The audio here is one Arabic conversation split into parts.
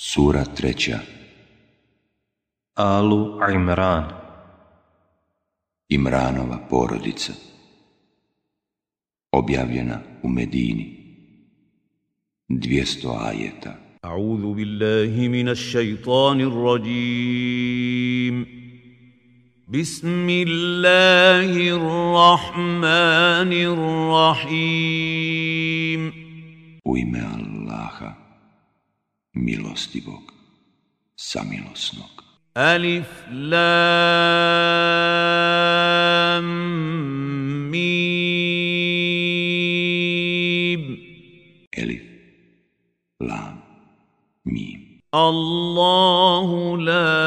Sura treća. Alu Imran. Imranova porodica. Objavljena u Medini. 200 ajeta. A'udhu billahi minas shaitanir rajim. Bismillahirrahmanirrahim. U ime Allaha milostivog samilosnog. ألف لام ميم Elif Lam Mim. الله لا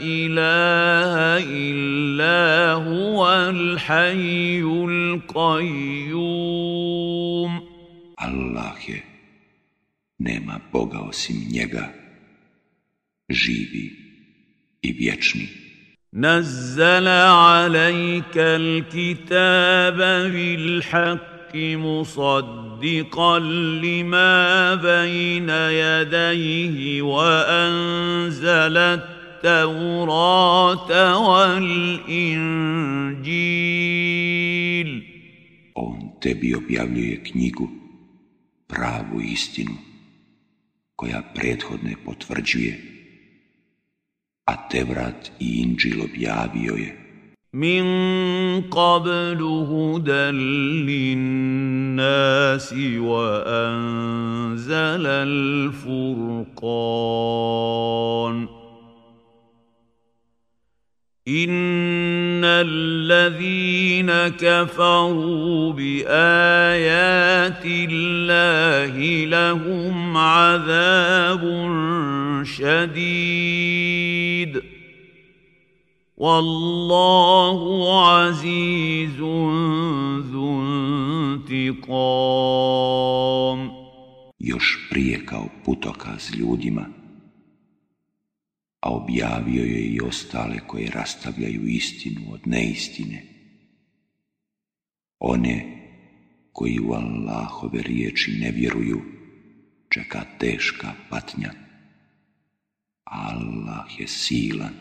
إله إلا هو الحي القيوم nema Boga osim njega živi i vječni نزل عليك الكتاب بالحق مصدقا لما بين يديه وانزل التوراه والانجيل On tebi objavljuje knjigu pravu istinu koja prethodne potvrđuje, a Tevrat i Inđil objavio je. Min qablu hudan linnasi wa anzala al-furqan. ان الذين كفروا بايات الله لهم عذاب شديد والله عزيز ذو انتقام još prije kao putokaz ljudima a objavio je i ostale koje rastavljaju istinu od neistine. One koji u Allahove riječi ne vjeruju, čeka teška patnja. Allah je silan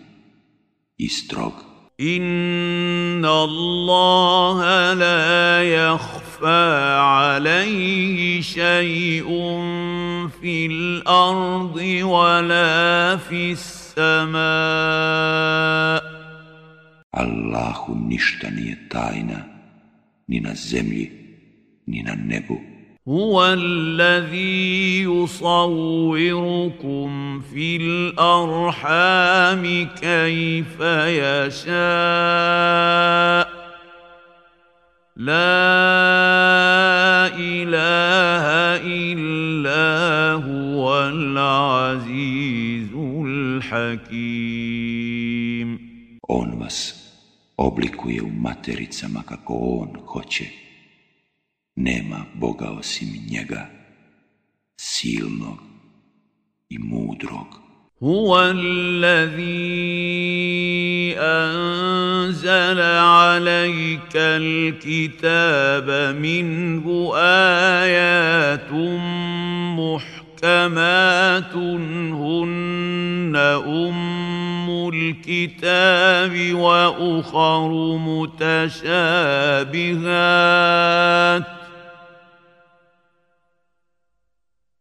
i strog. Inna Allaha la jahfa alaihi šaj'un fil ardi wa la fis السماء. Allahu ništa nije tajna ni na zemlji ni na nebu. هو الذي يصوركم في الارحام كيف يشاء لا اله الا هو العزيز الحكيم On vas oblikuje u matericama kako On hoće. Nema Boga osim njega, silnog i mudrog. هو الذي انزل عليك الكتاب منه ايات محكمات هن ام الكتاب واخر متشابهات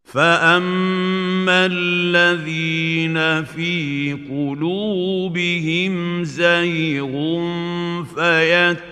فاما الذين في قلوبهم زيغ فيتبعون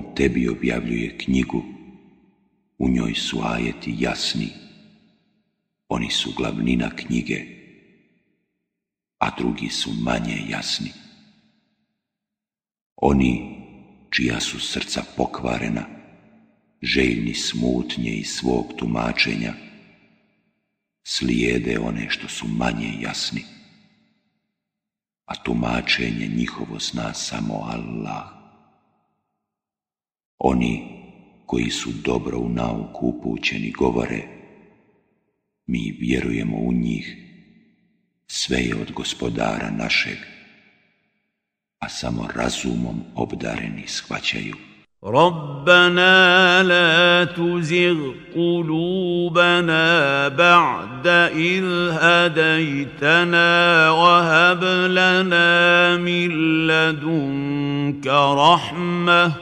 Tebi objavljuje knjigu, u njoj su ajeti jasni, oni su glavnina knjige, a drugi su manje jasni. Oni čija su srca pokvarena, željni smutnje i svog tumačenja, slijede one što su manje jasni, a tumačenje njihovo zna samo Allah. Oni koji su dobro u nauku upućeni govore, mi vjerujemo u njih, sve je od gospodara našeg, a samo razumom obdareni shvaćaju. ربنا لا تزغ قلوبنا بعد إذ هديتنا وهب لنا من لدنك رحمة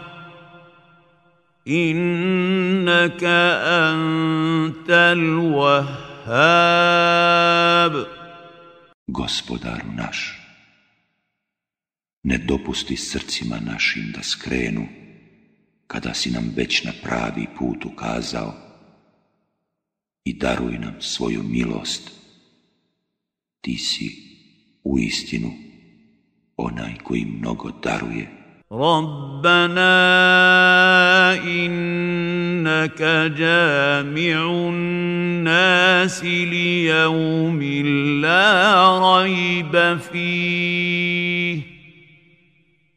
إنك أنت الوهاب Gospodaru naš, ne dopusti srcima našim da skrenu kada si nam već na pravi put ukazao i daruj nam svoju milost. Ti si u istinu onaj koji mnogo daruje. ربنا إنك جامع الناس ليوم لا ريب فيه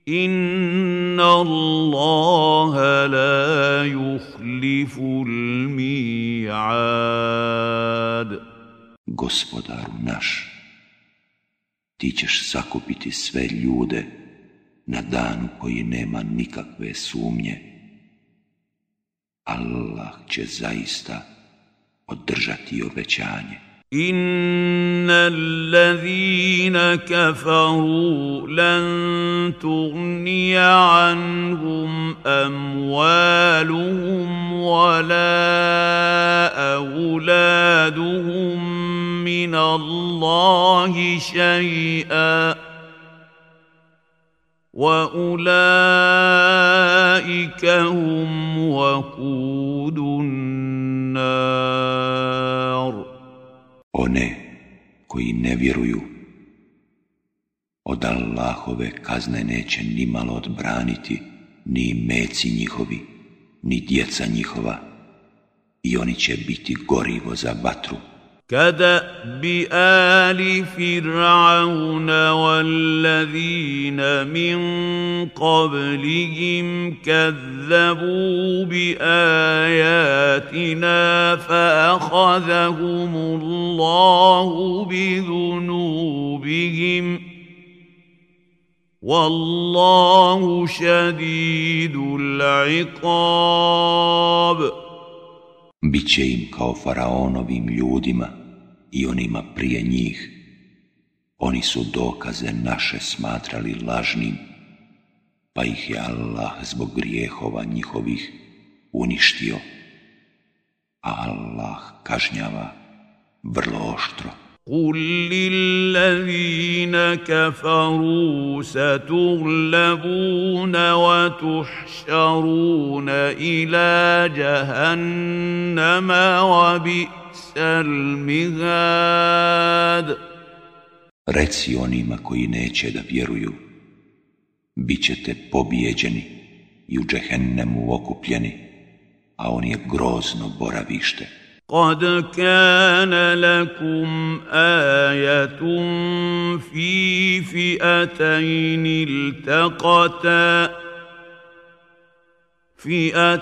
إن الله لا يخلف الميعاد. Gospodaru naš, ti ćeš sakupiti sve ljude na danu koji nema nikakve sumnje. Allah će zaista održati obećanje. إن الذين كفروا لن تغني عنهم أموالهم ولا أولادهم من الله شيئا وأولئك هم وقود النار One koji ne vjeruju od Allahove kazne neće nimalo odbraniti ni meci njihovi, ni djeca njihova i oni će biti gorivo za vatru. كدأب آل فرعون والذين من قبلهم كذبوا بآياتنا فأخذهم الله بذنوبهم والله شديد العقاب. Biće im kao faraonovim i onima prije njih. Oni su dokaze naše smatrali lažnim, pa ih je Allah zbog grijehova njihovih uništio, a Allah kažnjava vrlo oštro. قل للذين كفروا ستغلبون وتحشرون الى جهنم وبئس المهاد Reci onima koji neće da vjeruju, bit ćete pobijeđeni i u džehennemu okupljeni, a on je grozno boravište. قد كان لكم ايه في فئتين التقتا فئه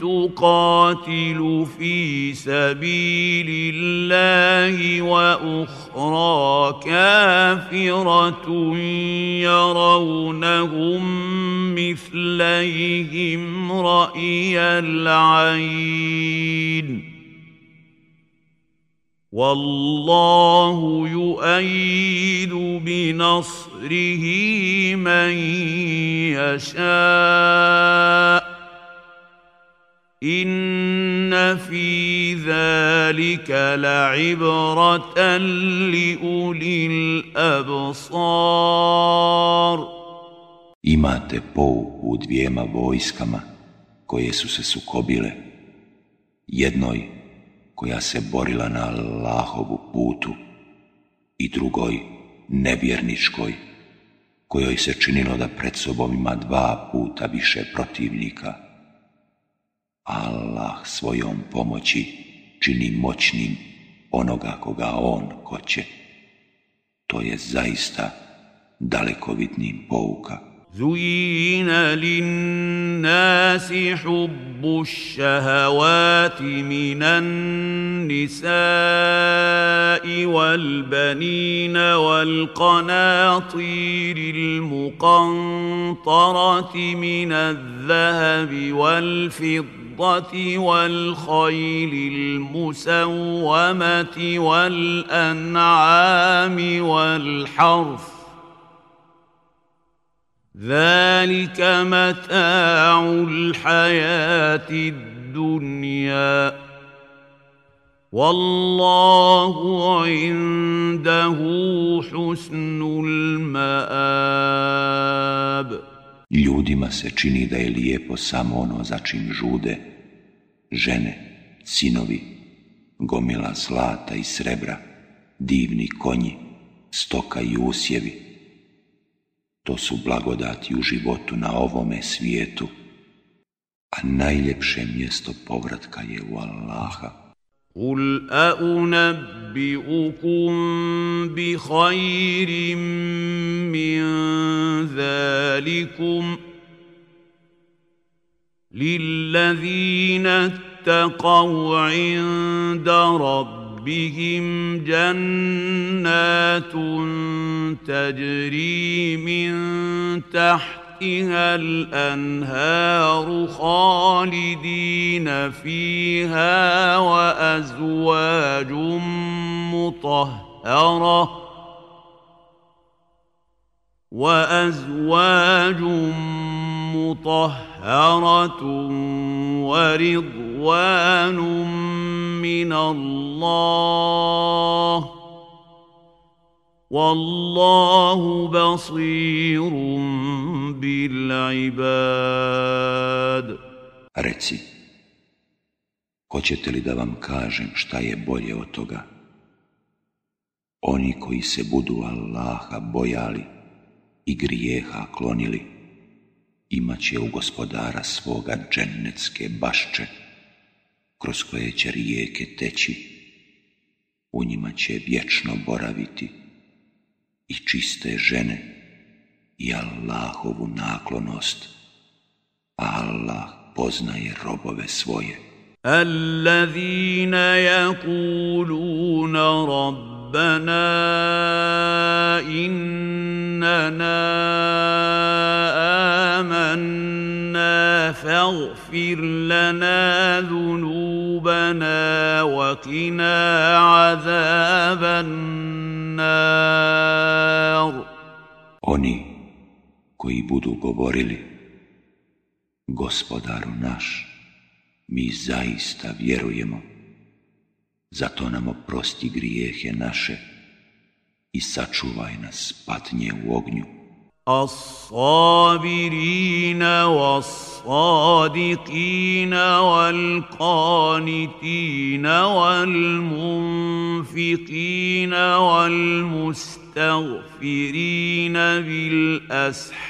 تقاتل في سبيل الله وأخرى كافره يرونهم مثليهم راي العين والله يؤيد بنصره من يشاء ان في ذلك لعبره لاولي الابصار Imate pouku u dvijema vojskama koje su se sukobile, jednoj koja se borila na Allahovu putu i drugoj nevjerničkoj, kojoj se činilo da pred sobom ima dva puta više protivnika. Allah svojom pomoći čini moćnim onoga koga on hoće. To je zaista dalekovidnim pouka. زين للناس حب الشهوات من النساء والبنين والقناطير المقنطره من الذهب والفضه والخيل المسومه والانعام والحرث ذلك متاع الحياة الدنيا والله عنده حسن المآب Ljudima se čini da je lijepo samo ono za čim žude, žene, sinovi, gomila zlata i srebra, divni konji, stoka i usjevi, To su blagodati u životu na ovome svijetu, a najljepše mjesto povratka je u Allaha. قل أأنبئكم بخير من ذلكم للذين اتقوا عند ربهم بهم جنات تجري من تحتها الانهار خالدين فيها وازواج مطهره وازواج مطهره ورضوان من الله والله بصير بالعباد Reci, hoćete li da vam kažem šta je bolje od toga? Oni koji se budu Allaha bojali i grijeha klonili, imat će u gospodara svoga džennetske bašče, kroz koje će rijeke teći, u njima će vječno boraviti i čiste žene i Allahovu naklonost, a Allah poznaje robove svoje. الذين يقولون ربنا إننا آمنا فاغفر لنا ذنوبنا وقنا عذاب النار Oni koji budu govorili, gospodaru naš, mi zaista vjerujemo, zato nam oprosti grijehe naše i sačuvaj nas patnje u ognju. الصابرين والصادقين والقانتين والمنفقين والمستغفرين بالأسحار.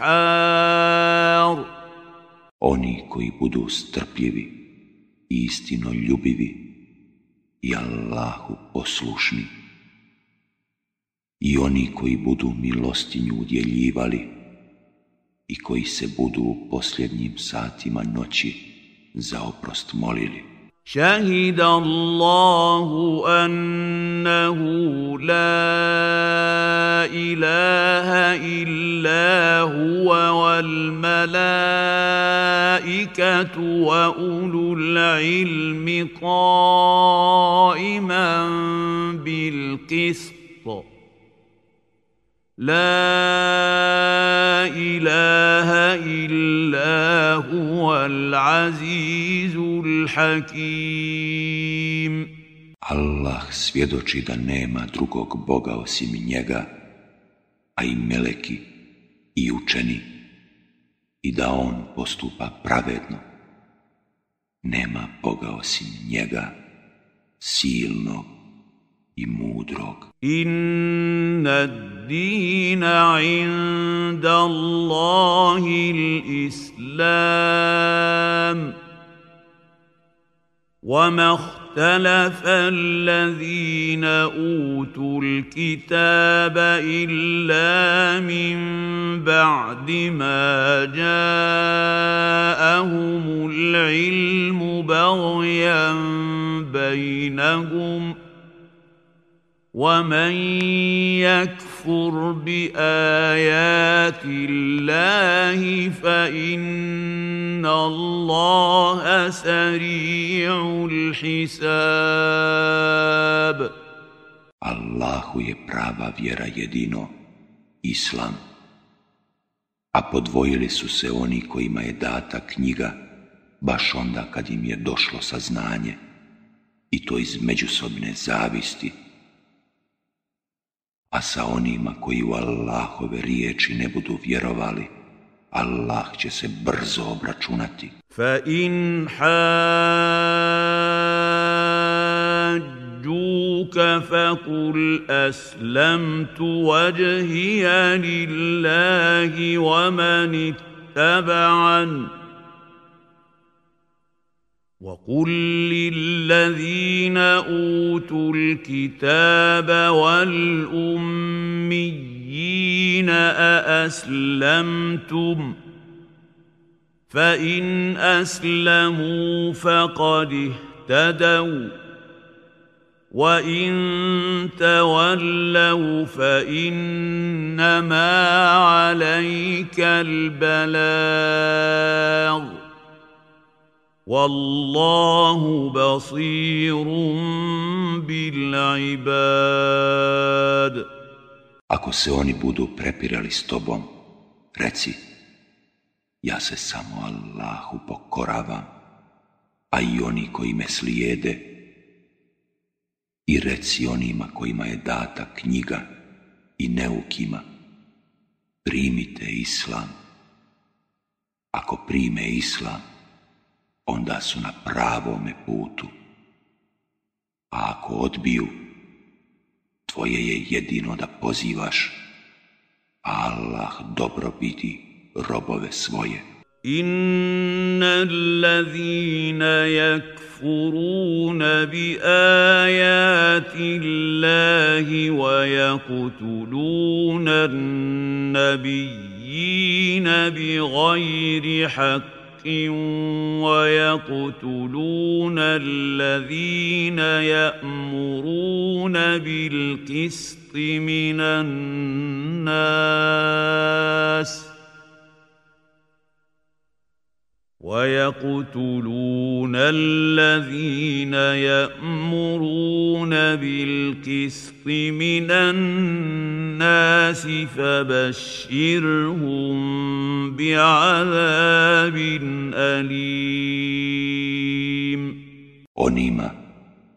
Oni koji budu strpljivi i istino ljubivi i Allahu poslušni. I oni koji budu milostinju udjeljivali i koji se budu u posljednjim satima noći za oprost molili. شهد الله انه لا اله الا هو والملائكه واولو العلم قائما بالقسط لا اله الا هو العزيز الحكيم Allah svjedoči da nema drugog Boga osim njega, a i meleki i učeni i da on postupa pravedno. Nema Boga osim njega, silnog i mudrog. Inna dina inda Allahi l-Islam. وما اختلف الذين أوتوا الكتاب إلا من بعد ما جاءهم العلم بغيا بينهم ومن يكفر بايات الله فان الله سريع الحساب Allahu je prava vjera jedino Islam a podvojili su se oni kojima je data knjiga baš onda kad im je došlo saznanje i to iz međusobne zavisti a sa onima koji u Allahove riječi ne budu vjerovali, Allah će se brzo obračunati. Fa in hajjuka faqul aslamtu wajhiya lillahi wa man ittaba'an وقل للذين اوتوا الكتاب والاميين ااسلمتم فان اسلموا فقد اهتدوا وان تولوا فانما عليك البلاغ Wallahu basirun bil ibad. Ako se oni budu prepirali s tobom, reci, ja se samo Allahu pokoravam, a i oni koji me slijede. I reci onima kojima je data knjiga i neukima, primite islam. Ako prime islam, onda su na pravome putu. A ako odbiju, tvoje je jedino da pozivaš, Allah dobro vidi robove svoje. Bi ajati Allahi wa yakutuluna nabijina bi gajri haqq ويقتلون الذين يأمرون بالقسط من الناس ويقتلون الذين يأمرون بالقسط من الناس فبشرهم بعذاب أليم Onima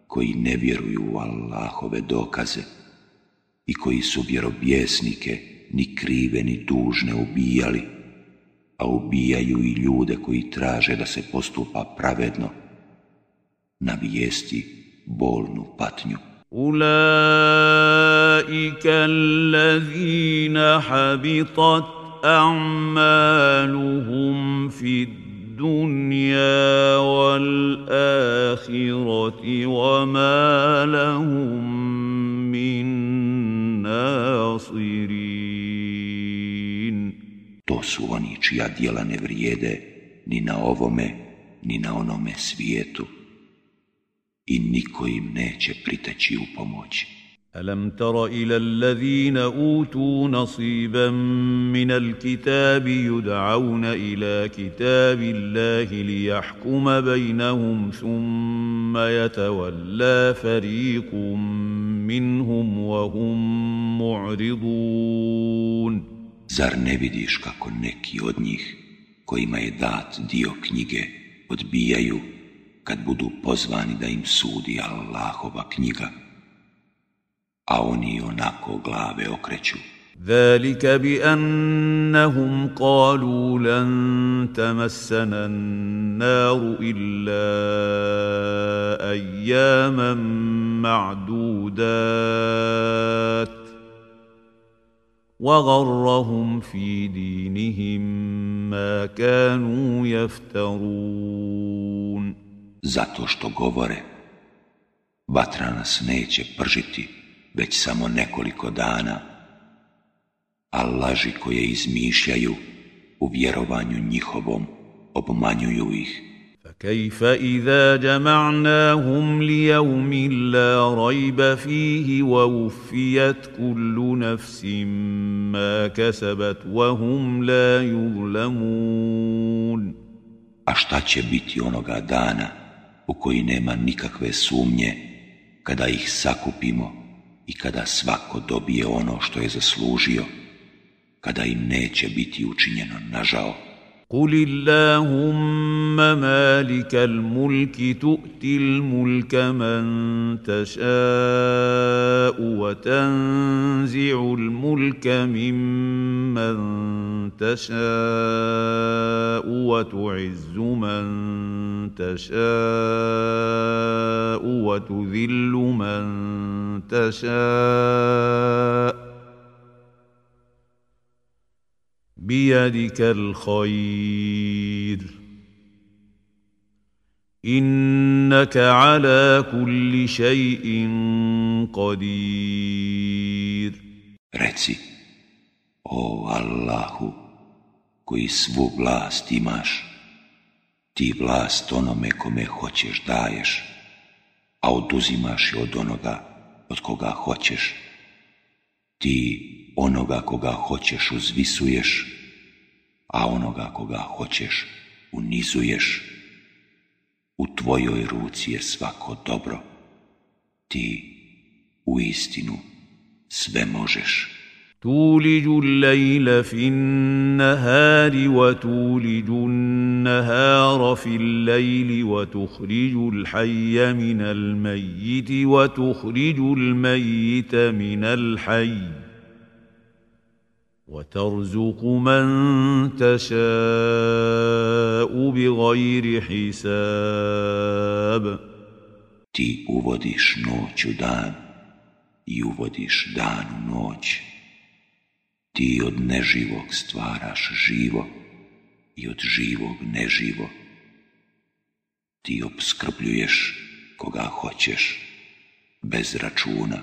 koji ne vjeruju u Allahove dokaze i koji su vjerobjesnike ni krive ni dužne ubijali, a ubijaju i ljude koji traže da se postupa pravedno, na vijesti bolnu patnju. Habitat a'maluhum fid dunya wal akhirati wa ma lahum min nasirin. To su oni čija djela ne vrijede ni na ovome, ni na onome svijetu i niko im neće priteći u pomoći. ألم تر إلى الذين أوتوا نصيبا من الكتاب يدعون إلى كتاب الله ليحكم بينهم ثم يتولى فريق منهم وهم معرضون Zar ne vidiš kako neki od njih, kojima je dat dio knjige, odbijaju kad budu pozvani da im sudi Allahova knjiga, a oni onako glave okreću. ذلك بانهم قالوا لن تمسنا النار الا اياما معدودات وغرهم في دينهم ما كانوا يفترون Zato što govore, vatra nas neće pržiti već samo nekoliko dana, a laži koje izmišljaju u vjerovanju njihovom obmanjuju ih. فكيف اذا جمعناهم ليوم لا ريب فيه ووفيت كل نفس ما كسبت وهم لا يظلمون A šta će biti onoga dana u koji nema nikakve sumnje kada ih sakupimo i kada svako dobije ono što je zaslužio, kada im neće biti učinjeno nažao? قل اللهم مالك الملك تؤتي الملك من تشاء وتنزع الملك ممن تشاء وتعز من تشاء وتذل من تشاء بيدك الخير انك على كل شيء قدير Reci, o Allahu, koji svu vlast imaš, ti vlast onome kome hoćeš daješ, a oduzimaš je od onoga od koga hoćeš. Ti onoga koga hoćeš uzvisuješ, a onoga koga hoćeš unizuješ. U tvojoj ruci je svako dobro. Ti u istinu sve možeš. تولج الليل في النهار وتولج النهار في الليل وتخرج الحي من الميت وتخرج الميت من الحي وترزق من تشاء بغير حساب Ti uvodiš noć u dan i uvodiš dan u noć. Ti od neživog stvaraš živo i od živog neživo. Ti obskrbljuješ koga hoćeš, bez računa.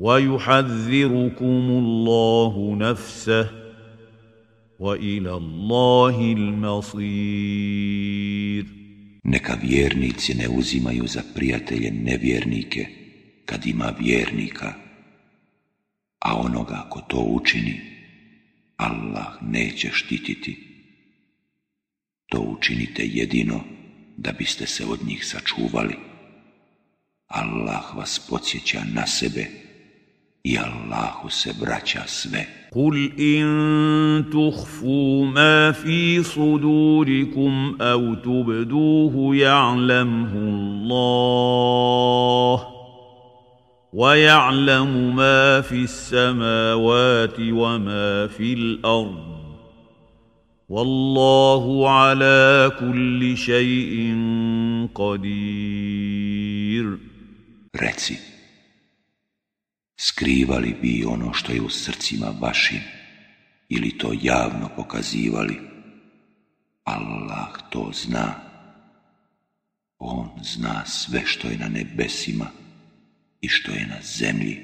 ويحذركم الله نفسه والى الله المصير Neka vjernici ne uzimaju za prijatelje nevjernike kad ima vjernika, a onoga ko to učini, Allah neće štititi. To učinite jedino da biste se od njih sačuvali. Allah vas podsjeća na sebe i Allahu se vraća sve. قل ان تخفوا ما في صدوركم أو تبدوه يعلمه الله ويعلم ما في السماوات وما في الأرض والله على كل شيء قدير Reci, skrivali bi ono što je u srcima vašim ili to javno pokazivali. Allah to zna. On zna sve što je na nebesima i što je na zemlji.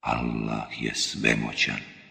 Allah je svemoćan.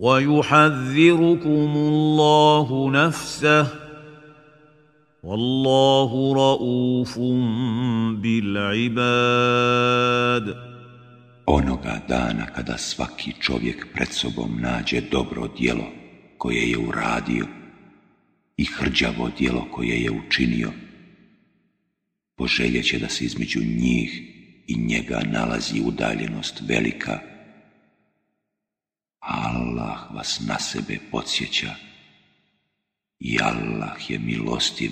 ويحذركم الله نفسه والله رؤوف بالعباد Onoga dana kada svaki čovjek pred sobom nađe dobro djelo koje je uradio i hrđavo djelo koje je učinio, poželjeće da se između njih i njega nalazi udaljenost velika, Allah vas na sebe podsjeća. I Allah je milostiv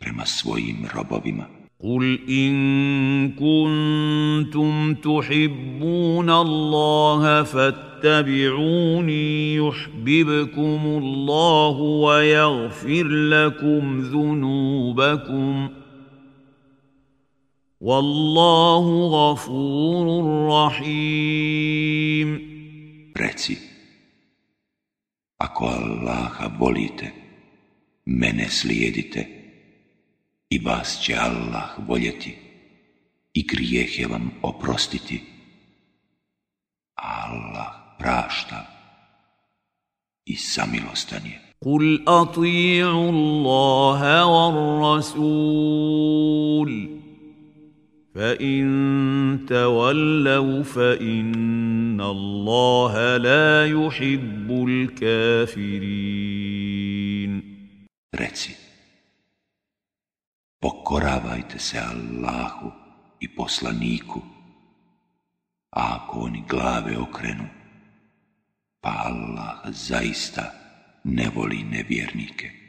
prema svojim robovima. قل إن كنتم تحبون الله فاتبعوني يحببكم الله ويغفر لكم ذنوبكم والله غفور رحيم reci, ako Allaha volite, mene slijedite, i vas će Allah voljeti i grijehe vam oprostiti. Allah prašta i samilostan je. Kul ati'u Allahe wa rasul. فان تولوا فان الله لا يحب الكافرين Reci, pokoravajte se Allahu i poslaniku, a ako oni glave okrenu, pa Allah zaista ne voli nevjernike.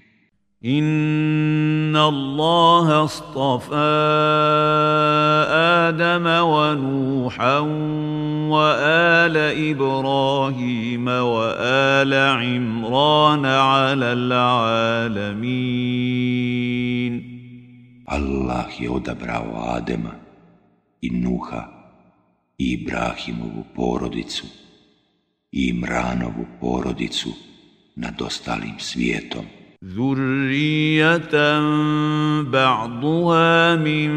ان الله اصطفى ادم ونوحا وال ابراهيم وال عمران على العالمين Allah je odabrao Adema i Nuha i Ibrahimovu porodicu i Imranovu porodicu nad ostalim svijetom. ذريه بعضها من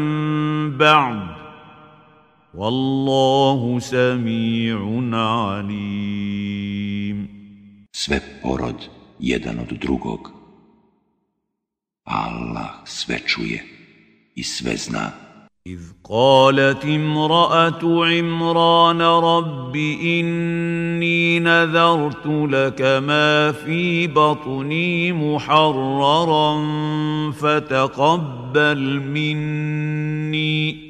بعض والله سميع عليم Sve porod jedan od drugog. Allah sve čuje i sve zna. إذ قالت امرأة عمران رب إني نذرت لك ما في بطني محررا فتقبل مني.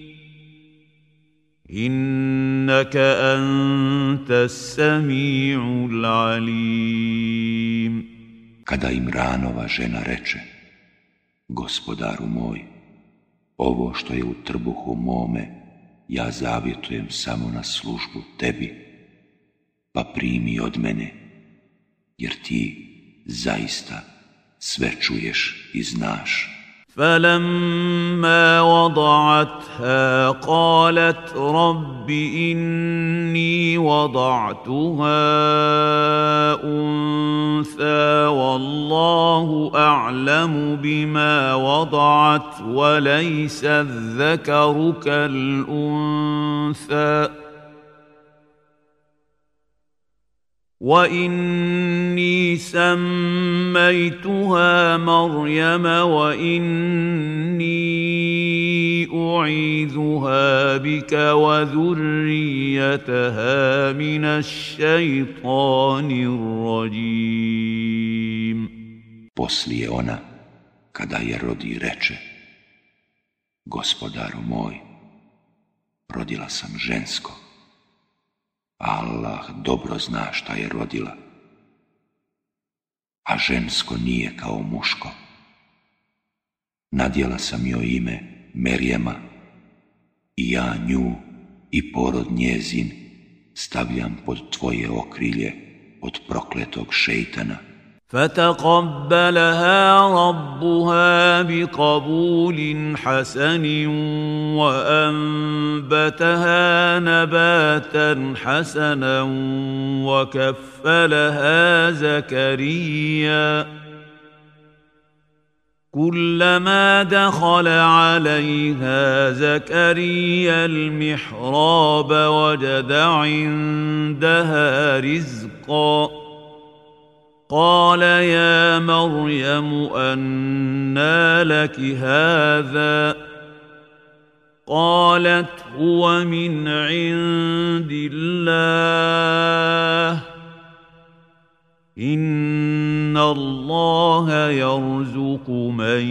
إنك أنت السميع العليم. Kada Imranova žena reče, gospodaru moj, ovo što je u trbuhu mome, ja zavjetujem samo na službu tebi, pa primi od mene, jer ti zaista sve čuješ i znaš. فلما وضعتها قالت رب إني وضعتها أنثى والله أعلم بما وضعت وليس الذكر كالأنثى واني سميتها مريم واني اعيذها بك وذريتها من الشيطان الرجيم Poslije ona, kada je rodi, reče, gospodaru moj, rodila sam žensko. Allah dobro zna šta je rodila, a žensko nije kao muško. Nadjela sam joj ime Merjema i ja nju i porod njezin stavljam pod tvoje okrilje od prokletog šeitana. فتقبلها ربها بقبول حسن وأنبتها نباتا حسنا وكفلها زكريا. كلما دخل عليها زكريا المحراب وجد عندها رزقا. قال يا مريم أنى لك هذا؟ قالت هو من عند الله. إن الله يرزق من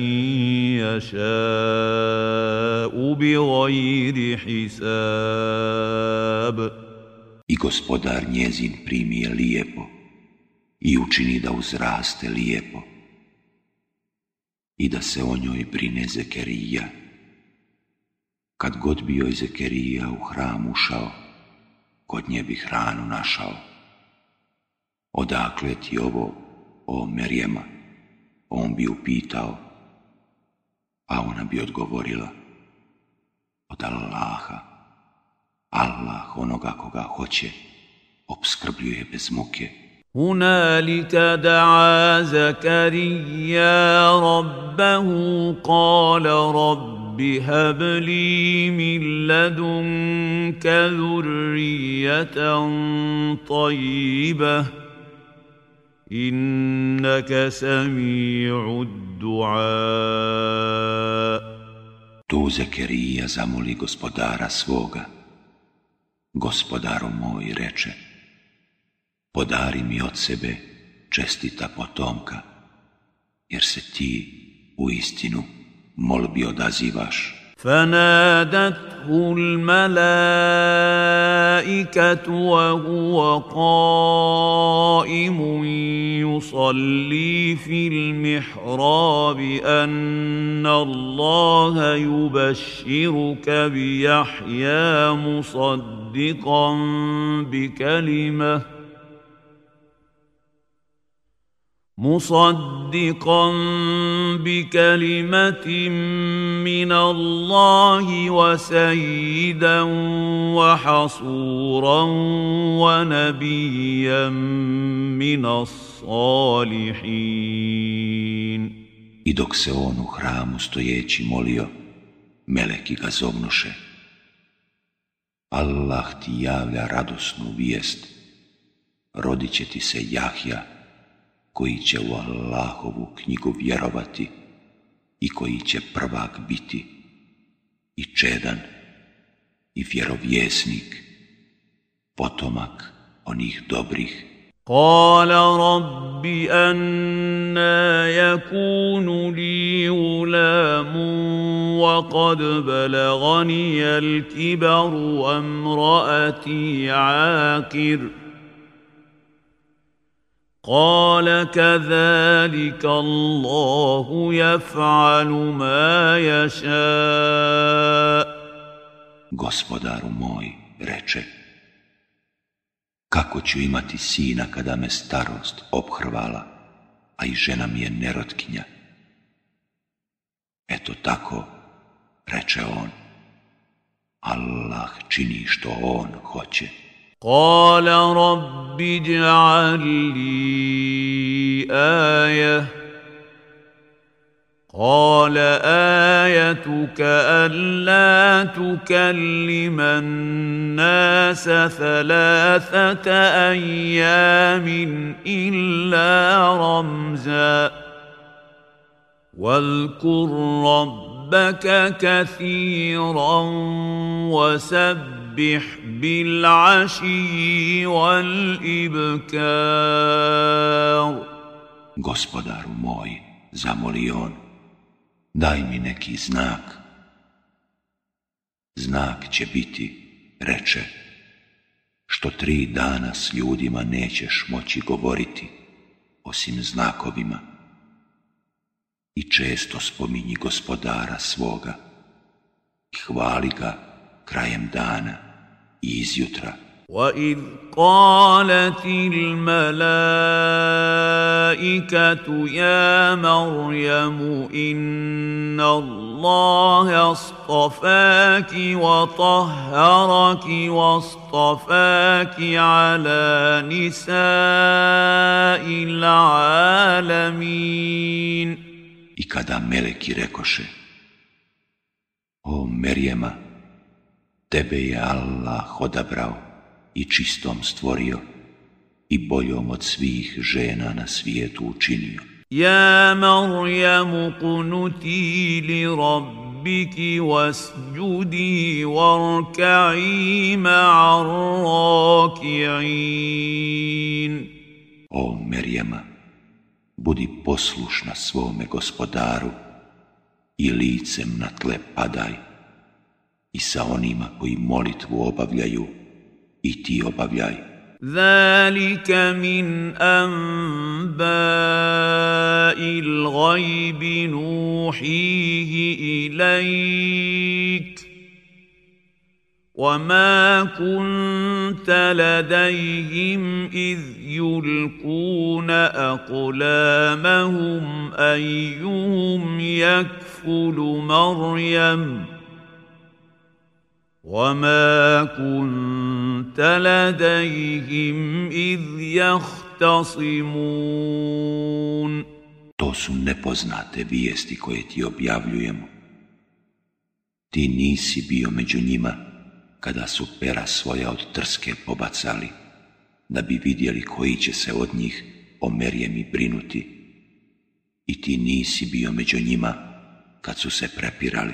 يشاء بغير حساب. I gospodar njezin primi je lijepo. I učini da uzraste lijepo i da se o njoj brine Zekerija. Kad god bio joj Zekerija u hram ušao, kod nje bi hranu našao. Odakle ti ovo, o Merjema? On bi upitao, a ona bi odgovorila, od Allaha. Allah onoga koga hoće, obskrbljuje bez muke. هنالك دعا زكريا ربه قال رب هب لي من لدنك ذرية طيبة إنك سميع الدعاء Tu Zekerija zamoli gospodara svoga. Gospodaru moj reče, podari mi od sebe čestita potomka, jer se ti u istinu molbi odazivaš. فنادته الملائكة وهو قائم يصلي في المحراب أن الله يبشرك بيحيى مصدقا بكلمه مصدقا بكلمه من الله وسيدا وحصورا ونبيا من الصالحين I dok se on u hramu stojeći molio, meleki ga zovnuše. Allah ti javlja radosnu vijest, rodit će ti se Jahja, koji će u Allahovu knjigu vjerovati i koji će prvak biti i čedan i vjerovjesnik, potomak onih dobrih. قال رب أنا يكون لي غلام وقد بلغني الكبر وامرأتي عاقر قال كذلك الله يفعل ما يشاء Gospodaru moj, reče, kako ću imati sina kada me starost obhrvala, a i žena mi je nerotkinja. Eto tako, reče on, Allah čini što on hoće. قال رب اجعل لي آية. قال آيتك ألا تكلم الناس ثلاثة أيام إلا رمزا. واذكر ربك كثيرا وسبح فسبح بالعشي والإبكار Gospodaru moj, zamoli on, daj mi neki znak. Znak će biti, reče, što tri dana s ljudima nećeš moći govoriti, osim znakovima. I često spominji gospodara svoga i hvali ga krajem dana. Izjutra. وإذ قالت الملائكة يا مريم إن الله اصطفاك وطهرك واصطفاك على نساء العالمين I kada meleki rekoše, o Merjema, tebe je Allah odabrao i čistom stvorio i boljom od svih žena na svijetu učinio. Ja Marjamu kunuti li rabbiki wasjudi warka'i ma'ar raki'in. O Merjema, budi poslušna svome gospodaru i licem na tle padaj i sa onima koji molitvu obavljaju i ti obavljaj. ذلك من أنباء الغيب نوحيه إليك وما كنت لديهم إذ يلقون أقلامهم أيهم يكفل مريم وما كنت لديهم إذ يختصمون To su nepoznate vijesti koje ti objavljujemo. Ti nisi bio među njima kada su pera svoja od trske pobacali, da bi vidjeli koji će se od njih o Merjemi brinuti. I ti nisi bio među njima kad su se prepirali.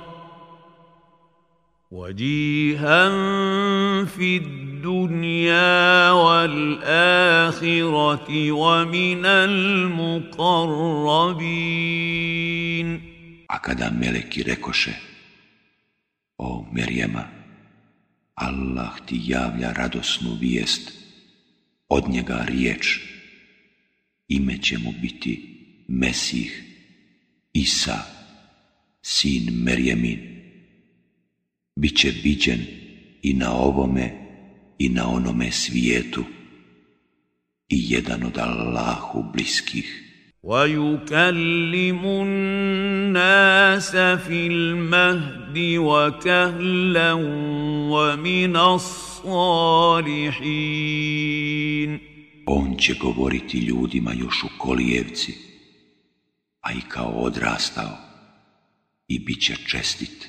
وجيها في الدنيا والآخرة ومن المقربين A kada meleki rekoše, o Merjema, Allah ti javlja radosnu vijest, od njega riječ, ime će mu biti Mesih, Isa, sin Merjemin, bit će viđen i na ovome i na onome svijetu i jedan od Allahu bliskih. ويكلم الناس في المهد وكهلا ومن الصالحين On će govoriti ljudima još u kolijevci, a i kao odrastao i bit će čestit.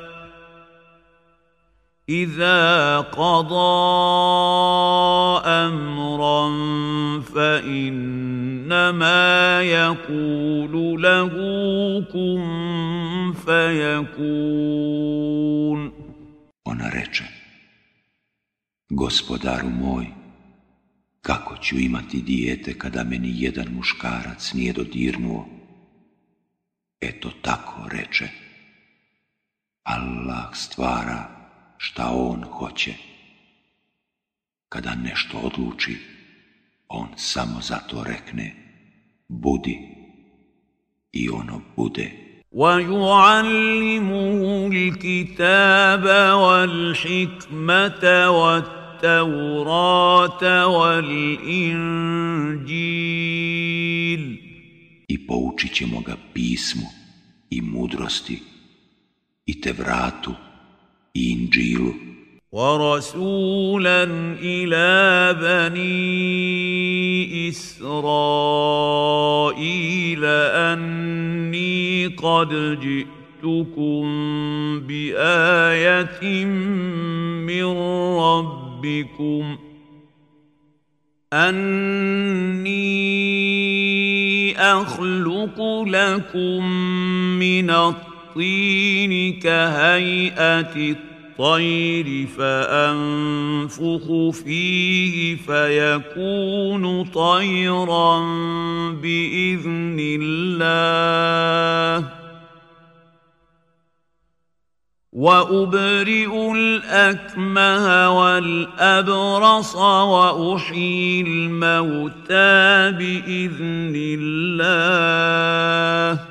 إذا قضى أمرا فإنما يقول له كن فيكون Ona reče, gospodaru moj, kako ću imati dijete kada meni jedan muškarac nije dodirnuo? Eto tako reče, Allah stvara šta on hoće. Kada nešto odluči, on samo zato rekne, budi i ono bude. ويعلمه الكتاب والحكمة والتوراة والإنجيل I poučit ćemo ga pismu i mudrosti i tevratu i inđilu ورسولا إلى بني إسرائيل أني قد جئتكم بآية من ربكم أني أخلق لكم من الطين كهيئة الطير فأنفخ فيه فيكون طيرا بإذن الله. وأبرئ الأكمه والأبرص وأحيي الموتى بإذن الله.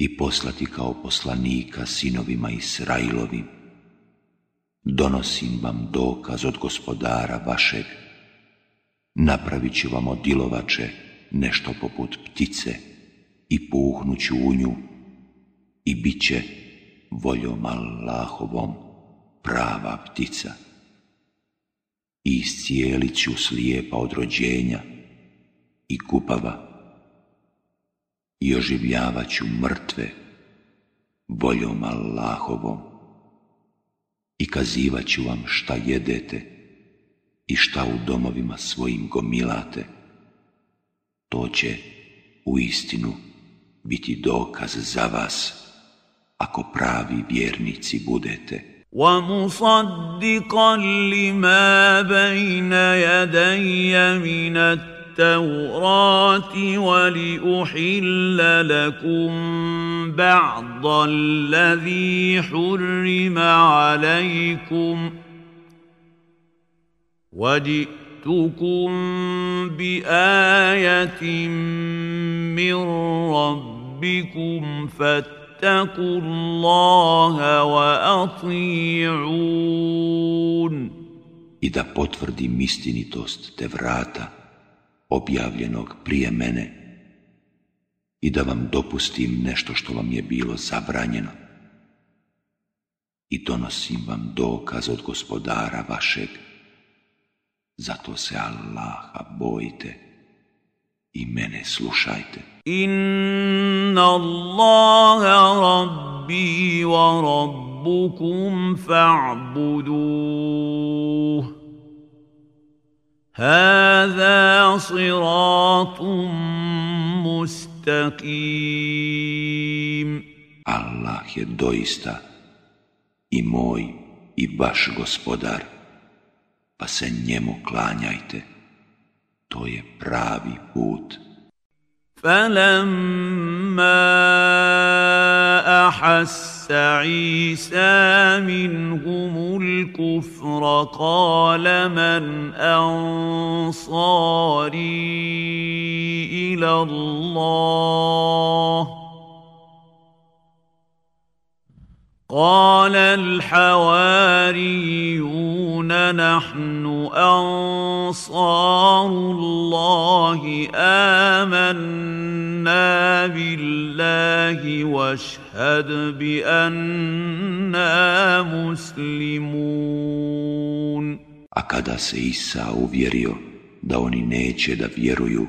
I poslati kao poslanika sinovima Israilovim. Donosim vam dokaz od gospodara vašeg. Napravit ću vam od dilovače nešto poput ptice i puhnuću u nju i bit će voljom Allahovom prava ptica. I iscijelit ću slijepa od rođenja i kupava i oživljavat ću mrtve voljom Allahovom i kazivat ću vam šta jedete i šta u domovima svojim gomilate. To će u istinu biti dokaz za vas ako pravi vjernici budete. ومصدقا لما بين يدي من التوراة ولأحل لكم بعض الذي حرم عليكم وجئتكم بآية من ربكم فاتقوا الله وأطيعون. I da potvrdim istinitost te vrata objavljenog prije mene i da vam dopustim nešto što vam je bilo zabranjeno. I donosim vam dokaz od gospodara vašeg, zato se Allaha bojite i mene slušajte. Inna Allaha rabbi wa rabbukum fa'buduh. هذا صراط مستقيم Allah je doista i moj i vaš gospodar, pa se njemu klanjajte. To je pravi put. فلما أحس عيسى منهم الكفر قال من أنصاري إلى الله؟ قال الحواريون نحن انصار الله امنا بالله واشهد باننا مسلمون A kada se Isa uvjerio da oni neće da vjeruju,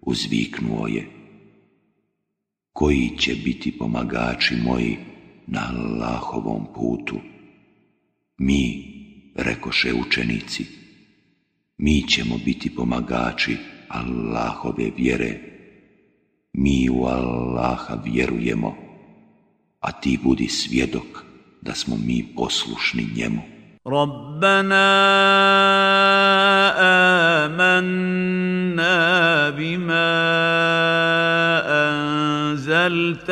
uzviknuo je. Koji će biti pomagači moji na Allahovom putu. Mi, rekoše učenici, mi ćemo biti pomagači Allahove vjere. Mi u Allaha vjerujemo, a ti budi svjedok da smo mi poslušni njemu. ربنا آمنا بما أنزلت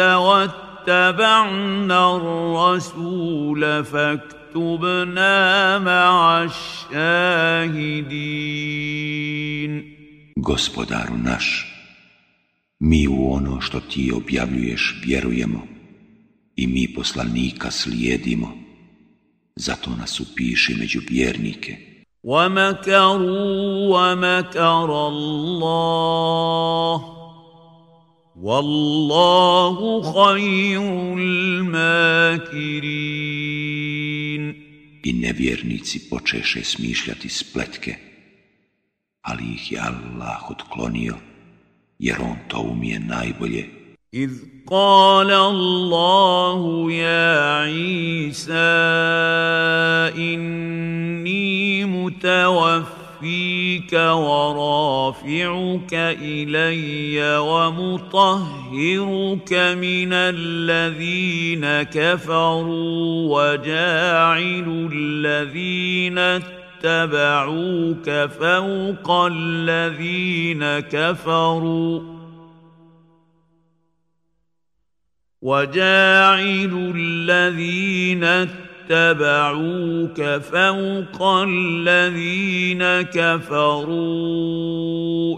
واتبعنا الرسول فاكتبنا مع الشاهدين Gospodaru naš, mi u ono što ti objavljuješ vjerujemo i mi poslanika slijedimo, zato nas upiši među vjernike. ومكروا ومكر الله والله خير الماكرين I nevjernici počeše smišljati spletke, ali ih je Allah otklonio, jer on to umije najbolje. إذ قال الله يا عيسى إني متوفيك ورافعك إلي ومطهرك من الذين كفروا وجاعل الذين اتبعوك فوق الذين كفروا وجاعل الذين اتبعوك فوق الذين كفروا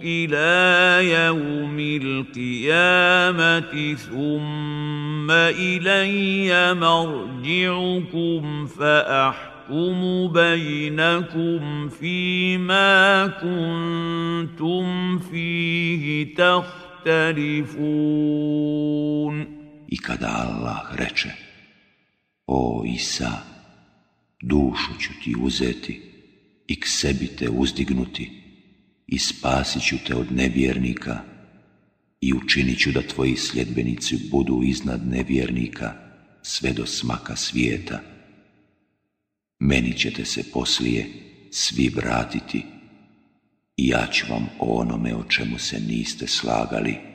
إلى يوم القيامة ثم إلي مرجعكم فأحكم بينكم فيما كنتم فيه تختلفون. I kada Allah o Isa, dušu ću ti uzeti i k sebi te uzdignuti i spasit ću te od nevjernika i učinit ću da tvoji sljedbenici budu iznad nevjernika sve do smaka svijeta. Meni ćete se poslije svi vratiti i ja ću vam o onome o čemu se niste slagali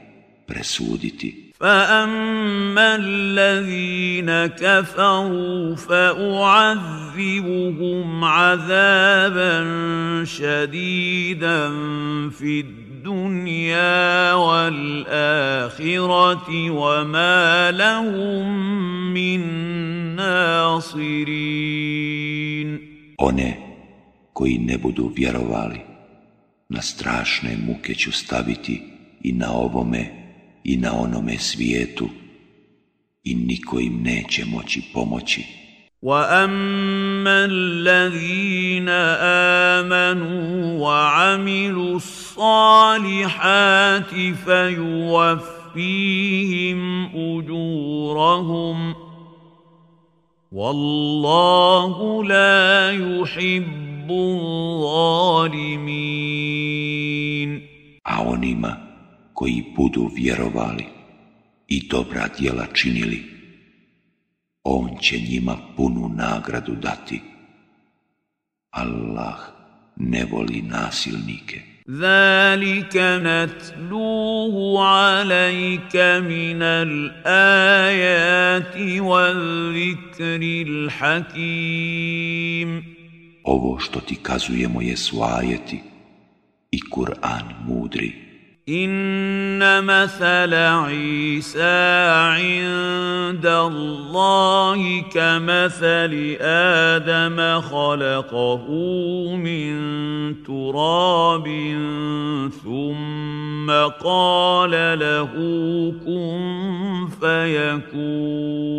presuditi. فاما الذين كفروا فاعذبهم عذابا شديدا في الدنيا والاخره وما لهم من ناصرين One koji ne budu vjerovali, na strašne muke ću staviti i na ovome i na onome svijetu i niko im neće moći pomoći. واما الذين امنوا وعملوا الصالحات فيوفيهم اجورهم والله لا يحب الظالمين A onima koji budu vjerovali i dobra djela činili, on će njima punu nagradu dati. Allah ne voli nasilnike. ذلك نتلوه عليك من الآيات والذكر الحكيم Ovo što ti kazujemo je svajeti i Kur'an mudri. ان مثل عيسى عند الله كمثل آدم خلقه من تراب ثم قال له كن فيكون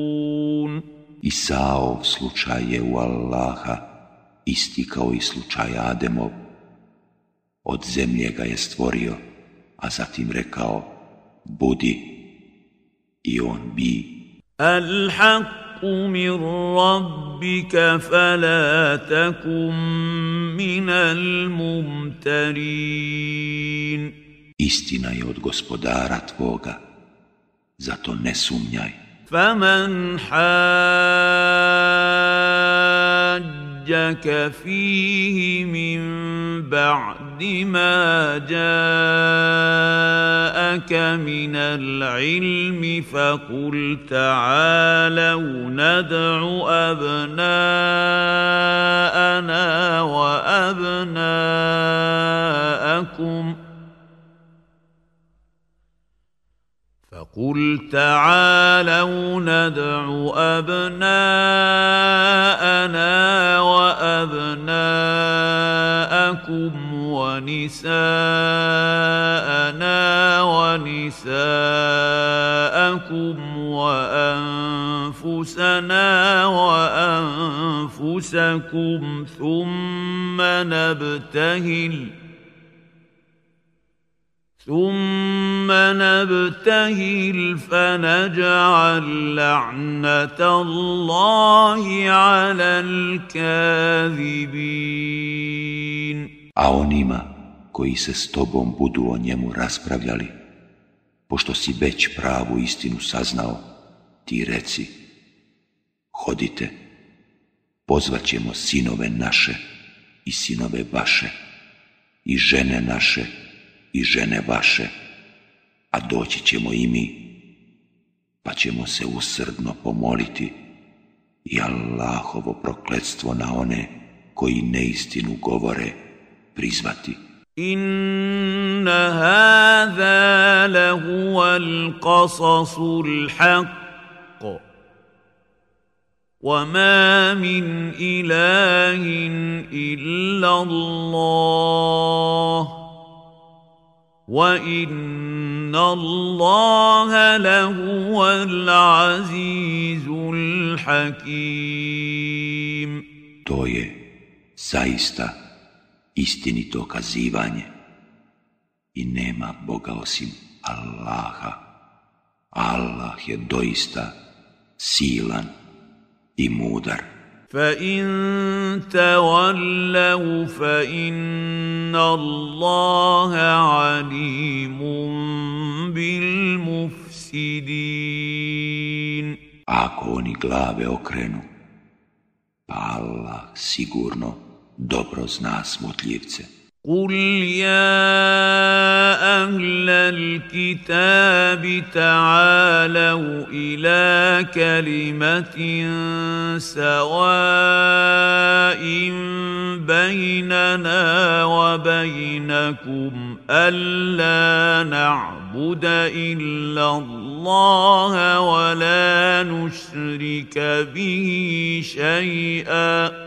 Isaov slučaj je u Allaha isti kao i slučaj Ademov. Od zemlje ga je stvorio a zatim rekao budi i on bi. الحق من ربك فلا تكن من الممترين Istina je od gospodara tvoga, zato ne sumnjaj. فمن حاجك فيه من بعد ما جاءك من العلم فقل تعالوا ندع أبناءنا وأبناءكم فقل تعالوا ندع أبناءنا وأبناءكم ونساءنا ونساءكم وانفسنا وانفسكم ثم نبتهل ثم نبتهل فنجعل لعنه الله على الكاذبين A onima koji se s tobom budu o njemu raspravljali, pošto si već pravu istinu saznao, ti reci, hodite, pozvat ćemo sinove naše i sinove vaše, i žene naše i žene vaše, a doći ćemo i mi, pa ćemo se usrdno pomoliti i Allahovo prokletstvo na one koji neistinu govore prizvati. إن هذا لهو القصص الحق وما من إله إلا الله وإن الله لهو العزيز الحكيم To je zaista istinito kazivanje i nema Boga osim Allaha. Allah je doista silan i mudar. فإن تولوا فإن الله عليم بالمفسدين Ako oni glave okrenu, pa Allah sigurno dobro zna smutljivce. قل يا أهل الكتاب تعالوا إلى كلمة سواء بيننا وبينكم ألا نعبد إلا الله ولا نشرك به شيئا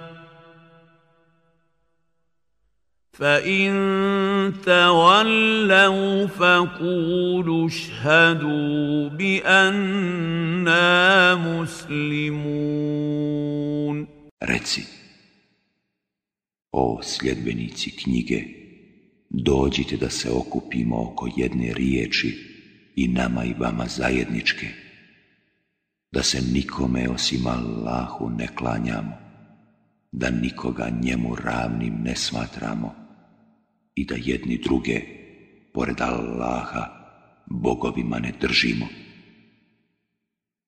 فإن تولوا فقولوا اشهدوا بأننا مسلمون Reci, o sljedbenici knjige, dođite da se okupimo oko jedne riječi i nama i vama zajedničke, da se nikome osim Allahu ne klanjamo, da nikoga njemu ravnim ne smatramo i da jedni druge, pored Allaha, bogovima ne držimo.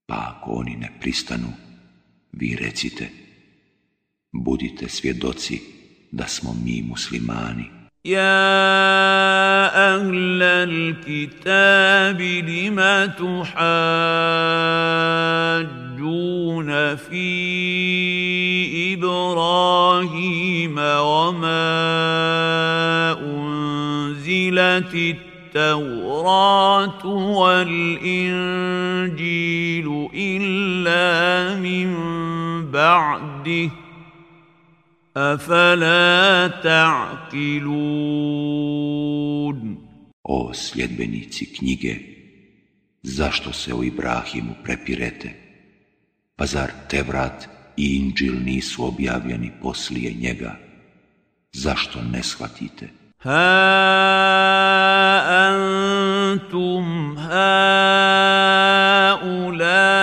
Pa ako oni ne pristanu, vi recite, budite svjedoci da smo mi muslimani. يا أهل الكتاب لم تحاجون في إبراهيم وما أنزلت التوراة والإنجيل إلا من بعده afala ta'qilun? O sljedbenici knjige zašto se o Ibrahimu prepirete? Pa zar Tevrat i Inđil nisu objavljeni poslije njega? Zašto ne shvatite? Ha antum ha ula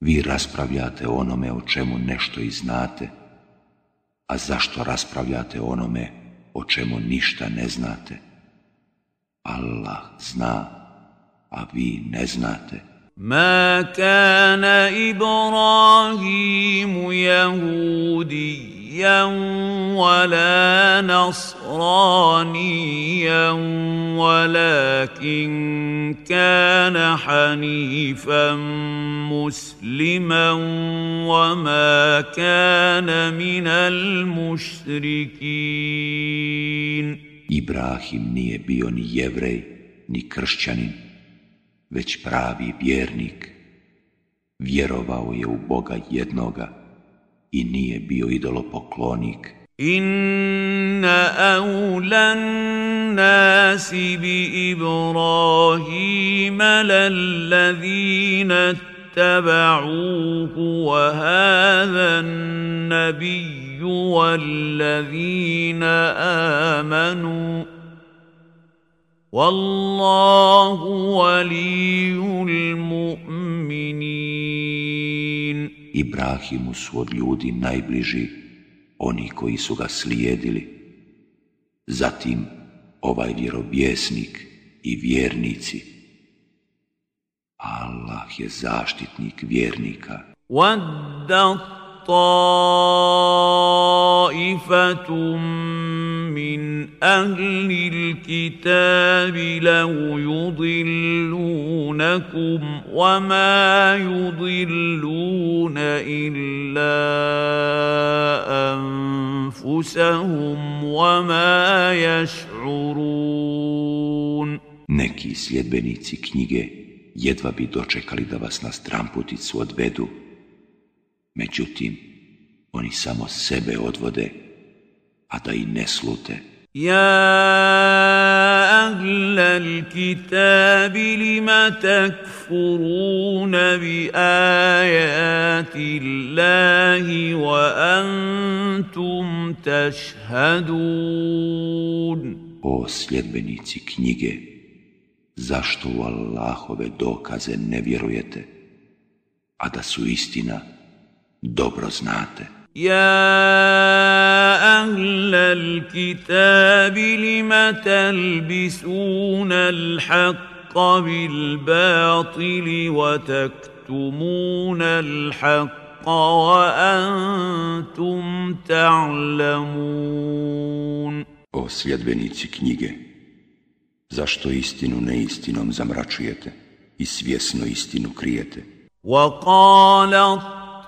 Vi raspravljate onome o čemu nešto i znate, a zašto raspravljate onome o čemu ništa ne znate? Allah zna, a vi ne znate. Ma kana Ibrahimu يهوديا يهوديا ولا نصرانيا ولكن كان حنيفا مسلما وما كان من المشركين Ibrahim nije bio ni jevrej, ni kršćanin, već pravi vjernik. Vjerovao je u Boga jednoga i nije bio idolopoklonik. Inna awlan nasi bi Ibrahima lallazina اتبعوه وهذا النبي والذين آمنوا والله ولي المؤمنين Ibrahimu su od ljudi najbliži oni koji su ga slijedili. Zatim ovaj vjerovjesnik i vjernici. Allah je zaštitnik vjernika. طائفة من أهل الكتاب لو يضلونكم وما يضلون إلا أنفسهم وما يشعرون Neki sljedbenici knjige jedva bi dočekali da vas na stramputicu odvedu. Međutim, oni samo sebe odvode, a da i ne slute. يا أهل الكتاب لم تكفرون بآيات الله وأنتم تشهدون O sljedbenici knjige, zašto u Allahove dokaze ne vjerujete, a da su istina, dobro znate. يا أهل الكتاب لم تلبسون الحق بالباطل وتكتمون الحق وأنتم تعلمون O sljedbenici knjige, zašto istinu neistinom zamračujete i svjesno istinu krijete? وقالت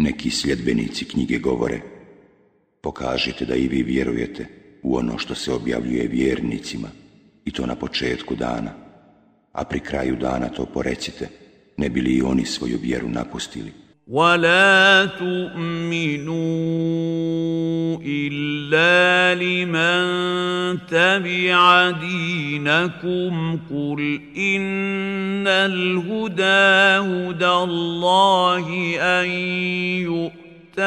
Neki sljedbenici knjige govore, pokažite da i vi vjerujete u ono što se objavljuje vjernicima, i to na početku dana, a pri kraju dana to porecite, ne bi li i oni svoju vjeru napustili. ولا تؤمنوا الا لمن تبع دينكم قل ان الهدى هدى الله ان يؤتى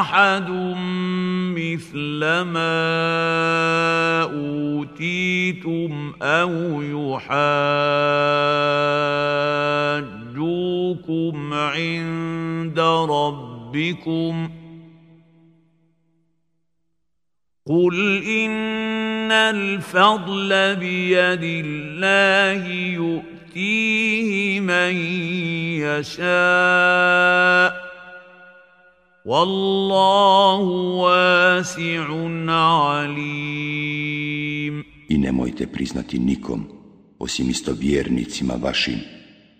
احد مثل ما اوتيتم أو يحاج يرجوكم عند ربكم قل إن الفضل بيد الله يؤتيه من يشاء Wallahu wasi'un alim. I nemojte priznati nikom, osim istovjernicima vašim,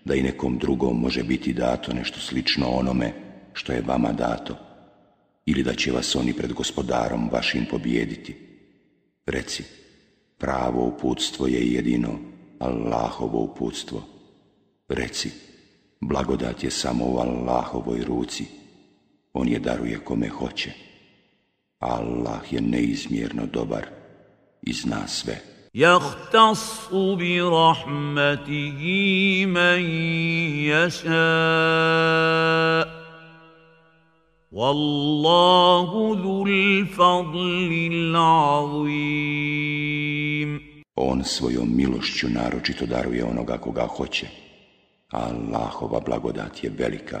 da i nekom drugom može biti dato nešto slično onome što je vama dato, ili da će vas oni pred gospodarom vašim pobijediti. Reci, pravo uputstvo je jedino Allahovo uputstvo. Reci, blagodat je samo u Allahovoj ruci On je daruje kome hoće. Allah je neizmjerno dobar i zna sve. يختص برحمته من يشاء والله ذو الفضل العظيم On svojom milošću naročito daruje onoga koga hoće. Allahova blagodat je velika.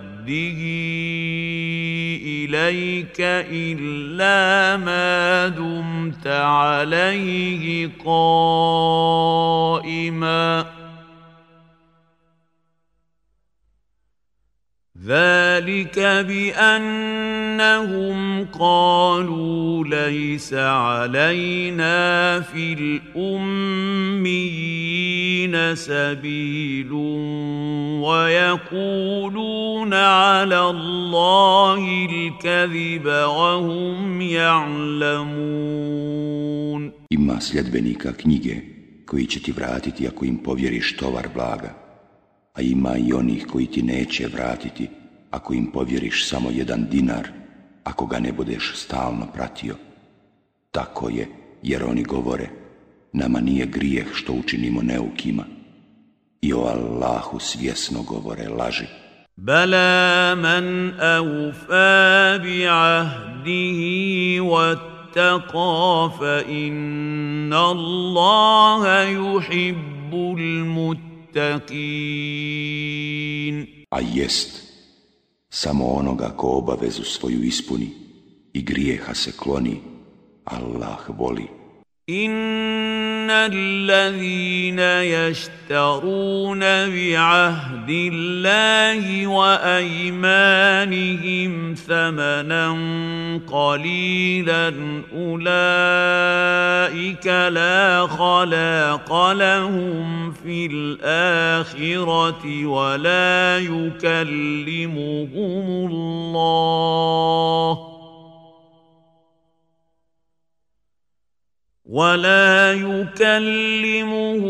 إليك إلا ما دمت عليه قائما. ذلك بأنهم قالوا ليس علينا في الأميين سبيل ويقولون على الله الكذب وهم يعلمون. Ima sljedbenika knjige koji će ti vratiti ako im povjeriš tovar blaga, a ima i onih koji ti neće vratiti ako im povjeriš samo jedan dinar, ako ga ne budeš stalno pratio. Tako je, jer oni govore, nama nije grijeh što učinimo neukima. I o Allahu svjesno govore laži. Bala man aufa bi ahdihi wattaqa fa inna Allaha yuhibbul المتقين A jest, samo onoga ko obavezu svoju ispuni i grijeha se kloni, Allah voli. إن الذين يشترون بعهد الله وأيمانهم ثمنا قليلا أولئك لا خلاق لهم في الآخرة ولا يكلمهم الله ولا يكلمهم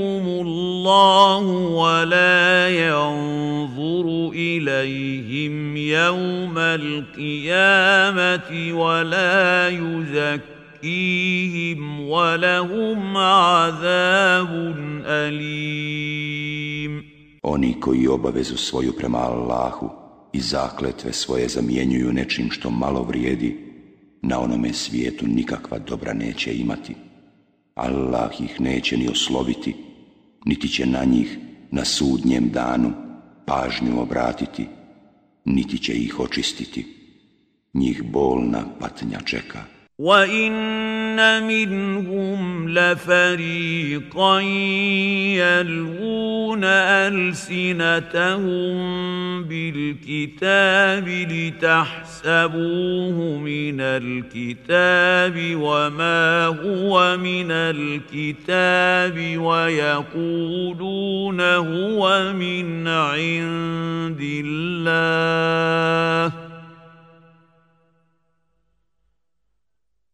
الله ولا ينظر إليهم يوم القيامة ولا يزكيهم ولهم عذاب اليم Oni koji obavezu svoju prema Allahu i zakletve svoje zamjenjuju nečim što malo vrijedi, na onome svijetu nikakva dobra neće imati. Allah ih neće ni osloviti, niti će na njih na sudnjem danu pažnju obratiti, niti će ih očistiti. Njih bolna patnja čeka. وان منهم لفريقا يلوون السنتهم بالكتاب لتحسبوه من الكتاب وما هو من الكتاب ويقولون هو من عند الله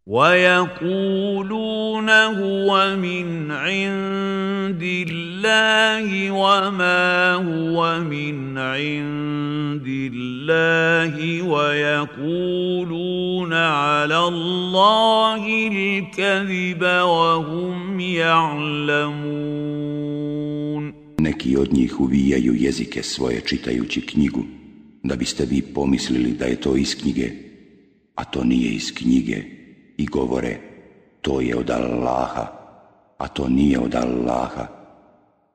ويقولون هو من عند الله وما هو من عند الله ويقولون على الله الكذب وهم يعلمون Neki od njih uvijaju jezike svoje čitajući knjigu, da biste vi pomislili da je to iz knjige, a to nije iz knjige, i govore to je od Allaha, a to nije od Allaha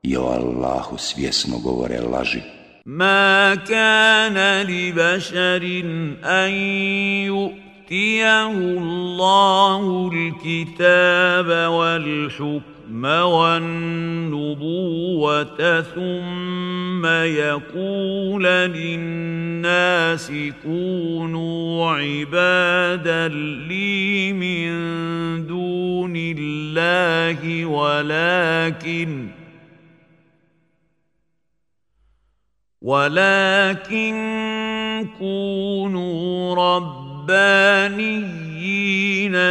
i o Allahu svjesno govore laži. Ma kana li bašarin an yu'tijahu Allahu l-kitaba wal-hukm والحكم والنبوة ثم يقول للناس كونوا عبادا لي من دون الله ولكن ولكن كونوا ربانيين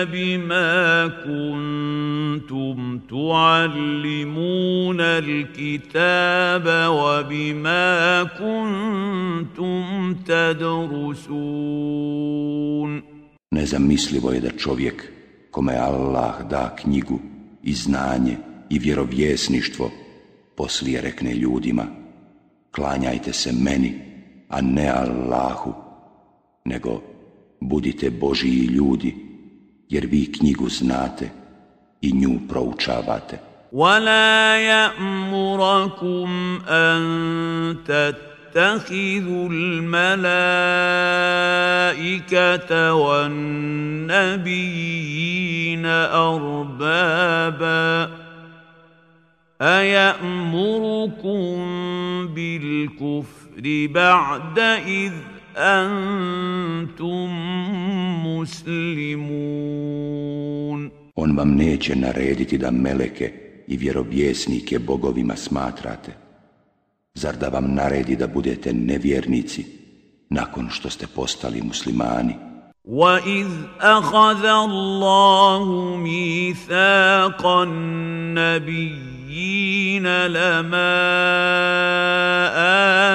بما كنتم تعلمون الكتاب وبما كنتم تدرسون Nezamislivo je da čovjek kome Allah da knjigu i znanje i vjerovjesništvo poslije rekne ljudima klanjajte se meni, a ne Allahu, nego budite Božiji ljudi, jer vi knjigu znate i nju proučavate. ولا يأمركم أن تتخذوا الملائكة والنبيين أرباباً أيأمركم بالكفر بعد إذ أنتم مسلمون On vam neće narediti da meleke i vjerovjesnike bogovima smatrate. Zar da vam naredi da budete nevjernici nakon što ste postali muslimani? وَإِذْ أَخَذَ اللَّهُ مِيثَاقَ النَّبِيِّ النبيين لما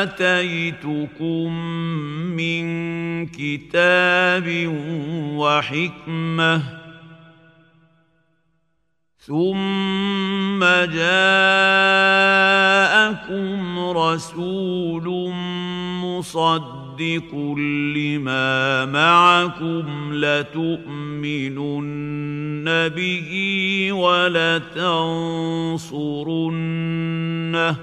آتيتكم من كتاب وحكمة ثم جاءكم رسول مصدق لما معكم لتؤمنن به ولتنصرنه.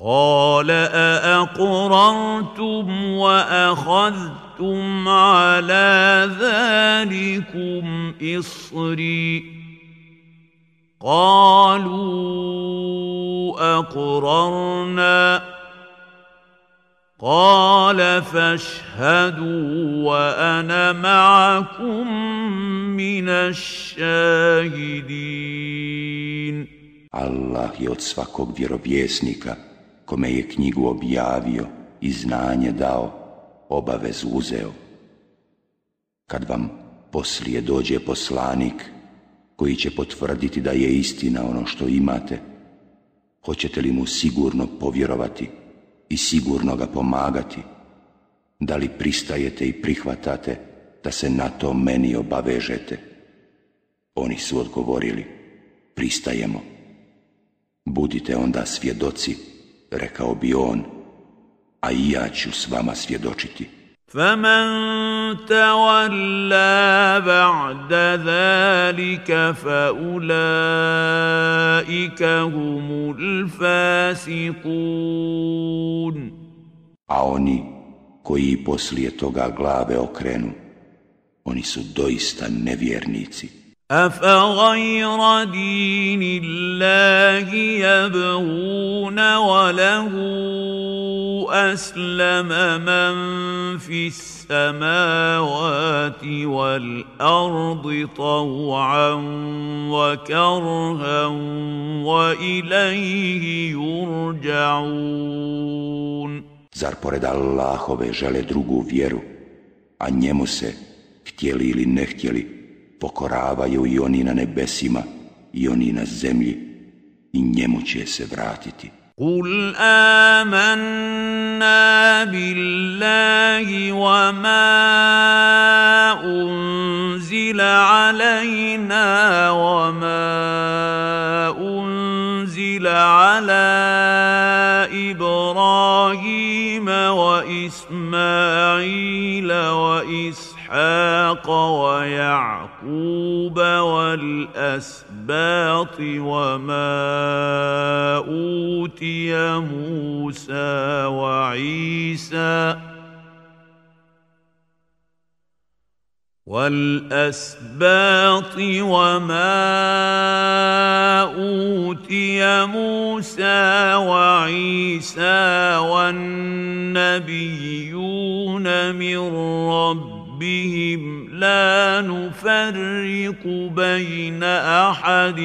قال أأقررتم وأخذتم على ذلكم إصري؟ قالوا أقررنا. قال فاشهدوا وأنا معكم من الشاهدين Allah je od svakog vjerovjesnika kome je knjigu objavio i znanje dao, obavezu uzeo. Kad vam poslije dođe poslanik koji će potvrditi da je istina ono što imate, hoćete li mu sigurno povjerovati I sigurno ga pomagati? Da li pristajete i prihvatate da se na to meni obavežete? Oni su odgovorili, pristajemo. Budite onda svjedoci, rekao bi on, a i ja ću s vama svjedočiti. فمن تولى بعد ذلك فأولئك هم الفاسقون A oni koji poslije toga glave okrenu, oni su doista nevjernici. أفغير دين الله يبغون وله أسلم من في السماوات والأرض طوعا وكرها وإليه يرجعون Zar pored Allahove žele drugu vjeru, a njemu se, htjeli ili ne htjeli, pokoravaju i oni na nebesima i oni na zemlji i njemu će se vratiti. قل آمنا بالله وما أنزل علينا وما أنزل على إبراهيم وإسماعيل وإسحاق ويعقوب والأسباط وما أوتي أوتي موسى وعيسى نبيا وما أوتي موسى وعيسى والنبيون من ربهم لا نفرق بين احد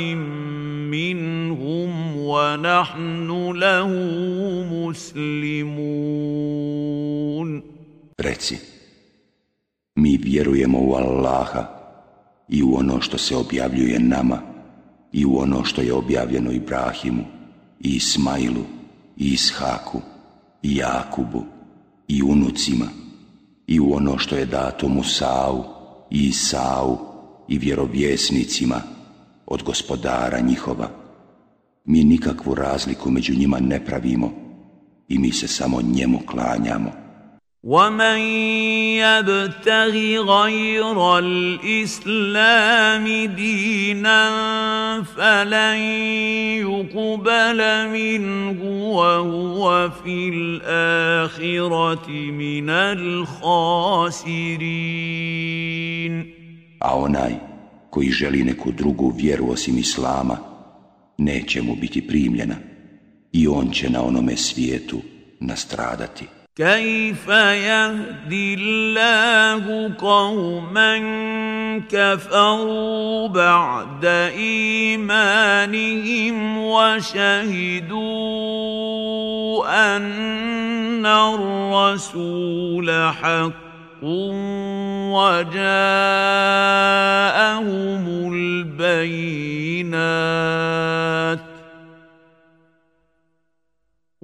منهم ونحن له مسلمون Reci, mi vjerujemo u Allaha i u ono što se objavljuje nama i u ono što je objavljeno Ibrahimu i Ismailu i Ishaku i Jakubu i unucima i u ono što je dato Musau i Isau i vjerovjesnicima od gospodara njihova. Mi nikakvu razliku među njima ne pravimo i mi se samo njemu klanjamo. ومن يبتغ غير الاسلام دينا فلن يقبل منه وهو في الاخره من الخاسرين A onaj koji želi neku drugu vjeru osim Islama, neće mu biti primljena i on će na onome svijetu nastradati. كيف يهدي الله قوما كفروا بعد إيمانهم وشهدوا أن الرسول حق وجاءهم البينات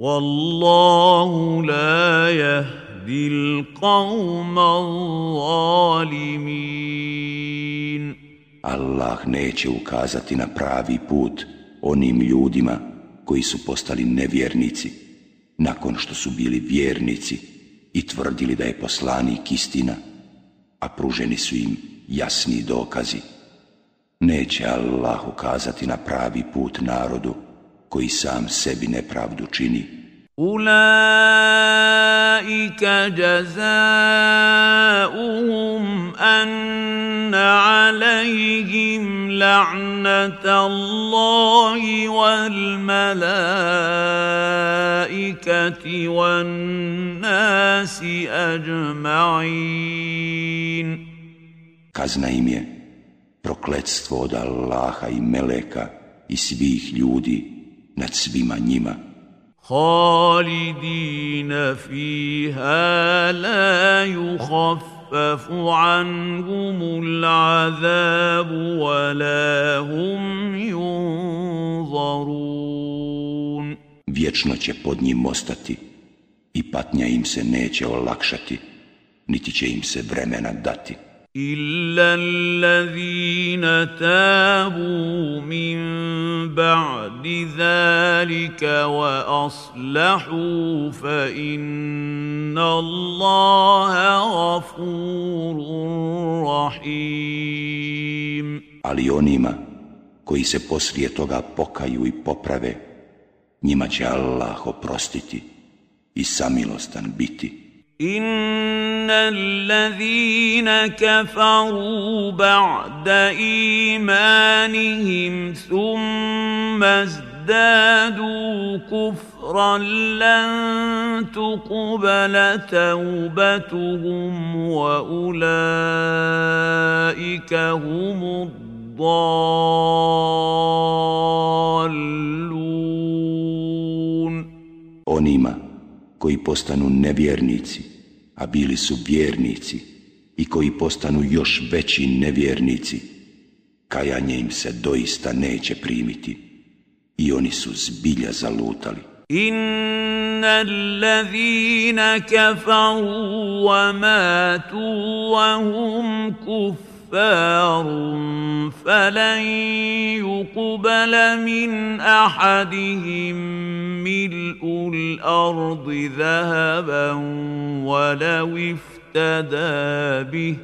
Wallahu la yahdil zalimin. Allah neće ukazati na pravi put onim ljudima koji su postali nevjernici nakon što su bili vjernici i tvrdili da je poslanik istina, a pruženi su im jasni dokazi. Neće Allah ukazati na pravi put narodu koji sam sebi nepravdu čini. أولئك جزاؤهم أن عليهم لعنة الله والملائكة والناس أجمعين Kazna im je prokletstvo od Allaha i Meleka i svih ljudi nad svima njima. Halidina fiha la yukhaffafu anhumul azabu wa. Vječno će pod njim ostati i patnja im se neće olakšati, niti će im se vremena dati. إلا الذين تابوا من بعد ذلك وأصلحوا فإن الله غفور رحيم Ali onima koji se poslije toga pokaju i poprave, njima će Allah oprostiti i samilostan biti. ان الذين كفروا بعد ايمانهم ثم ازدادوا كفرا لن تقبل توبتهم واولئك هم الضالون Onima koji postanu nevjernici, a bili su vjernici, i koji postanu još veći nevjernici, kajanje im se doista neće primiti i oni su zbilja zalutali. ان الذين كفروا وماتوا وهم كفار فلن يقبل من أحدهم ملء الأرض ذهبا ولو افتدى به.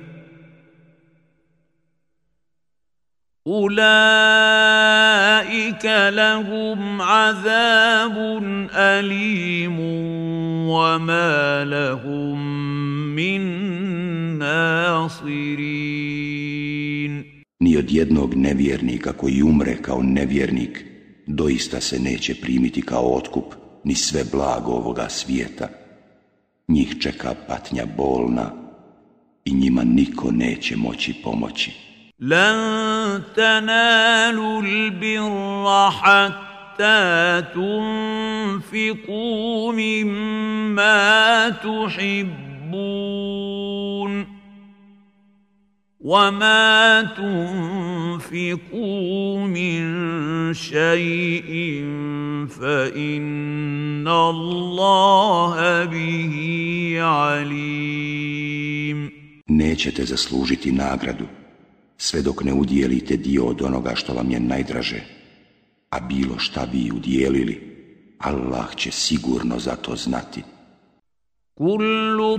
أولئك لهم عذاب أليم وما لهم من ناصرين i od jednog nevjernika koji umre kao nevjernik, doista se neće primiti kao otkup ni sve blago ovoga svijeta. Njih čeka patnja bolna i njima niko neće moći pomoći. لن تنالوا البر حتى تنفقوا مما تحبون وما تنفقوا من شيء فان الله به عليم Nećete zaslužiti nagradu sve dok ne udjelite dio od onoga što vam je najdraže, a bilo šta bi udjelili, Allah će sigurno za to znati. Kullu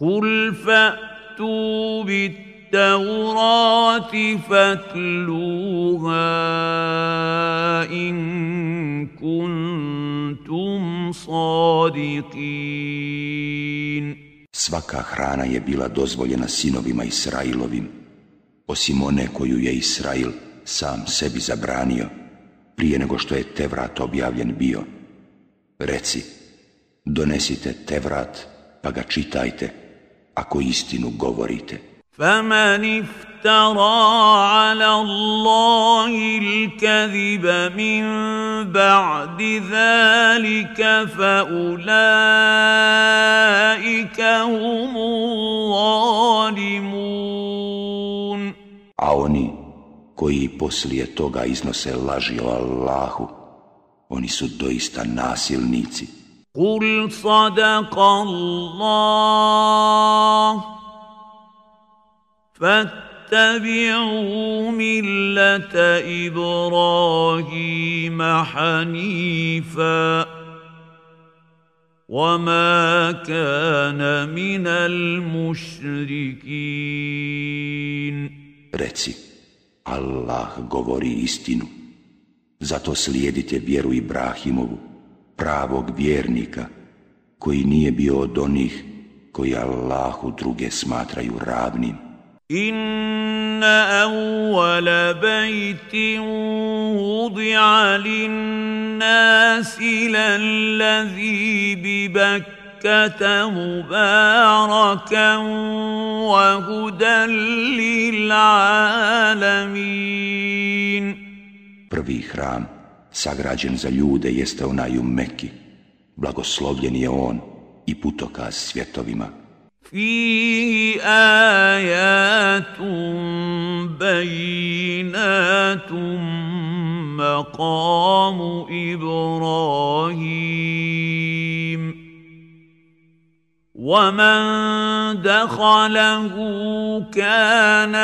قل فاتوا بالتوراه فاتلوها ان كنتم صادقين Svaka hrana je bila dozvoljena sinovima Israilovim, osim one koju je Israil sam sebi zabranio, prije nego što je Tevrat objavljen bio. Reci, donesite Tevrat, pa ga čitajte, ako istinu govorite. فمن افترى على الله الكذب من بعد ذلك فأولئك هم الظالمون A oni koji poslije toga iznose laži o Allahu, oni su doista nasilnici. قل صدق الله فاتبعوا مله إبراهيم حنيفا وما كان من المشركين رتسي الله говори истину زاتو слиедите بيرو إبراهيمو pravog vjernika, koji nije bio od onih koji Allahu druge smatraju ravnim. Inna awwala baytin wudi'a lin-nasi lallazi bi Bakkata mubarakan wa hudan lil-alamin. Prvi hram sagrađen za ljude jeste onaj u Mekki. Blagoslovljen je on i putokaz svjetovima. Fihi ajatun bajinatun maqamu Ibrahim. ومن دخله كان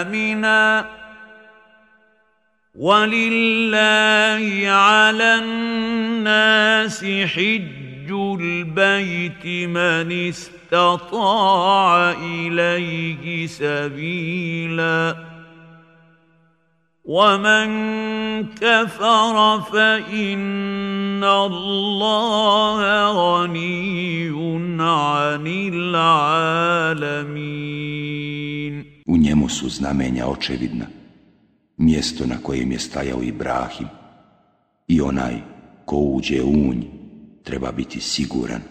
آمناً ولله على الناس حج البيت من استطاع إليه سبيلا. ومن كفر فإن الله غني عن العالمين. U njemu su znamenja očevidna. mjesto na kojem je stajao Ibrahim. I onaj ko uđe u unj treba biti siguran.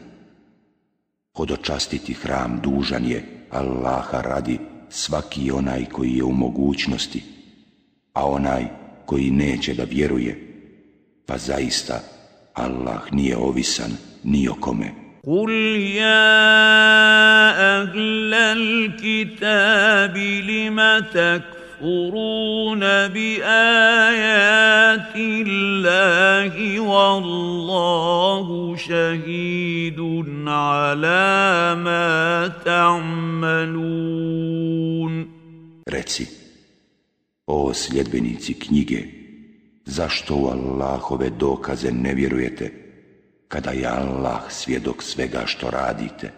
Hodočastiti hram dužan je Allaha radi svaki onaj koji je u mogućnosti, a onaj koji neće da vjeruje, pa zaista Allah nije ovisan ni o kome. قل يا أهل الكتاب لم يكفرون بآيات الله والله شهيد على ما تعملون Reci, O sljedbenici knjige, zašto u Allahove dokaze ne vjerujete, kada je Allah svjedok svega što radite?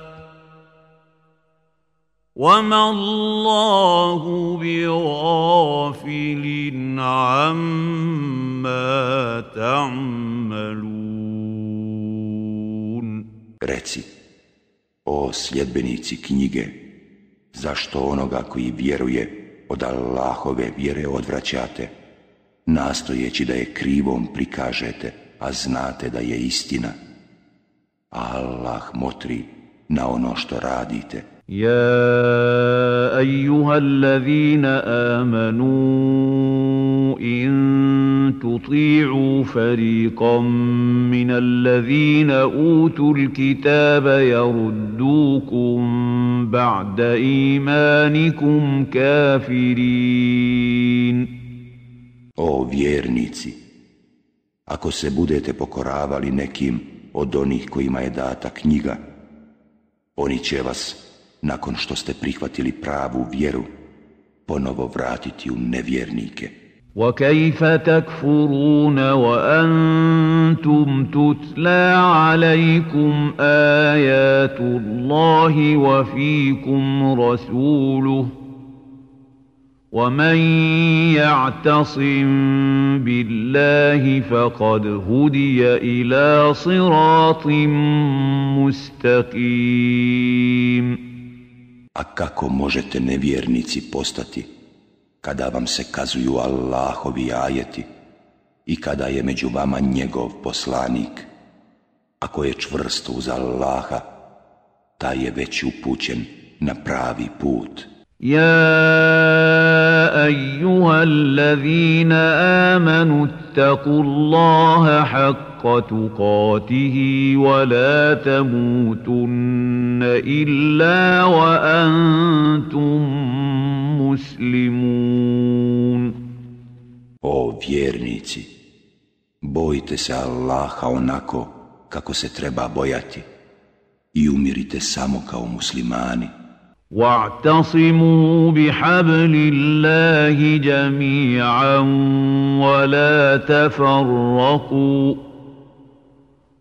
وما الله بغافل عما تعملون Reci, o sljedbenici knjige, zašto onoga koji vjeruje od Allahove vjere odvraćate, nastojeći da je krivom prikažete, a znate da je istina. Allah motri na ono što radite. يا ايها الذين امنوا ان تطيعوا فريقا من الذين اوتوا الكتاب يردوكم بعد ايمانكم كافرين O vjernici, ako se budete pokoravali nekim od onih kojima je data knjiga, oni će vas nakon što ste prihvatili pravu vjeru, ponovo vratiti u nevjernike. وكيف تكفرون وأنتم تتلى عليكم آيات الله وفيكم رسوله ومن يعتصم بالله فقد هدي إلى صراط مستقيم A kako možete nevjernici postati kada vam se kazuju Allahovi ajeti i kada je među vama njegov poslanik? Ako je čvrsto uz Allaha, taj je već upućen na pravi put. يا ايها الذين امنوا اتقوا الله حق تقاته ولا تموتن الا وأنتم مسلمون O vjernici, bojite se Allaha onako kako se treba bojati i umirite samo kao muslimani. واعتصموا بحبل الله جميعا ولا تفرقوا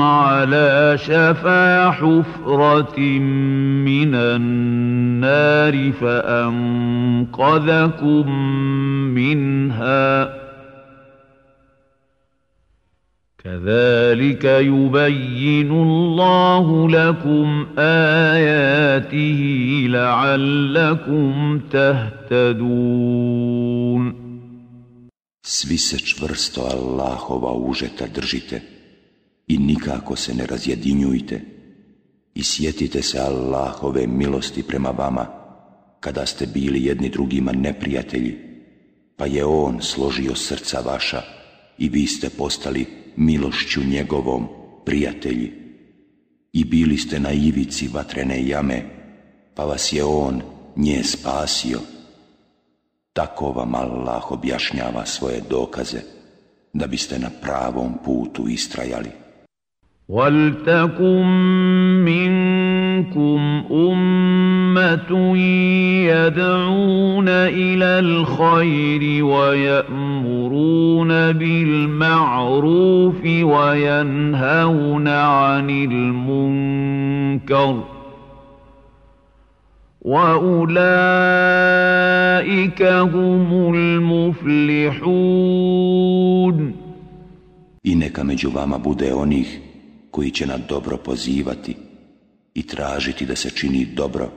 على شفا حفرة من النار فأنقذكم منها. كذلك يبين الله لكم آياته لعلكم تهتدون. Svi se čvrsto Allahova užeta držite. I nikako se ne razjedinjujte i sjetite se Allahove milosti prema vama kada ste bili jedni drugima neprijatelji, pa je On složio srca vaša i vi ste postali milošću njegovom prijatelji i bili ste na ivici vatrene jame, pa vas je on nje spasio. Tako vam Allah objašnjava svoje dokaze, da biste na pravom putu istrajali. وَلْتَكُمْ مِنْكُمْ أُمَّةٌ يَدْعُونَ إِلَى الْخَيْرِ وَيَأْمُرُونَ بِالْمَعْرُوفِ وَيَنْهَوْنَ عَنِ الْمُنْكَرِ وَأُولَئِكَ هُمُ الْمُفْلِحُونَ. I neka među vama bude onih koji će na dobro pozivati i tražiti da se čini dobro,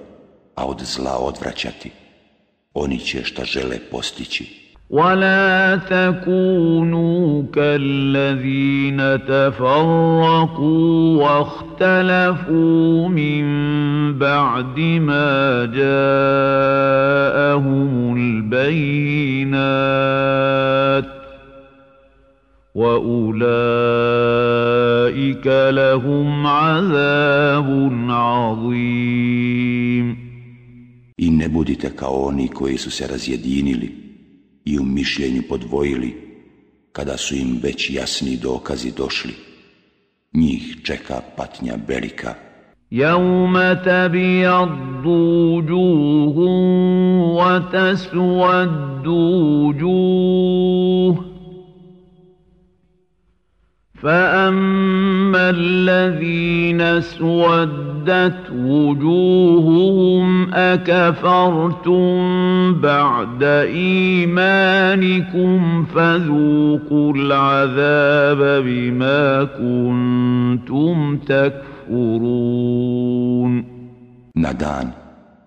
a od zla odvraćati. Oni će šta žele postići. ولا تكونوا كالذين تفرقوا واختلفوا من بعد ما جاءهم البينات واولئك لهم عذاب عظيم I ne budite kao oni koji su se razjedinili i u mišljenju podvojili, kada su im već jasni dokazi došli. Njih čeka patnja velika. يوم تبيض وجوه وتسود وجوه فأما الذين اسودت وجوههم أكفرتم بعد إيمانكم فذوقوا العذاب بما كنتم تكفرون Na dan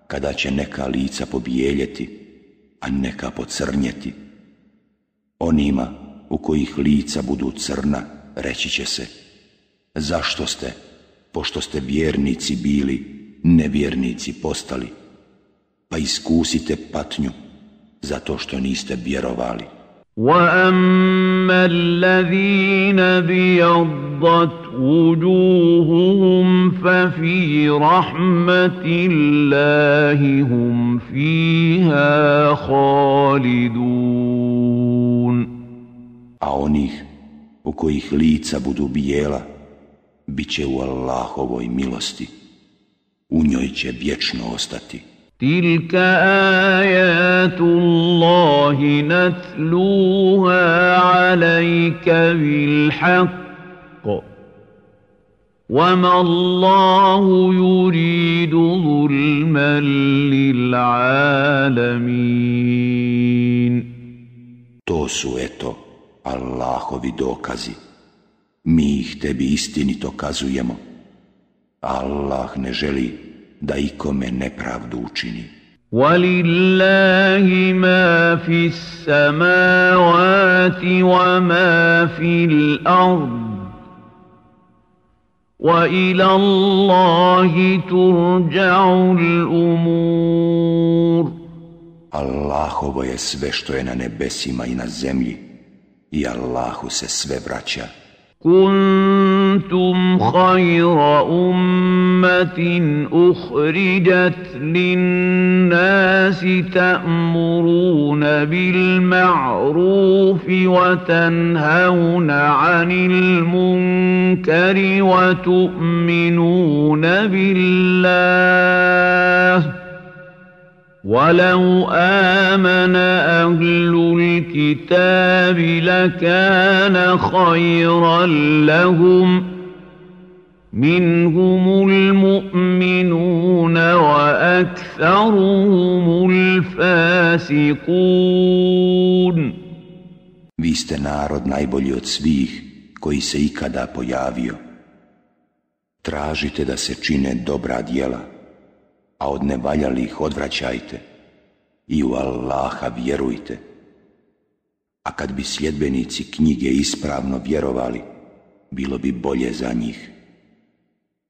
kada će neka lica pobijeljeti, a neka pocrnjeti, onima u kojih lica budu crna, reći će se, zašto ste, pošto ste vjernici bili, nevjernici postali, pa iskusite patnju, zato što niste vjerovali. وَأَمَّا الَّذِينَ بِيَضَّتْ وُجُوهُهُمْ فَفِي رَحْمَةِ اللَّهِ هُمْ فِيهَا خَالِدُونَ A onih u kojih lica budu bijela, bit će u Allahovoj milosti. U njoj će vječno ostati. Tilka ajatu Allahi natluha alajka bil haqq. وما الله يريد ظلما للعالمين To su eto Allahovi dokazi. Mi ih tebi istinito kazujemo. Allah ne želi da ikome nepravdu učini. ولله ما في السماوات وما في الأرض وإلى الله ترجع الأمور Allahovo je sve što je na nebesima i na zemlji i Allahu se sve vraća. كنتم خير أمة أخرجت للناس تأمرون بالمعروف وتنهون عن المنكر وتؤمنون بالله ولو آمن أهل الكتاب لكان خيرا لهم منهم المؤمنون وأكثرهم الفاسقون Vi ste narod najbolji od svih koji se ikada pojavio. Tražite da se čine dobra djela a od nevaljalih odvraćajte i u Allaha vjerujte. A kad bi sljedbenici knjige ispravno vjerovali, bilo bi bolje za njih.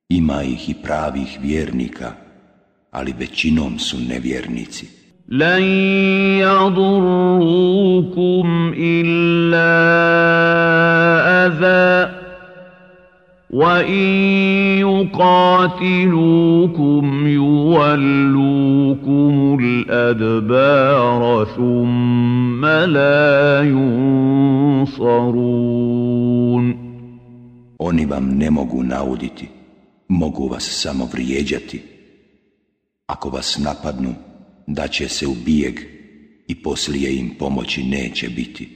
Ima ih i pravih vjernika, ali većinom su nevjernici. لن يضروكم إلا أذى وإن يقاتلوكم يولوكم الأدبار ثم لا ينصرون Oni vam ne mogu nauditi, mogu vas samo vrijeđati. Ako vas napadnu, da će se u bijeg i poslije im pomoći neće biti.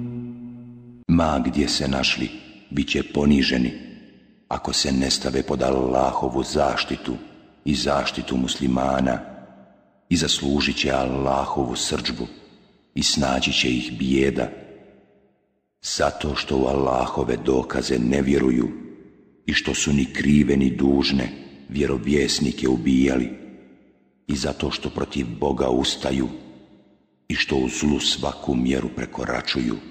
Ma gdje se našli, bit će poniženi, ako se ne stave pod Allahovu zaštitu i zaštitu muslimana i zaslužit će Allahovu srđbu i snađi će ih bijeda, zato što u Allahove dokaze ne vjeruju i što su ni krive ni dužne vjerovjesnike ubijali. I zato što protiv Boga ustaju i što u zlu svaku mjeru prekoračuju.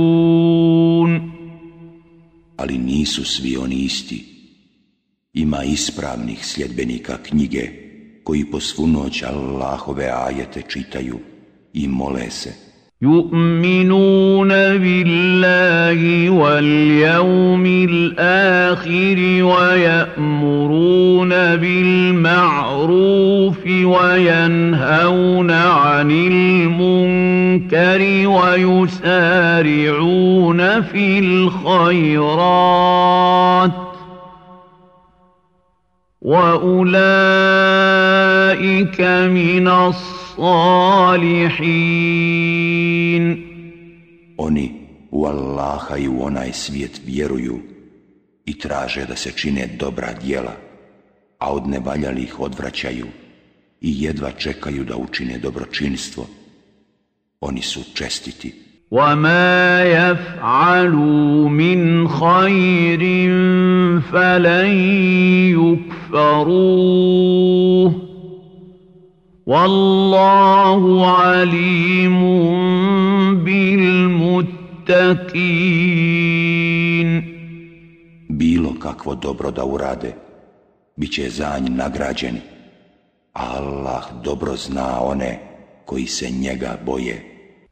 ali nisu svi oni isti. Ima ispravnih sljedbenika knjige koji po svu noć Allahove ajete čitaju i mole se. يؤمنون بالله واليوم الآخر ويأمرون بالمعروف وينهون عن المنكر ويسارعون في الخيرات وأولئك من الصالحين Oni u Allaha i u onaj svijet vjeruju i traže da se čine dobra djela, a od nevaljalih odvraćaju i jedva čekaju da učine dobročinstvo. Oni su čestiti. وما يفعلوا من خير فلن يكفروه والله عليم بالمتقين Bilo kakvo dobro da urade, bit će za nj nagrađeni. Allah dobro zna one koji se njega boje.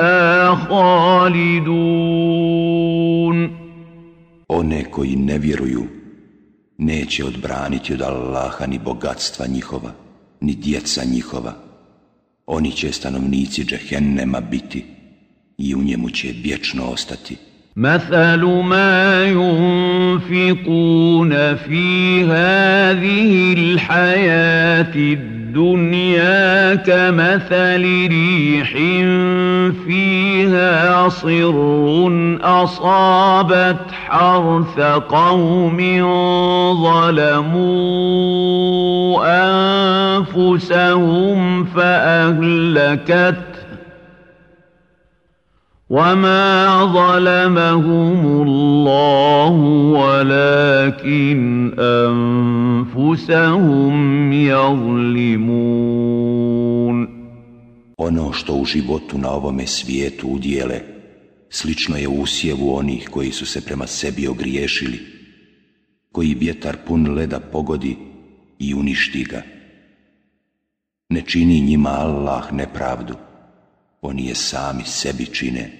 فيها خالدون One koji ne vjeruju, neće odbraniti od Allaha ni bogatstva njihova, ni djeca njihova. Oni će stanovnici džehennema biti i u njemu će vječno ostati. مثل ما ينفقون في هذه الحياة الدنيا كمثل ريح فيها صر أصابت حرث قوم ظلموا أنفسهم فأهلكت وما ظلمهم الله ولكن أنفسهم يظلمون Ono što u životu na ovome svijetu udjele, slično je usjevu onih koji su se prema sebi ogriješili, koji vjetar pun leda pogodi i uništi ga. Ne čini njima Allah nepravdu, oni je sami sebi čine.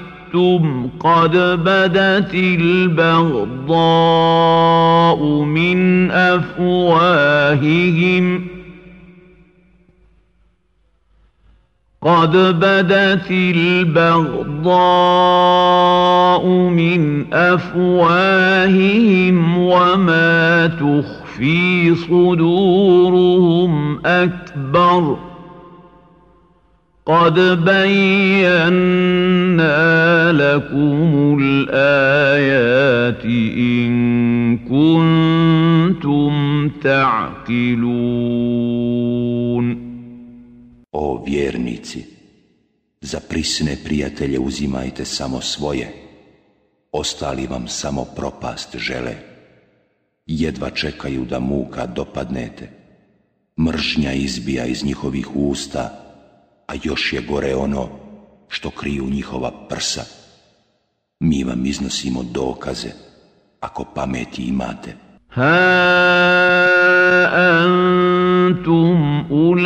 قد بدت البغضاء من أفواههم قد بدت البغضاء من أفواههم وما تخفي صدورهم أكبر قد بينا لكم الآيات إن كنتم تعقلون O vjernici, za prisne prijatelje uzimajte samo svoje, ostali vam samo propast žele. Jedva čekaju da muka dopadnete. Mržnja izbija iz njihovih usta, a još je gore ono što kriju njihova prsa. Mi vam iznosimo dokaze, ako pameti imate. Ha antum ulai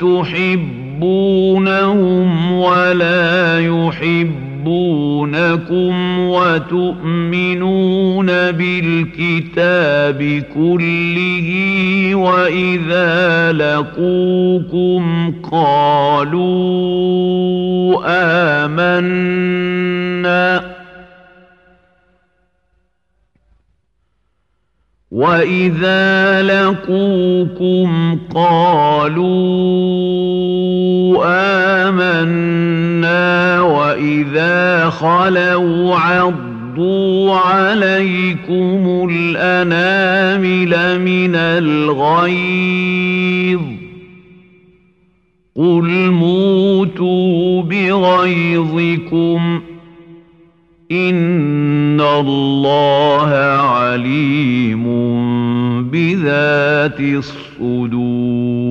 tuhibbunahum wa la yuhibbunahum يحبونكم وتؤمنون بالكتاب كله وإذا لقوكم قالوا آمنا وإذا لقوكم قالوا آمنا وإذا خلوا عضوا عليكم الأنامل من الغيظ قل موتوا بغيظكم الله عليم بذات الصدور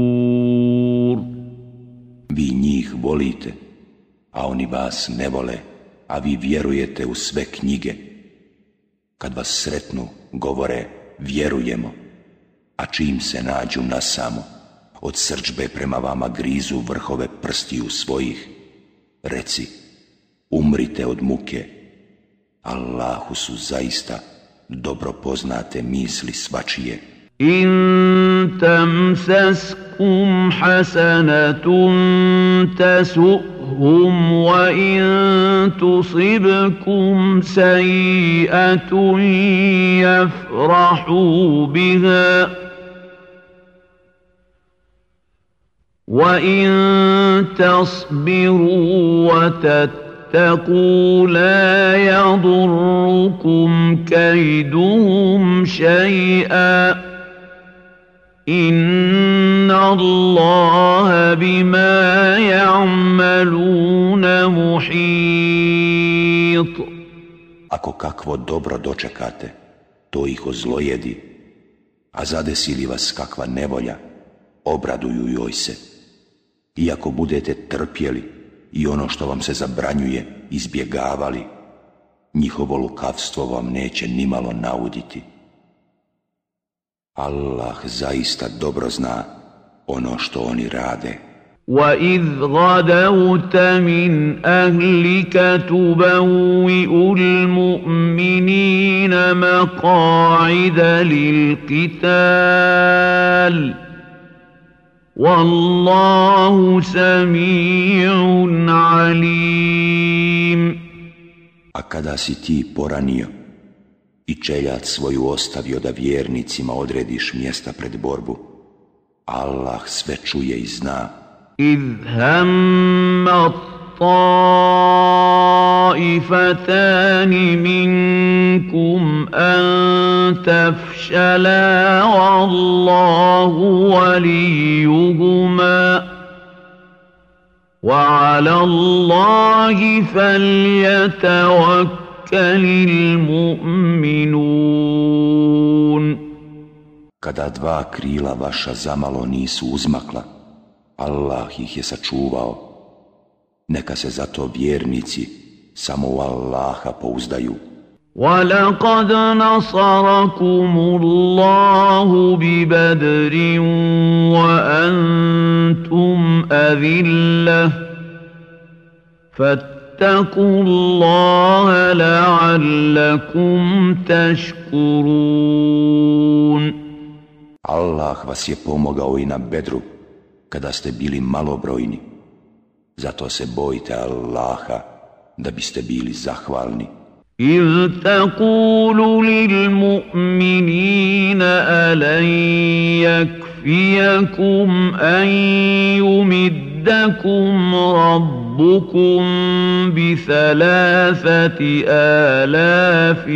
Vi njih volite, a oni vas ne vole, a vi vjerujete u sve knjige. Kad vas sretnu, govore vjerujemo, a čim se nađu na samo, od srđbe prema vama grizu vrhove prstiju svojih. Reci, umrite od muke, Allahu su zaista dobro poznate misli svačije. In tamsaskum hasanatun tasuhum wa in tusibkum sayi'atun yafrahu biha وإن تصبروا وتتقوا واتقوا لا يضركم كيدهم شيئا إن الله بما يعملون محيط Ako kakvo dobro dočekate, to ih ozlojedi, a zadesili vas kakva nevolja, obraduju joj se. Iako budete trpjeli, i ono što vam se zabranjuje izbjegavali, njihovo lukavstvo vam neće nimalo nauditi. Allah zaista dobro zna ono što oni rade. وَإِذْ غَدَوْتَ مِنْ أَهْلِكَ تُبَوِّئُ الْمُؤْمِنِينَ مَقَاعِدَ لِلْقِتَالِ Wallahu sami'un alim. A kada si ti poranio i čeljat svoju ostavio da vjernicima odrediš mjesta pred borbu, Allah sve čuje i zna. Idh hammat طائفتان منكم أن تفشلا والله وليهما وعلى الله فليتوكل المؤمنون Kada dva krila vaša zamalo nisu uzmakla, Allah ih je sačuvao. Neka se zato vjernici samo u Allaha pouzdaju. ولقد نصركم الله ببدر وأنتم أذلة فاتقوا الله لعلكم تشكرون Allah vas je pomogao i na bedru kada ste bili malobrojni. Zato se bojite Allaha da biste bili zahvalni. إذ تقول للمؤمنين ألن يكفيكم أن يمدكم ربكم بثلاثة آلاف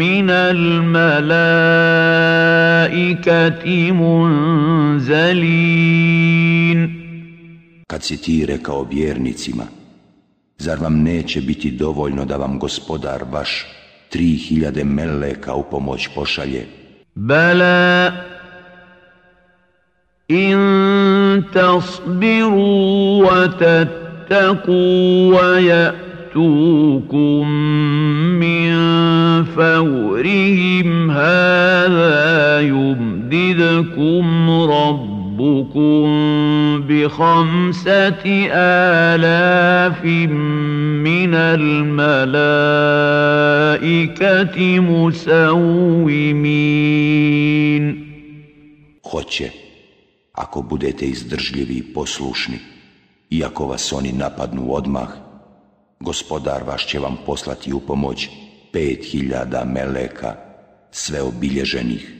من الملائكة منزلين Kad si ti rekao vjernicima, Zar vam neće biti dovoljno da vam gospodar vaš tri hiljade meleka u pomoć pošalje? Bala in tasbiru wa tattaku wa ya'tukum min faurihim hada yumdidkum rabbu ربكم بخمسة آلاف من الملائكة مسومين Hoće, ako budete izdržljivi i poslušni, iako vas oni napadnu odmah, gospodar vaš će vam poslati u pomoć pet hiljada meleka, sve obilježenih,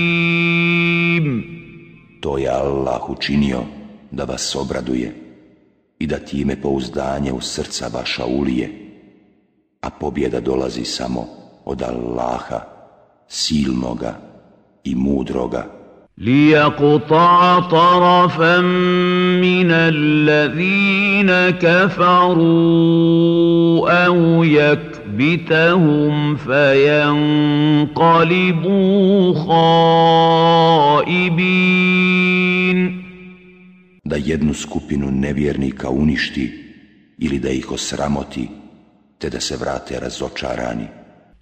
je Allah učinio da vas obraduje i da time pouzdanje u srca vaša ulije, a pobjeda dolazi samo od Allaha, silnoga i mudroga. ليقطع طرفا من الذين كفروا أو يكبتهم فينقلبوا خائبين Da jednu skupinu nevjernika uništi ili da ih osramoti, te da se vrate razočarani.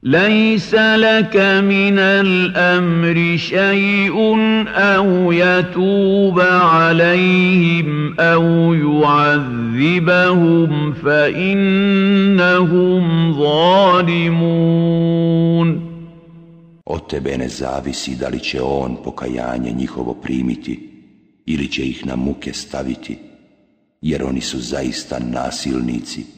ليس لك من الأمر شيء أو يتوب عليهم أو يعذبهم فإنهم ظالمون Od tebe ne zavisi da li će on pokajanje njihovo primiti ili će ih na muke staviti, jer oni su zaista nasilnici.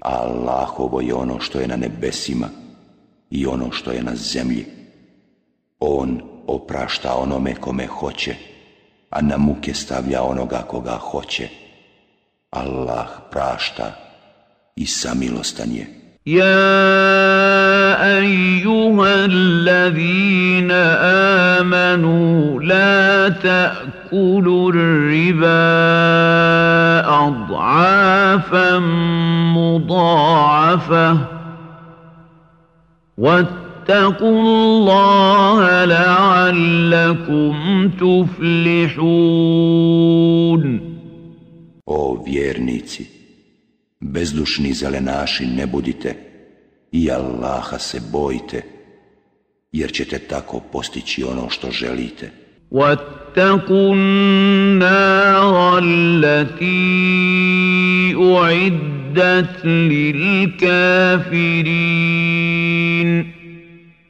Allahovo je ono što je na nebesima i ono što je na zemlji. On oprašta onome kome hoće, a na muke stavlja onoga koga hoće. Allah prašta i samilostan je. يا ايها الذين امنوا لا تاكلوا الربا اضعافا مضاعفه واتقوا الله لعلكم تفلحون O vjernici, bezdušni zelenaši ne budite i Allaha se bojte, jer ćete tako postići ono što želite. واتقوا النار التي أعدت للكافرين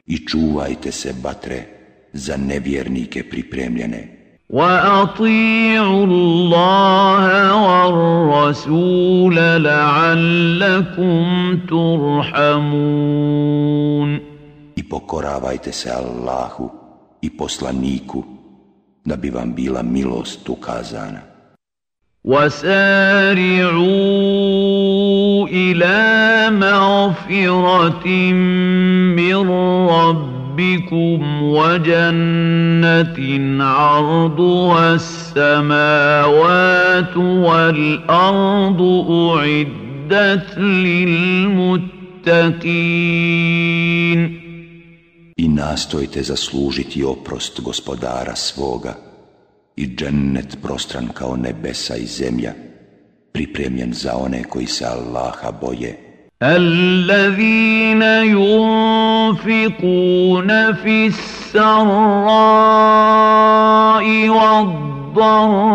I čuvajte se batre za nevjernike pripremljene. وأطيعوا الله والرسول لعلكم ترحمون I pokoravajte se Allahu i poslaniku da bi vam bila milost ukazana. وسارعوا إلى مغفرة من ربكم وجنة عرضها السماوات والأرض أعدت للمتقين i nastojte zaslužiti oprost gospodara svoga i džennet prostran kao nebesa i zemlja, pripremljen za one koji se Allaha boje. الذين ينفقون في السراء والضراء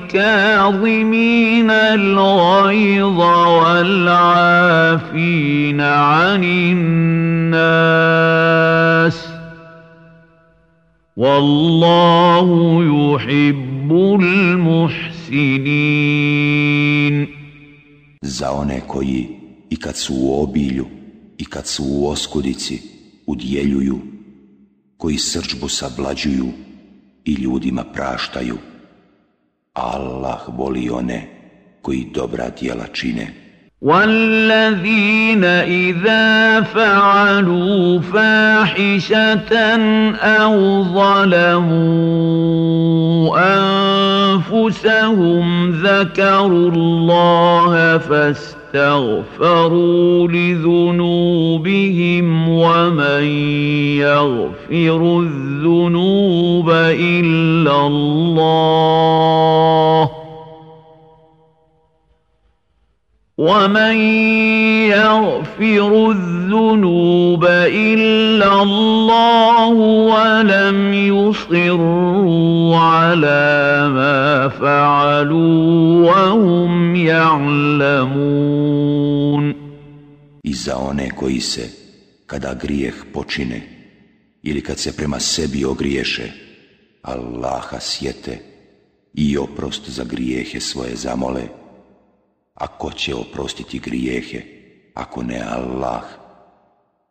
والكاظمين الغيظ والعافين عن الناس والله يحب المحسنين Za one koji i kad su u obilju i kad su u oskudici udjeljuju, koji srčbu sablađuju i ljudima praštaju. Allah voli one koji dobra djela čine. والذين إذا فعلوا فاحشة أو ظلموا أنفسهم ذكروا الله فاستغفروا لذنوبهم ومن يغفر الذنوب إلا الله ومن يغفر الذنوب إلا الله ولم يصروا على ما فعلوا وهم يعلمون za one koji se, kada grijeh počine, ili kad se prema sebi ogriješe, Allaha sjete i oprost za grijehe svoje zamole, A ko će oprostiti grijehe, ako ne Allah,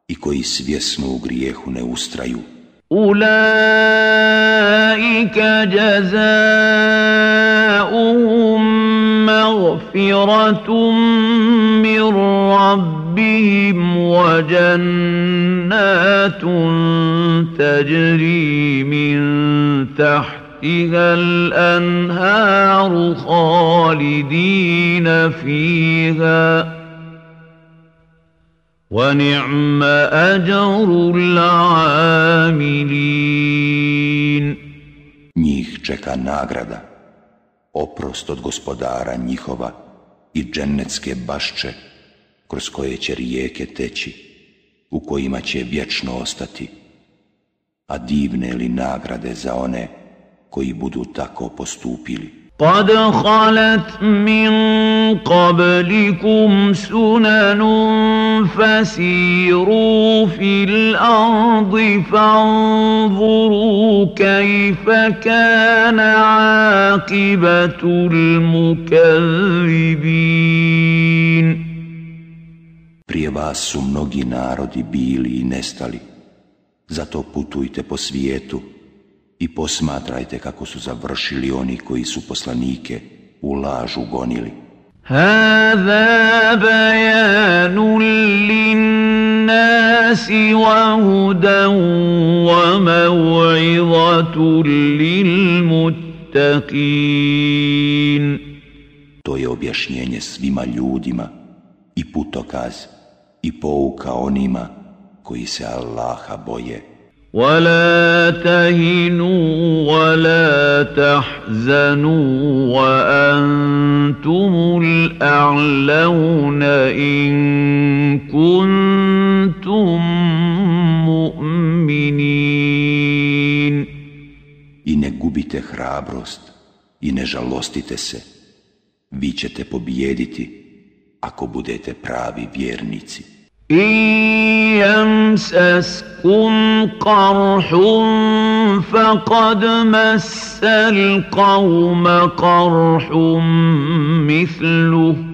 i koji svjesno u grijehu ne ustraju? Ulaika jazaؤhum magfiratum min rabbihim jannatun tajri min tahti تحتها الأنهار خالدين فيها ونعم أجر العاملين Njih čeka nagrada, oprost od gospodara njihova i džennetske bašče kroz koje će rijeke teći, u kojima će vječno ostati, a divne li nagrade za one koji budu tako postupili. قد خلت من قبلكم سنن فسيروا في الأرض فانظروا كيف كان عاقبة المكذبين Prije vas su mnogi narodi bili i nestali, zato putujte po svijetu i posmatrajte kako su završili oni koji su poslanike u lažu gonili. هذا بيان للناس وهدى وموعظة للمتقين To je objašnjenje svima ljudima i putokaz i pouka onima koji se Allaha boje. ولا تهنوا ولا تحزنوا وأنتم الأعلون إن كنتم مؤمنين I gubite hrabrost i ne žalostite se. Vi ćete pobijediti Ako budete pravi vjernici. إن يمسسكم قرح فقد مس القوم قرح مثله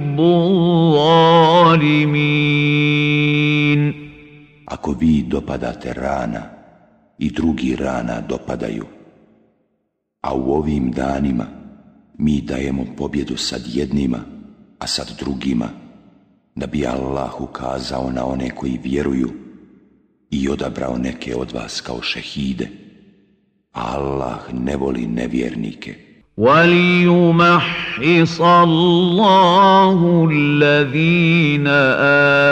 الظالمين Ako vi dopadate rana i drugi rana dopadaju, a u ovim danima mi dajemo pobjedu sad jednima, a sad drugima, da bi Allah ukazao na one koji vjeruju i odabrao neke od vas kao šehide. Allah ne voli nevjernike. وليمحص الله الذين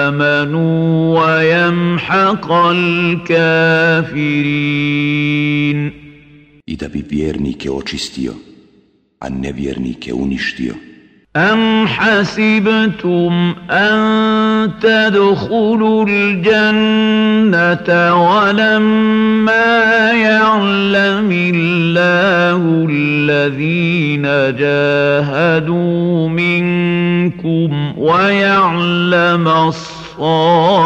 آمنوا ويمحق الكافرين I da bi vjernike očistio, a nevjernike uništio. أم حسبتم أن تدخلوا الجنة ولما يعلم الله الذين جاهدوا منكم ويعلم الصابرين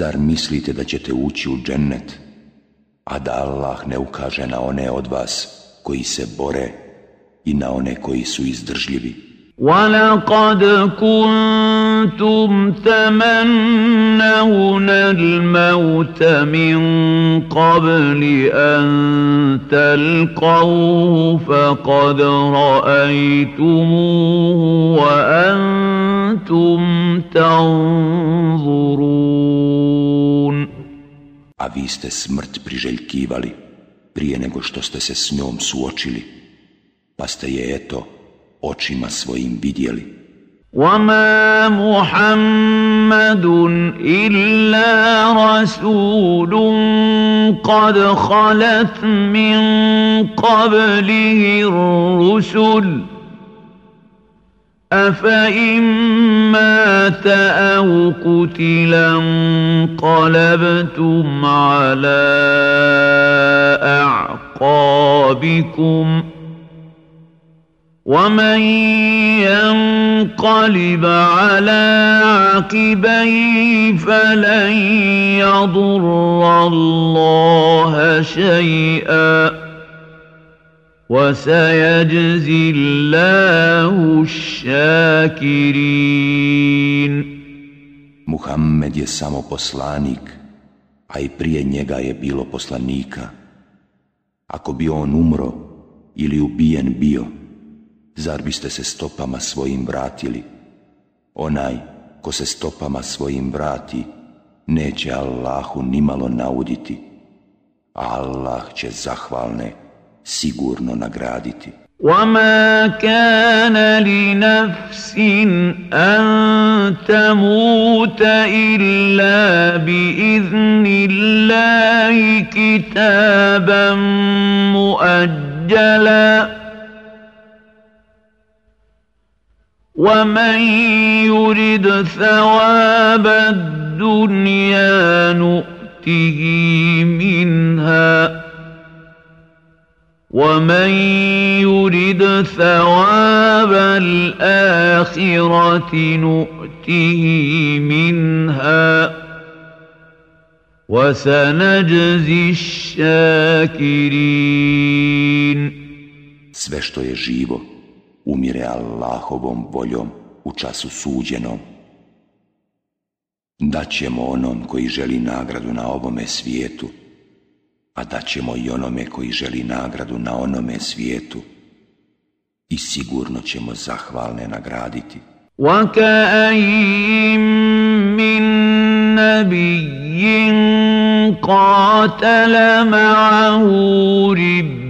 Zar mislite da ćete ući u džennet, a da Allah ne ukaže na one od vas koji se bore i na one koji su izdržljivi. ولقد كنتم تمنون الموت من قبل أن تلقوه فقد رأيتموه وأنتم تنظرون A vi ste smrt priželjkivali prije nego što ste se s njom suočili, pa ste je eto očima svojim vidjeli. وما محمد إلا رسول قد خلت من قبله الرسل أفإن مات أو قتلا انقلبتم على أعقابكم ۖ ومن ينقلب على عقبيه فلن يضر الله شيئا وسيجزي الله الشاكرين Muhammed je samo poslanik, a i prije njega je bilo poslanika. Ako bi on umro ili ubijen bio, zar biste se stopama svojim vratili? Onaj ko se stopama svojim vrati, neće Allahu nimalo nauditi, a Allah će zahvalne sigurno nagraditi. وما كان لنفس أن تموت إلا بإذن الله كتابا مؤجلا ومن يرد ثواب الدنيا نؤته منها ومن يرد ثواب الآخرة نؤته منها وسنجزي الشاكرين Sve što je živo umire Allahovom voljom u času suđenom. Daćemo onom koji želi nagradu na ovome svijetu, a daćemo i onome koji želi nagradu na onome svijetu i sigurno ćemo zahvalne nagraditi. min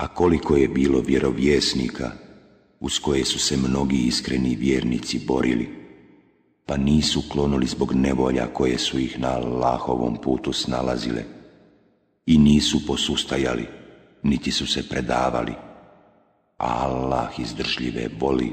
A koliko je bilo vjerovjesnika uz koje su se mnogi iskreni vjernici borili, pa nisu klonuli zbog nevolja koje su ih na Allahovom putu snalazile i nisu posustajali, niti su se predavali, a Allah izdržljive voli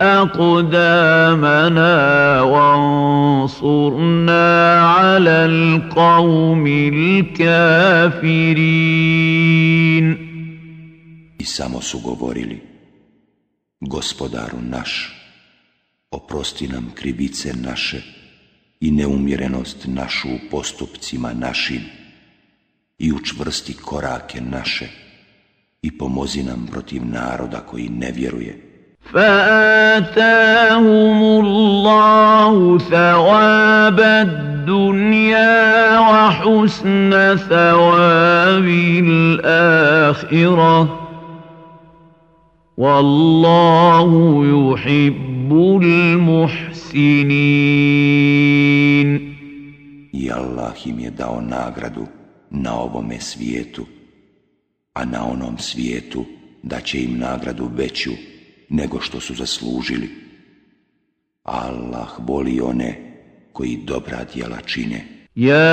أقدامنا وانصرنا على القوم الكافرين I samo su govorili, gospodaru naš, oprosti nam krivice naše i neumjerenost našu u postupcima našim i učvrsti korake naše i pomozi nam protiv naroda koji ne vjeruje. فآتاهم الله ثواب الدنيا وحسن ثواب الآخرة والله يحب المحسنين I Allah im je dao nagradu na ovome svijetu, a na onom svijetu da će im nagradu veću nego što su zaslužili. Allah voli one koji dobra djela čine. Ja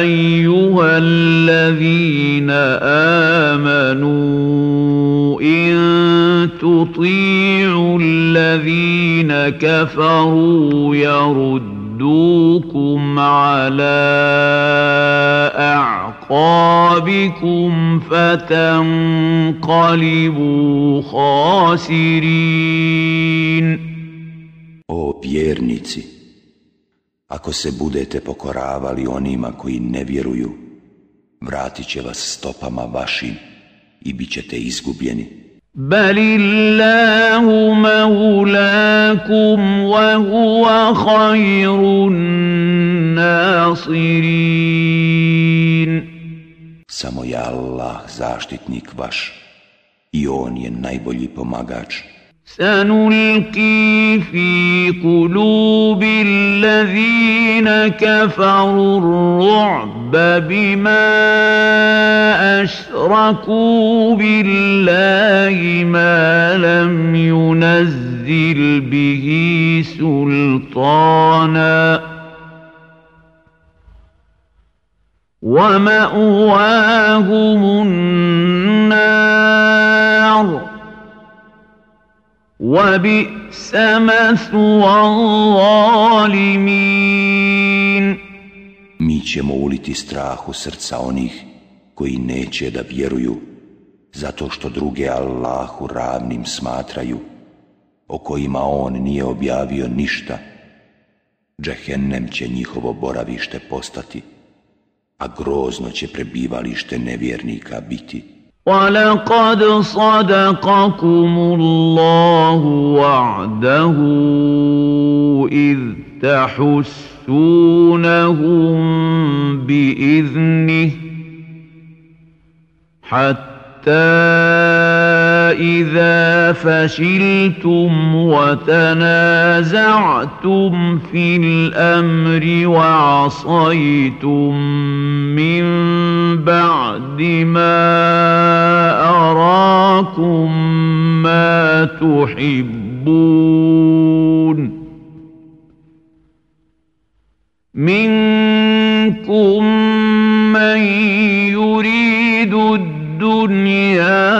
ejuha allazina amanu in tuti'u allazina kafaru jaruddukum ala. أعقابكم فتنقلبوا خاسرين O vjernici, ako se budete pokoravali onima koji ne vjeruju, vratit će vas stopama vašim i bit ćete izgubljeni. بل الله مولاكم وهو خير الناصرين Samo je Allah zaštitnik vaš i On je najbolji pomagač. سنلقي في قلوب الذين كفروا الرعب بما اشركوا بالله ما لم ينزل به سلطانا وماواهم النار وبئس مثوى الظالمين Mi ćemo uliti strah u srca onih koji neće da vjeruju, zato što druge Allahu ravnim smatraju, o kojima On nije objavio ništa. Džehennem će njihovo boravište postati, A grozno će prebivalište nevjernika biti. ولقد صدقكم الله وعده إذ تحسونهم بإذنه حتى إذا فشلتم وتنازعتم في الأمر وعصيتم من بعد ما أراكم ما تحبون منكم من يريد الدنيا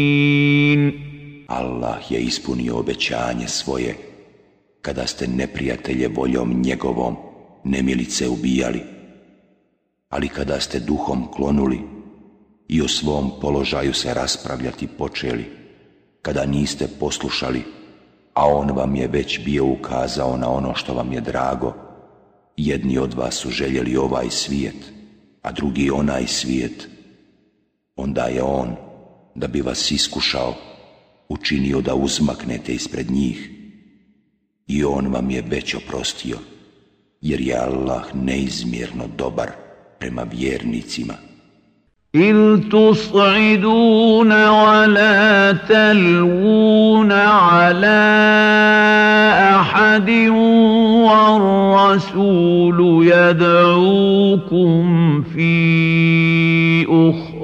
Allah je ispunio obećanje svoje. Kada ste neprijatelje voljom njegovom nemilice ubijali ali kada ste duhom klonuli i o svom položaju se raspravljati počeli, kada niste poslušali, a on vam je već bio ukazao na ono što vam je drago, jedni od vas su željeli ovaj svijet, a drugi onaj svijet, onda je on, da bi vas iskušao, učinio da uzmaknete ispred njih i on vam je već oprostio, jer je Allah neizmjerno dobar prema vjernicima. إذ تصعدون ولا تلوون على أحد والرسول يدعوكم في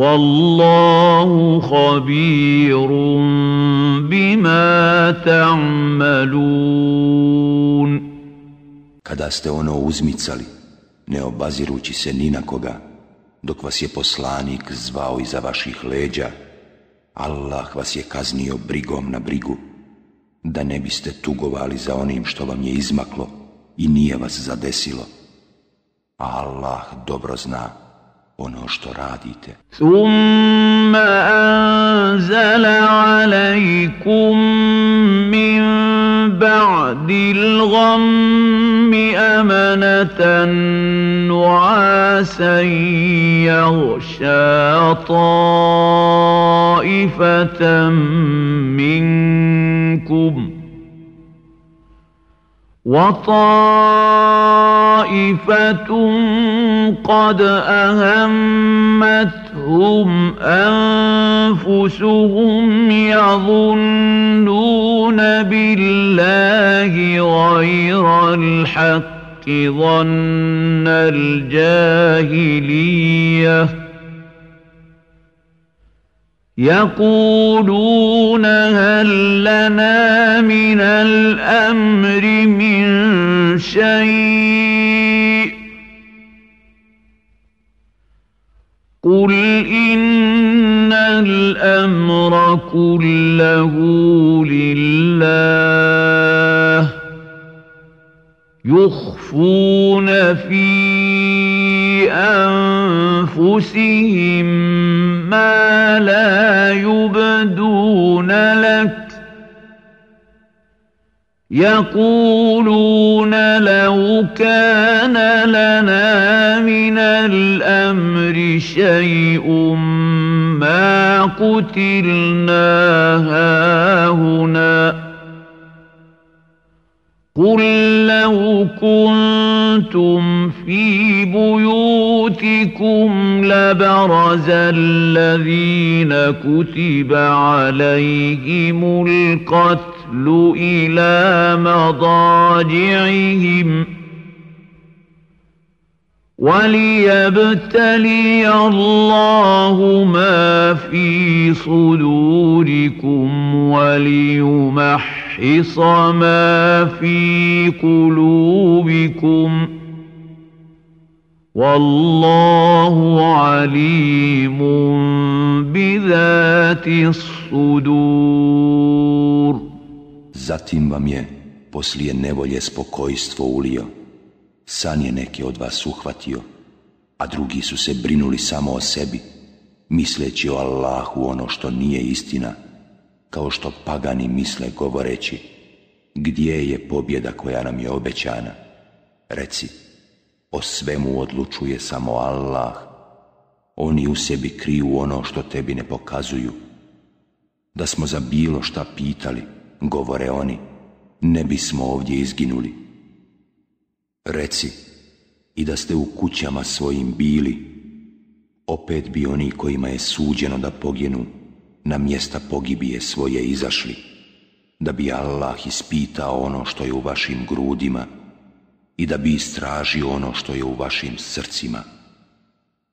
Wallahu habirum bima ta'malun. Kada ste ono uzmicali, ne obazirući se ni na koga, dok vas je poslanik zvao iza vaših leđa, Allah vas je kaznio brigom na brigu, da ne biste tugovali za onim što vam je izmaklo i nije vas zadesilo. Allah dobro zna ono što radite. Thumma anzala alaikum min ba'di الغم أمنة نعاسا يغشى طائفة منكم وطائفة قد أهمتهم أنفسهم يظنون بالله غير الحق ظن الجاهليه يقولون هل لنا من الأمر من شيء قل إن الأمر كله لله يخفون في أنفسهم ما لا يبدون لك. يقولون لو كان لنا من الأمر شيء ما قتلنا هاهنا. قل لو كنتم في بيوتكم لبرز الذين كتب عليهم القتل إلى مضاجعهم وليبتلي الله ما في صدوركم وليمحص ما في قلوبكم والله عليم بذات الصدور Zatim vam je poslije nevolje spokojstvo ulio. San je neki od vas uhvatio, a drugi su se brinuli samo o sebi, misleći o Allahu ono što nije istina, kao što pagani misle govoreći, gdje je pobjeda koja nam je obećana, Reci, o svemu odlučuje samo Allah. Oni u sebi kriju ono što tebi ne pokazuju. Da smo za bilo šta pitali, govore oni, ne bismo ovdje izginuli. Reci, i da ste u kućama svojim bili, opet bi oni kojima je suđeno da poginu, na mjesta pogibije svoje izašli, da bi Allah ispitao ono što je u vašim grudima i da bi istražio ono što je u vašim srcima.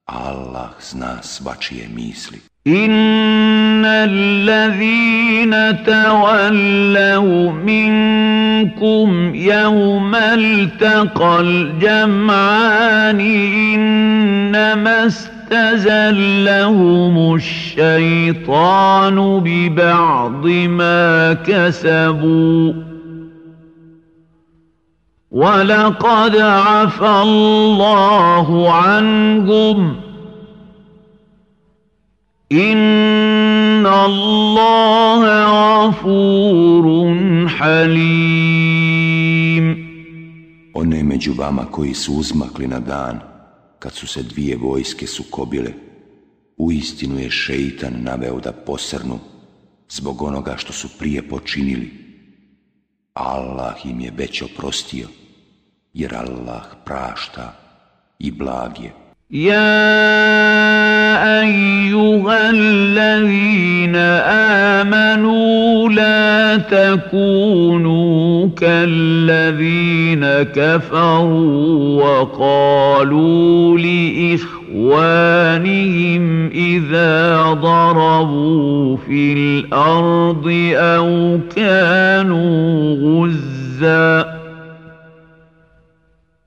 Allah zna svačije misli. Inna allazina tavallav minkum jevmal taqal jam'ani innama استزلهم الشيطان ببعض ما كسبوا ولقد عفى الله عنهم إن الله غفور حليم One među vama koji su uzmakli na dan kad su se dvije vojske sukobile, uistinu je šeitan naveo da posrnu zbog onoga što su prije počinili. Allah im je već oprostio, jer Allah prašta i blag je. يا ايها الذين امنوا لا تكونوا كالذين كفروا وقالوا لاخوانهم إذا ضربوا في الأرض أو كانوا غزاً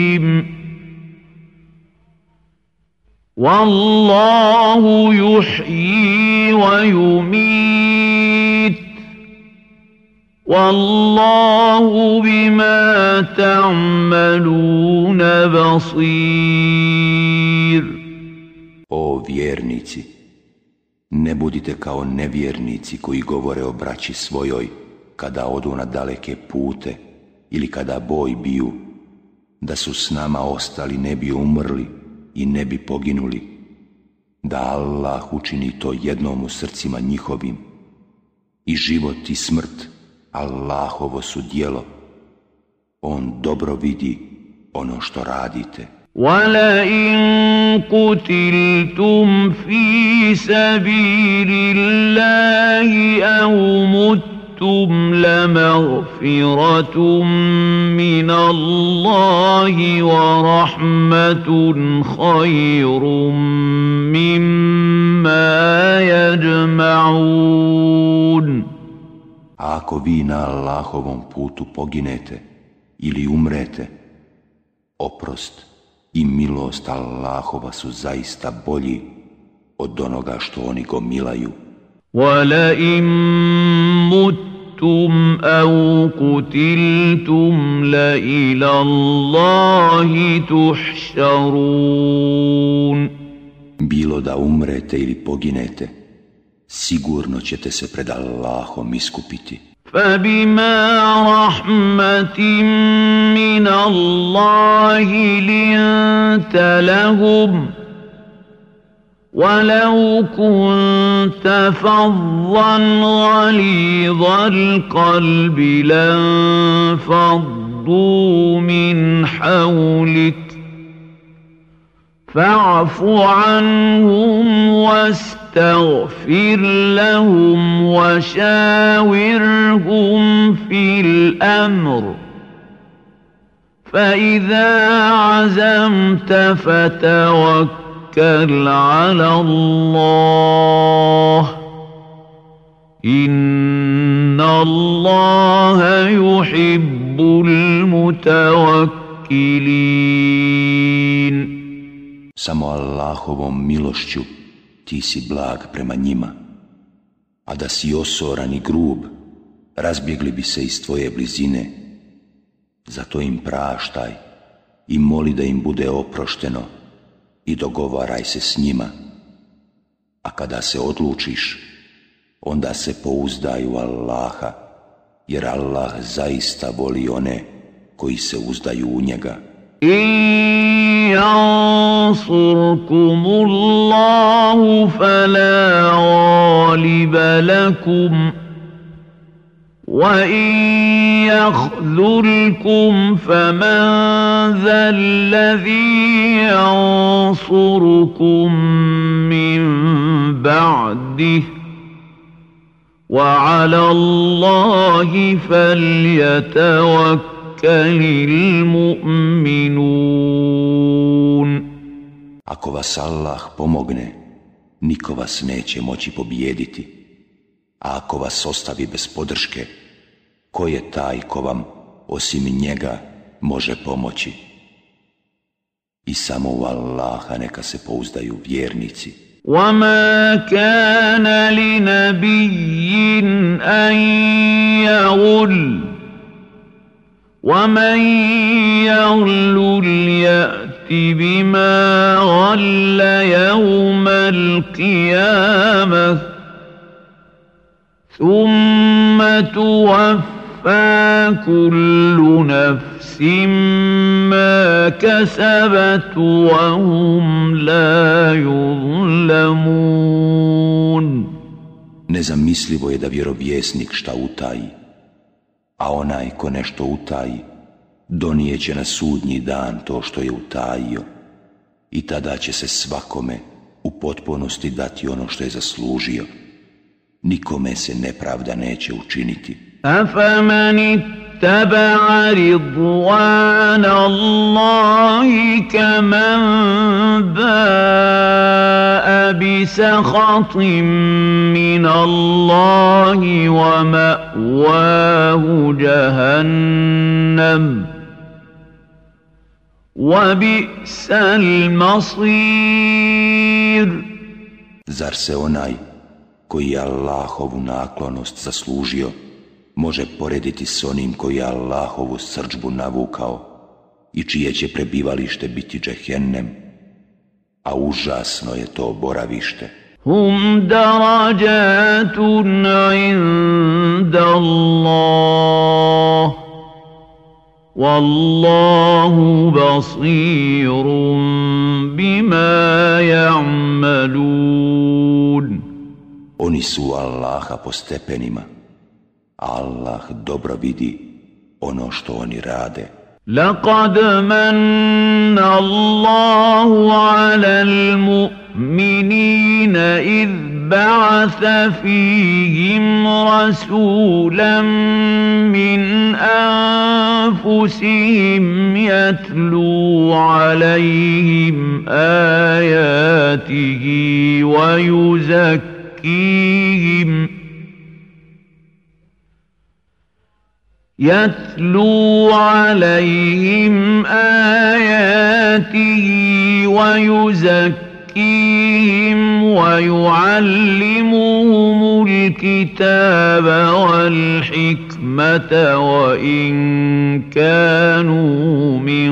بهم والله يحيي ويميت والله بما تعملون بصير O vjernici, ne budite kao nevjernici koji govore o braći svojoj kada odu na daleke pute ili kada boj biju da su s nama ostali ne bi umrli i ne bi poginuli, da Allah učini to jednom u srcima njihovim i život i smrt Allahovo su dijelo. On dobro vidi ono što radite. وَلَئِن قُتِلْتُمْ فِي سَبِيلِ اللَّهِ أَوْ أَشْرَكْتُمْ لَمَغْفِرَةٌ مِّنَ اللَّهِ وَرَحْمَةٌ خَيْرٌ مِّمَّا يَجْمَعُونَ Ako vi na Allahovom putu poginete ili umrete, oprost i milost Allahova su zaista bolji od onoga što oni gomilaju. وَلَئِن مُتْ متم أو قتلتم لإلى الله تحشرون Bilo da umrete ili poginete, sigurno ćete se pred Allahom iskupiti. فبما رحمة من الله لنت لهم ولو كنت فظا غليظ القلب لانفضوا من حولك فاعف عنهم واستغفر لهم وشاورهم في الأمر فإذا عزمت فتوكل توكل على الله إن الله يحب المتوكلين وكيلين Samo Allahovom milošću ti si blag prema njima, a da si osoran i grub, razbjegli bi se iz tvoje blizine. Zato im praštaj i moli da im bude oprošteno i dogovaraj se s njima. A kada se odlučiš, onda se pouzdaj u Allaha, jer Allah zaista voli one koji se uzdaju u njega. ينصركم الله فلا غالب لكم وإن يخذلكم فمن ذا الذي ينصركم من بعده وعلى الله فليتوكل المؤمنون Ako vas Allah pomogne, niko vas neće moći pobijediti. A ako vas ostavi bez podrške, ko je taj ko vam, osim njega, može pomoći? I samo u Allaha neka se pouzdaju vjernici. وما كان لنبي أن يغل ومن يغل يأت بما غل يوم القيامة ثم توفى كل نفس ما كسبت وهم لا يظلمون Nezamislivo je da vjerovjesnik šta utaji, a onaj ko nešto utaji, donijeće na sudnji dan to što je utajio i tada će se svakome u potpunosti dati ono što je zaslužio. Nikome se nepravda neće učiniti. أفمن اتبع رضوان الله كمن باء بسخط من الله ومأواه جهنم وبئس المصير. Zar se onaj koji je Allahovu naklonost zaslužio, može porediti s onim koji je Allahovu srđbu navukao i čije će prebivalište biti džehennem, a užasno je to boravište. Hum darajatun inda Allah, Wallahu basirun bima ja'malun. Oni su Allaha po stepenima, Allah dobro vidi ono što oni rade. لقد من الله على المؤمنين إذ بعث فيهم رسولا من أنفسهم يتلو عليهم آياته ويزكيهم يتلو عليهم آياته ويزكيهم ويعلمهم الكتاب والحكمة وإن كانوا من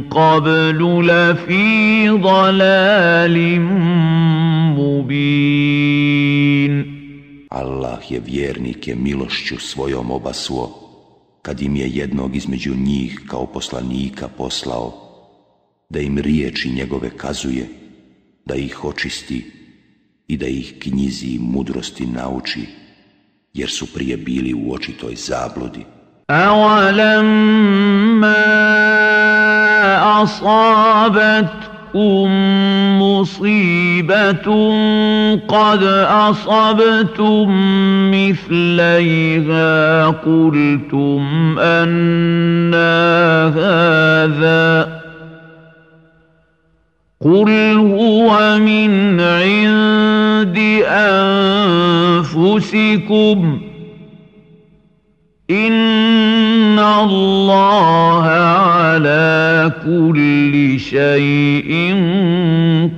قبل لفي ضلال مبين Allah je vjernike milošću svojom obasuo, kad im je jednog između njih kao poslanika poslao, da im riječi njegove kazuje, da ih očisti i da ih knjizi i mudrosti nauči, jer su prije bili u očitoj zabludi. أولما مصيبة قد أصبتم مثليها قلتم أن هذا قل هو من عند أنفسكم إن الله على كل شيء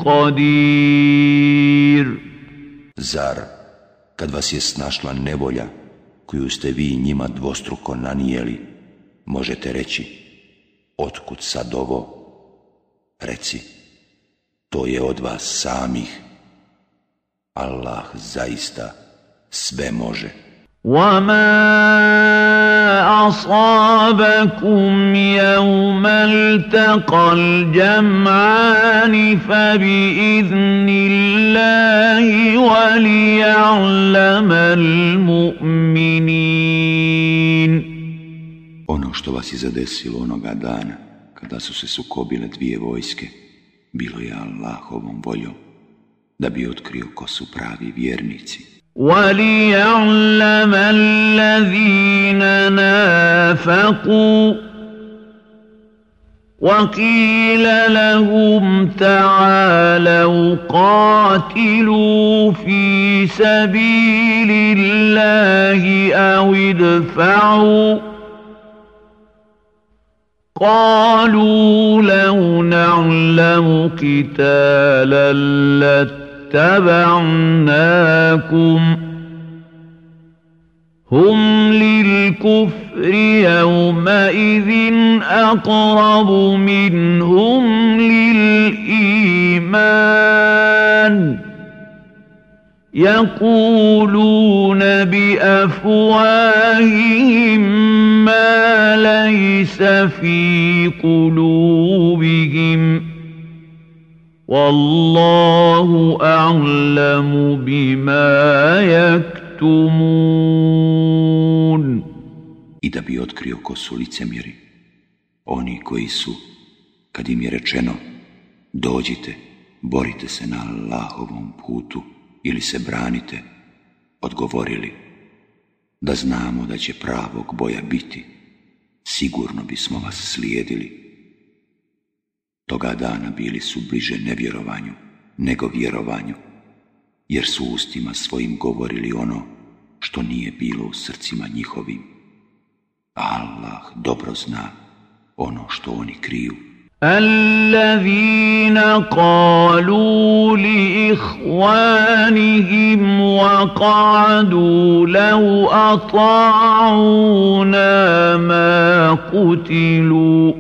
قدير Zar, kad vas je snašla nevolja, koju ste vi njima dvostruko nanijeli, možete reći, otkud sad ovo? Reci, to je od vas samih. Allah zaista sve može. وما أصابكم يوم التقى الجمعان فبإذن الله وليعلم المؤمنين Ono što vas je zadesilo onoga dana, kada su se sukobile dvije vojske, bilo je Allahovom voljom, da bi otkrio ko su pravi vjernici. وليعلم الذين نافقوا وقيل لهم تعالوا قاتلوا في سبيل الله أو ادفعوا قالوا لو نعلم قتالا لت اتبعناكم هم للكفر يومئذ أقرب منهم للإيمان يقولون بأفواههم ما ليس في قلوبهم والله أعلم بما يكتمون I da bi otkrio ko su licemjeri, oni koji su, kad im je rečeno, dođite, borite se na Allahovom putu ili se branite, odgovorili, da znamo da će pravog boja biti, sigurno bismo vas slijedili. Toga dana bili su bliže nevjerovanju nego vjerovanju, jer su ustima svojim govorili ono što nije bilo u srcima njihovim. Allah dobro zna ono što oni kriju. الذين قالوا لإخوانهم وقعدوا لو أطاعونا ما قتلوا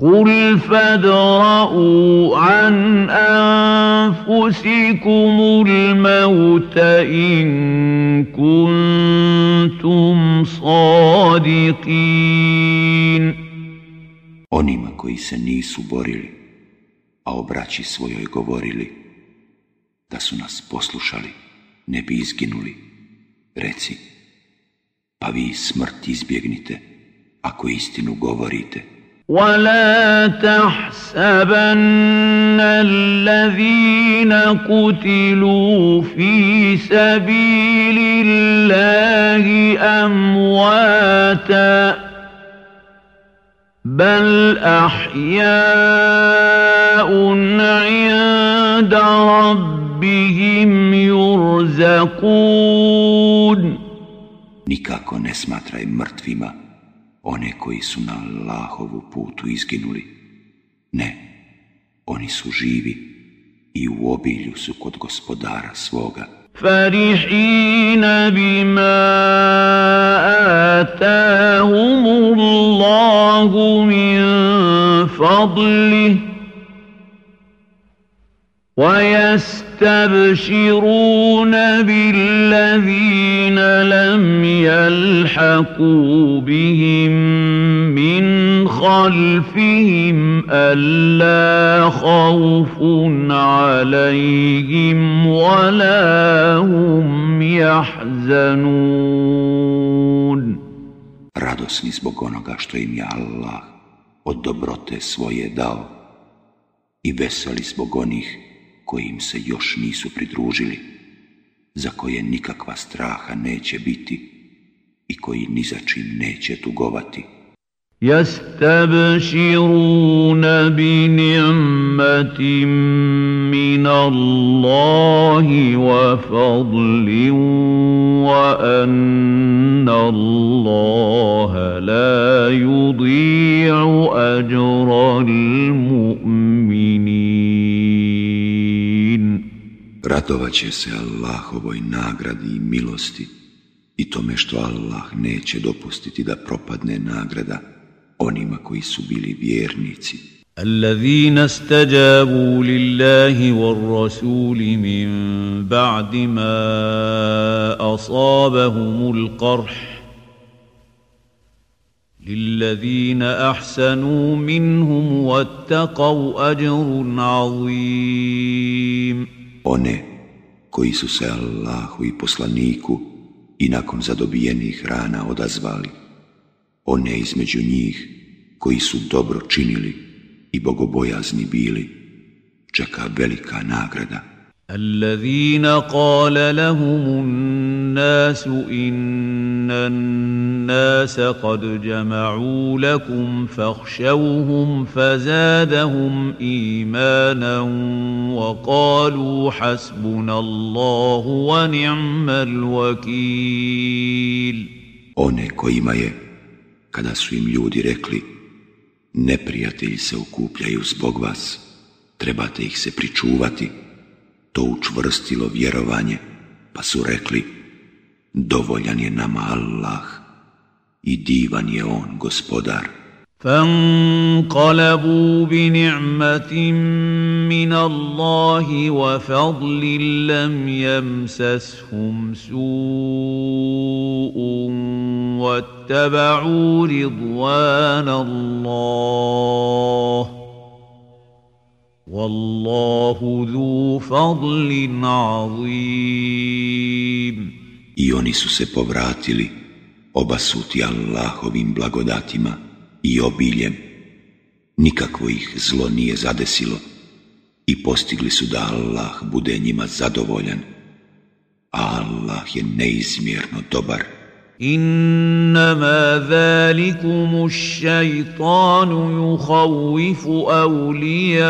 قل فادرءوا عن أنفسكم الموت إن كنتم صادقين Onima koji se nisu borili, a o braći svojoj govorili, da su nas poslušali, ne bi izginuli. Reci, pa vi smrt izbjegnite, ako istinu govorite. ولا تحسبن الذين قتلوا في سبيل الله امواتا بل احياء عند ربهم يرزقون Nikako ne smatraj mrtvima one koji su na Allahovu putu izginuli. Ne, oni su živi i u obilju su kod gospodara svoga. فرحين بما آتاهم الله من فضله ويستبشرون بالذين لم يلحقوا بهم من خلفهم ألا خوف عليهم ولا هم يحزنون Radosni zbog onoga što im je Allah od dobrote svoje dao i veseli zbog onih koji im se još nisu pridružili, za koje nikakva straha neće biti i koji ni za čim neće tugovati. يستبشرون بنعمة من الله وفضل وأن الله لا يضيع أجر المؤمنين Radovat će se Allahovoj nagradi i milosti i tome što Allah neće dopustiti da propadne nagrada onima koji su bili vjernici. الذين استجابوا لله والرسول من بعد ما أصابهم القرح للذين أحسنوا منهم واتقوا أجر عظيم One koji su se Allahu i poslaniku i nakon zadobijenih rana odazvali, one između njih koji su dobro činili i bogobojazni bili, čeka velika nagrada. الذين قال لهم الناس إن الناس قد جمعوا لكم فاخشوهم فزادهم إيمانا وقالوا حسبنا الله ونعم الوكيل One kojima je, kada su im ljudi rekli, neprijatelji se okupljaju zbog vas, trebate ih se pričuvati, to učvrstilo vjerovanje, pa su rekli, dovoljan je nama Allah i divan je on gospodar. فانقلبوا بنعمة من الله وفضل لم يمسسهم سوء واتبعوا رضوان الله Wallahu dhu fadlin azim. I oni su se povratili, obasuti Allahovim blagodatima i obiljem. Nikakvo ih zlo nije zadesilo i postigli su da Allah bude njima zadovoljan. Allah je neizmjerno dobar. انما ذلكم الشيطان يخوف اولياءه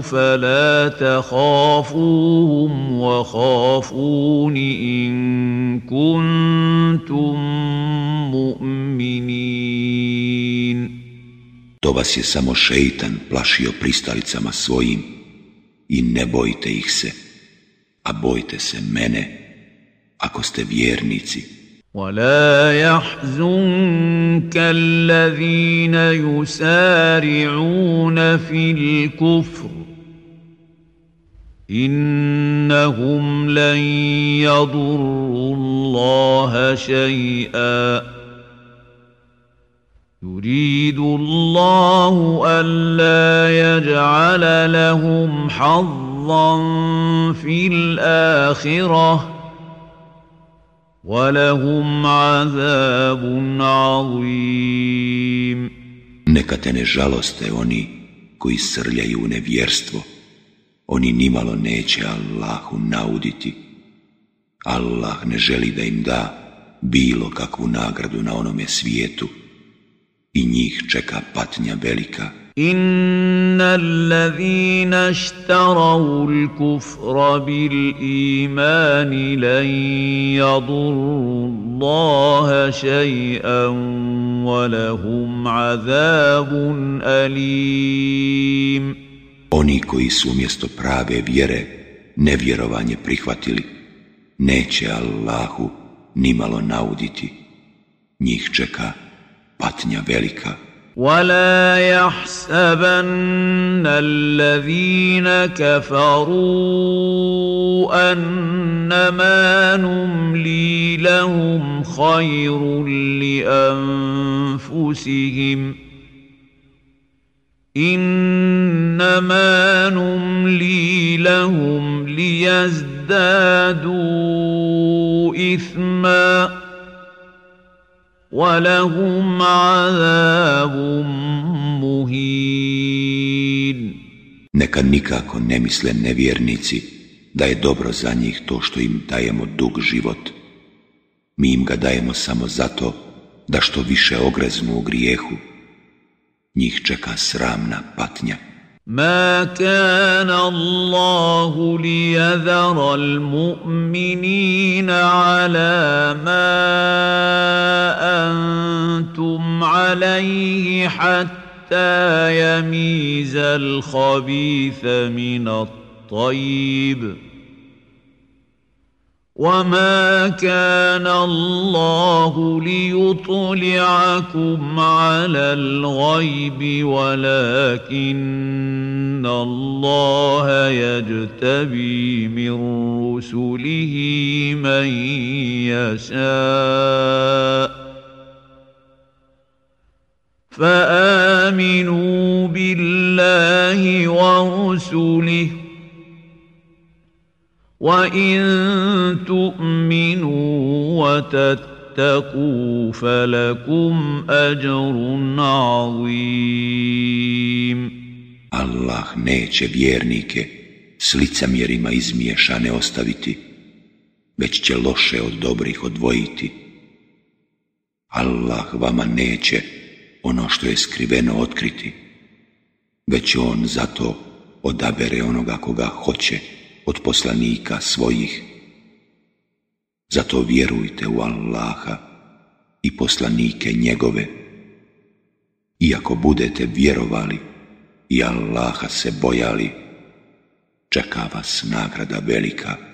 فلا تخافوهم وخافون ان كنتم مؤمنين To vas je samo šeitan plašio pristalicama svojim i ne bojte ih se, a bojte se mene ako ste vjernici. ولا يحزنك الذين يسارعون في الكفر انهم لن يضروا الله شيئا يريد الله الا يجعل لهم حظا في الاخره ولهم عذاب عظيم Neka te ne žaloste oni koji srljaju u nevjerstvo. Oni nimalo neće Allahu nauditi. Allah ne želi da im da bilo kakvu nagradu na onome svijetu. I njih čeka patnja velika. ان الذين اشتروا الكفر بالايمان لن يضروا الله شيئا ولهم عذاب اليم Oni koji su umjesto prave vjere nevjerovanje prihvatili, neće Allahu nimalo nauditi. Njih čeka patnja velika. ولا يحسبن الذين كفروا انما نملي لهم خير لانفسهم انما نملي لهم ليزدادوا اثما ولهم عذاب مهين Neka nikako ne misle nevjernici da je dobro za njih to što im dajemo dug život. Mi im ga dajemo samo zato da što više ogreznu u grijehu. Njih čeka sramna patnja. ما كان الله ليذر المؤمنين على ما أنتم عليه حتى يميز الخبيث من الطيب وما كان الله ليطلعكم على الغيب ولكن الله يجتبي من رسله من يشاء فامنوا بالله ورسله وان تؤمنوا وتتقوا فلكم اجر عظيم Allah neće vjernike s licamjerima izmiješane ostaviti, već će loše od dobrih odvojiti. Allah vama neće ono što je skriveno otkriti, već on zato odabere onoga koga hoće od poslanika svojih. Zato vjerujte u Allaha i poslanike njegove. Iako budete vjerovali i Allaha se bojali, čeka vas nagrada velika.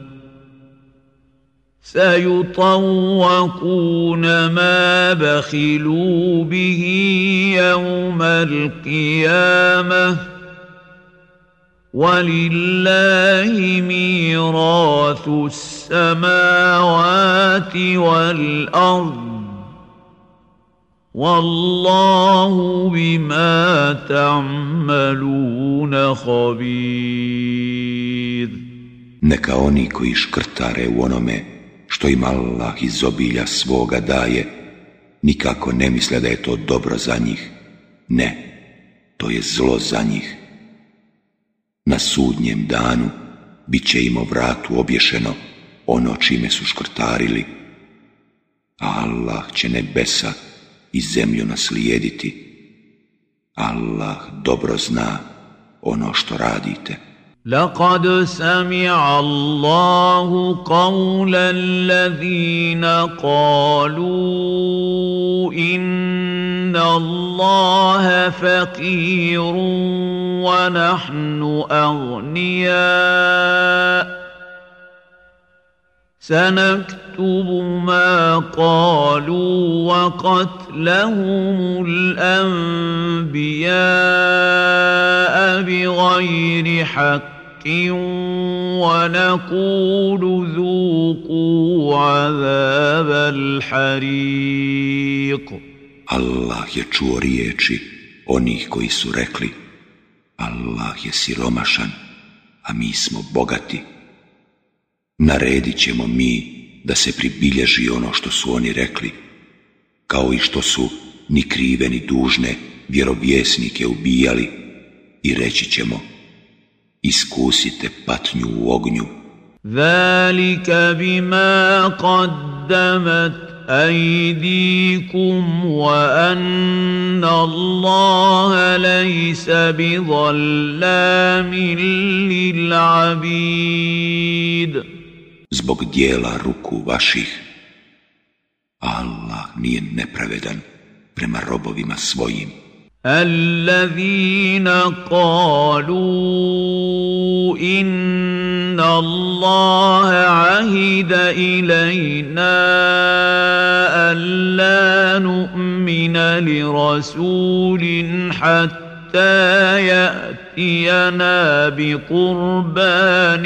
سيطوقون ما بخلوا به يوم القيامة. ولله ميراث السماوات والأرض. والله بما تعملون خبير. Koji škrtare u onome što im Allah iz obilja svoga daje, nikako ne misle da je to dobro za njih. Ne, to je zlo za njih. Na sudnjem danu bit će im o vratu obješeno ono čime su škrtarili, a Allah će nebesa i zemlju naslijediti. Allah dobro zna ono što radite. لقد سمع الله قول الذين قالوا إن الله فقير ونحن أغنياء. سنكتب ما قالوا وقتلهم الانبياء بغير حق ونقول ذوقوا عذاب الحريق je čuo riječi onih koji su rekli Allah je siromašan, a mi smo bogati. Naredit ćemo mi da se pribilježi ono što su oni rekli, kao i što su ni krive ni dužne vjerovjesnike ubijali i reći ćemo iskusite patnju u ognju. Zalika bima qaddamat أيديكم وأن الله ليس بظلام للعبيد Zbog dijela ruku vaših, Allah nije nepravedan prema robovima svojim. الذين قالوا ان الله عهد الينا الا نؤمن لرسول حتى ياتينا بقربان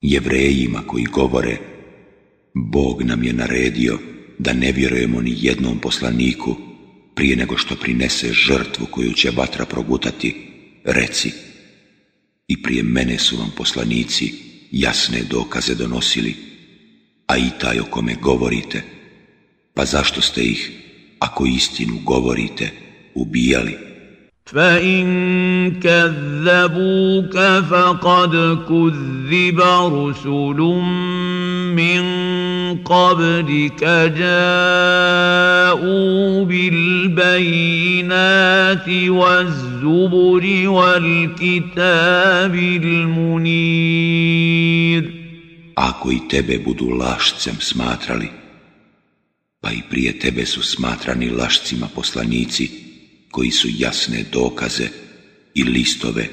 Jevrejima koji govore Bog nam je naredio da ne vjerujemo ni jednom poslaniku prije nego što prinese žrtvu koju će vatra progutati, reci i prije mene su vam poslanici jasne dokaze donosili, a i taj o kome govorite, pa zašto ste ih, ako istinu govorite, ubijali? فإن كذبوك فقد كذب رسل من قبلك جاءوا بالبينات والزبر والكتاب المنير Ako i tebe budu lašcem smatrali, pa i prije tebe su smatrani lašcima poslanici koji su jasne dokaze i listove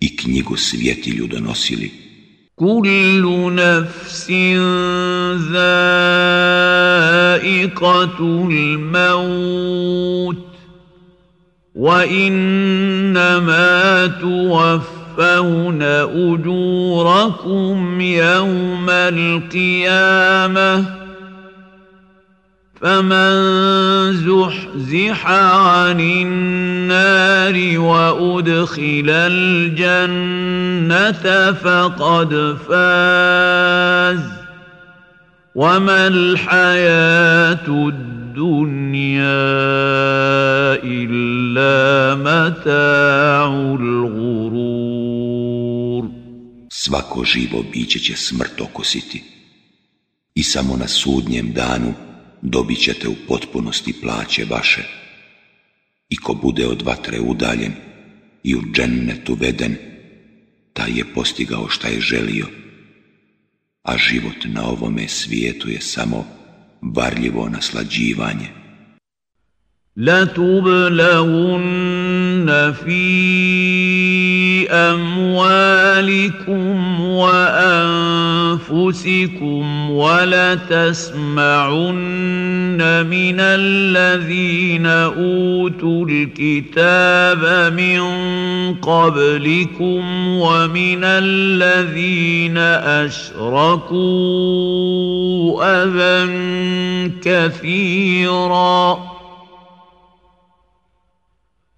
i knjigu svjetilju donosili. كل نفس ذائقة الموت وإنما توفون أجوركم يوم فمن زحزح عن النار وأدخل الجنة فقد فاز. وما الحياة الدنيا إلا متاع الغرور. Svako živo biće će smrt okusiti i samo na sudnjem danu dobit ćete u potpunosti plaće vaše. I ko bude od vatre udaljen i u džennet uveden, taj je postigao šta je želio. A život na ovome svijetu je samo varljivo naslađivanje. La في أموالكم وأنفسكم ولتسمعن من الذين أوتوا الكتاب من قبلكم ومن الذين أشركوا أذى كثيراً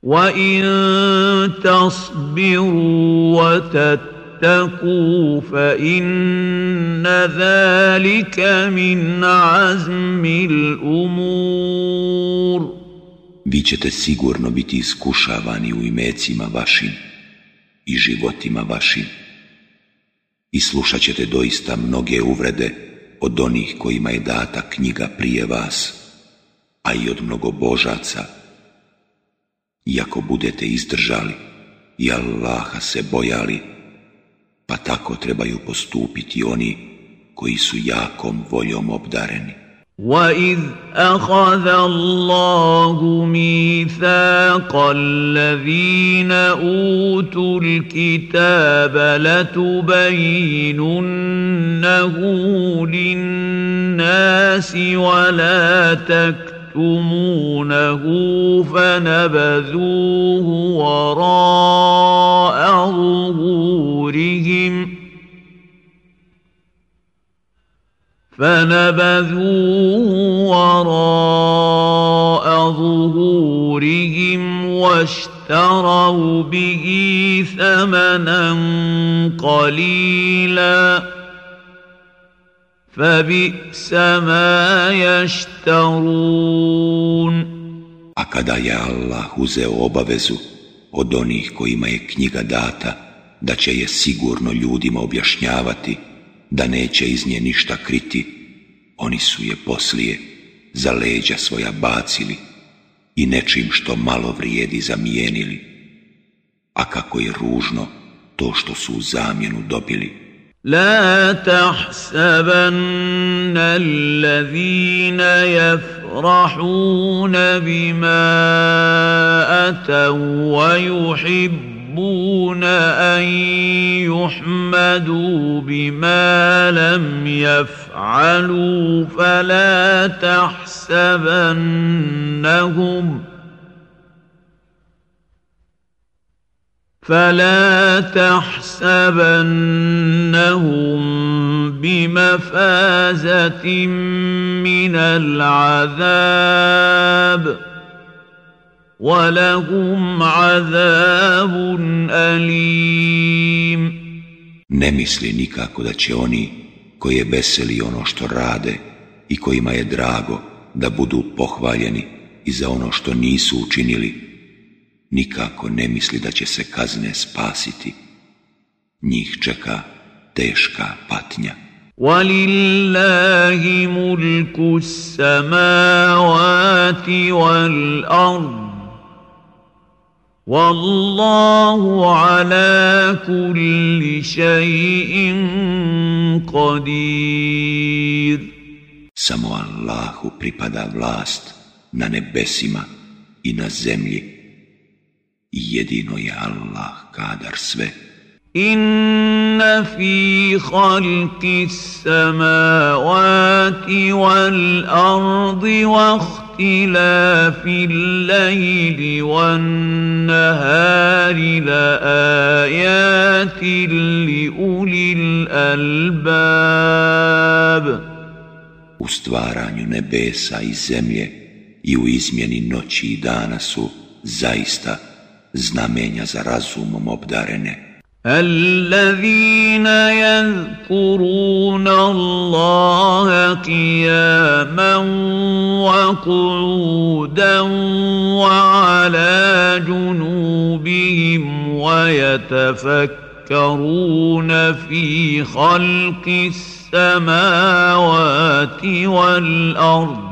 وان تصبروا وتتقوا فان ذلك من عزم الامور Vi ćete sigurno biti iskušavani u imecima vašim i životima vašim i slušat ćete doista mnoge uvrede od onih kojima je data knjiga prije vas, a i od mnogobožaca, Iako budete izdržali i Allaha se bojali, pa tako trebaju postupiti oni koji su jakom voljom obdareni. وَإِذْ أَخَذَ اللَّهُ مِيثَاقَ الَّذِينَ أُوتُوا الْكِتَابَ لَتُبَيِّنُنَّهُ لِلنَّاسِ وَلَا تَكْتُمُونَهُ تكتمونه فنبذوه وراء ظهورهم. فنبذوه وراء ظهورهم واشتروا به ثمنا قليلاً. فبئس ما يشترون A kada je Allah uzeo obavezu od onih kojima je knjiga data, da će je sigurno ljudima objašnjavati, da neće iz nje ništa kriti, oni su je poslije za leđa svoja bacili i nečim što malo vrijedi zamijenili. A kako je ružno to što su u zamjenu dobili. لا تحسبن الذين يفرحون بما أتوا ويحبون أن يحمدوا بما لم يفعلوا فلا تحسبنهم ۖ فلا تحسبنهم بمفازة من العذاب ولهم عذاب أليم Ne misli nikako da će oni koji je veseli ono što rade i kojima je drago da budu pohvaljeni i za ono što nisu učinili nikako ne misli da će se kazne spasiti. Njih čeka teška patnja. وَلِلَّهِ مُلْكُ السَّمَاوَاتِ وَالْأَرْضِ وَاللَّهُ عَلَى كُلِّ شَيْءٍ قَدِيرٌ Samo Allahu pripada vlast na nebesima i na zemlji jedino je Allah kadar sve. Inna fi halki samavati wal ardi wa ihtilafi lajli wan nahari la ajati li ulil albab. U stvaranju nebesa i zemlje i u izmjeni noći i dana su zaista znamenja za razumom obdarene. الذين يذكرون الله قياما وقعودا وعلى جنوبهم ويتفكرون في خلق السماوات والأرض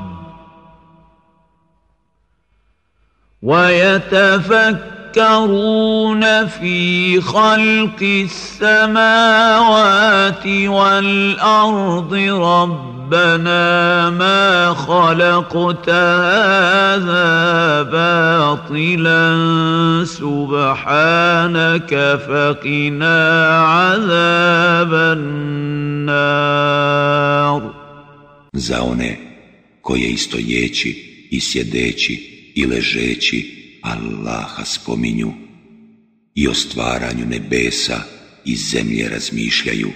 ويتفكرون يتفكرون في خلق السماوات والأرض ربنا ما خلقت هذا باطلا سبحانك فقنا عذاب النار. Za one koje i stojeći i sjedeći i ležeći Allaha spominju i o stvaranju nebesa i zemlje razmišljaju.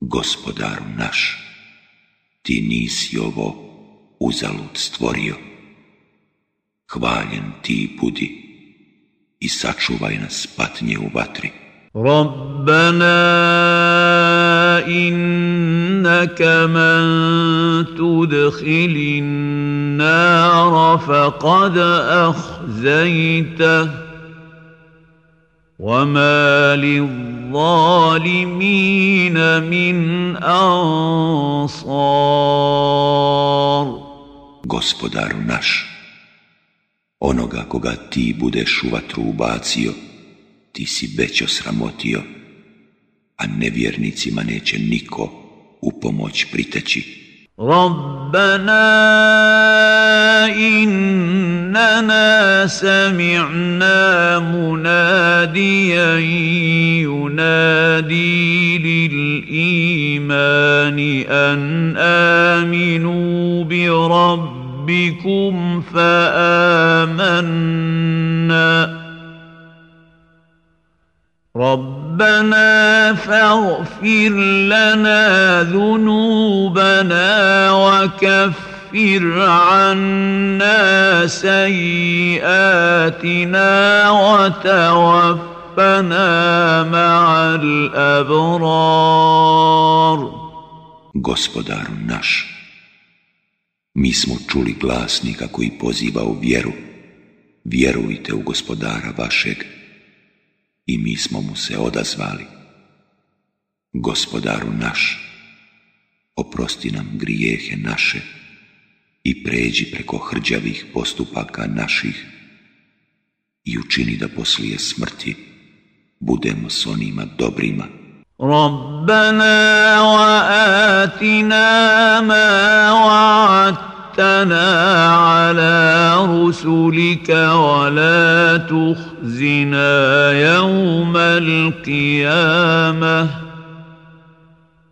Gospodaru naš, ti nisi ovo uzalud stvorio. Hvaljen ti budi i sačuvaj nas patnje u vatri. Rabbana in إنك من تدخل النار فقد أخزيته وما للظالمين من أنصار Gospodaru naš, onoga koga ti budeš u vatru ubacio, ti si već osramotio, a nevjernicima neće niko u pomoć priteći. ربنا إننا سمعنا مناديا ينادي للإيمان أن آمنوا بربكم فآمنا ربنا فاغفر لنا ذنوبنا وكفر عنا سيئاتنا وتوفنا مع الأبرار Gospodaru naš, mi smo čuli glasnika koji poziva u vjeru. Vjerujte u gospodara vašeg i mi smo mu se odazvali. Gospodaru naš, oprosti nam grijehe naše i pređi preko hrđavih postupaka naših i učini da poslije smrti budemo s onima dobrima. Rabbana wa atina ma أطعتنا على رسلك ولا تخزنا يوم القيامة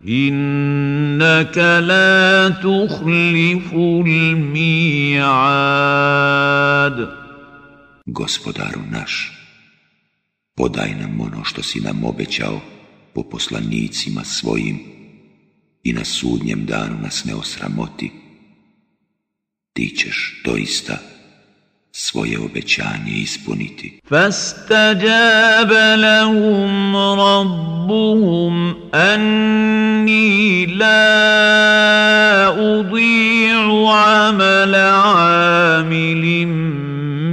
إنك لا تخلف الميعاد Gospodaru naš, podaj nam ono što si nam obećao po poslanicima svojim i na sudnjem danu nas ne osramoti. Ti ćeš doista svoje obećanje ispuniti. فاستجاب لهم ربهم أني لا أضيع عمل عامل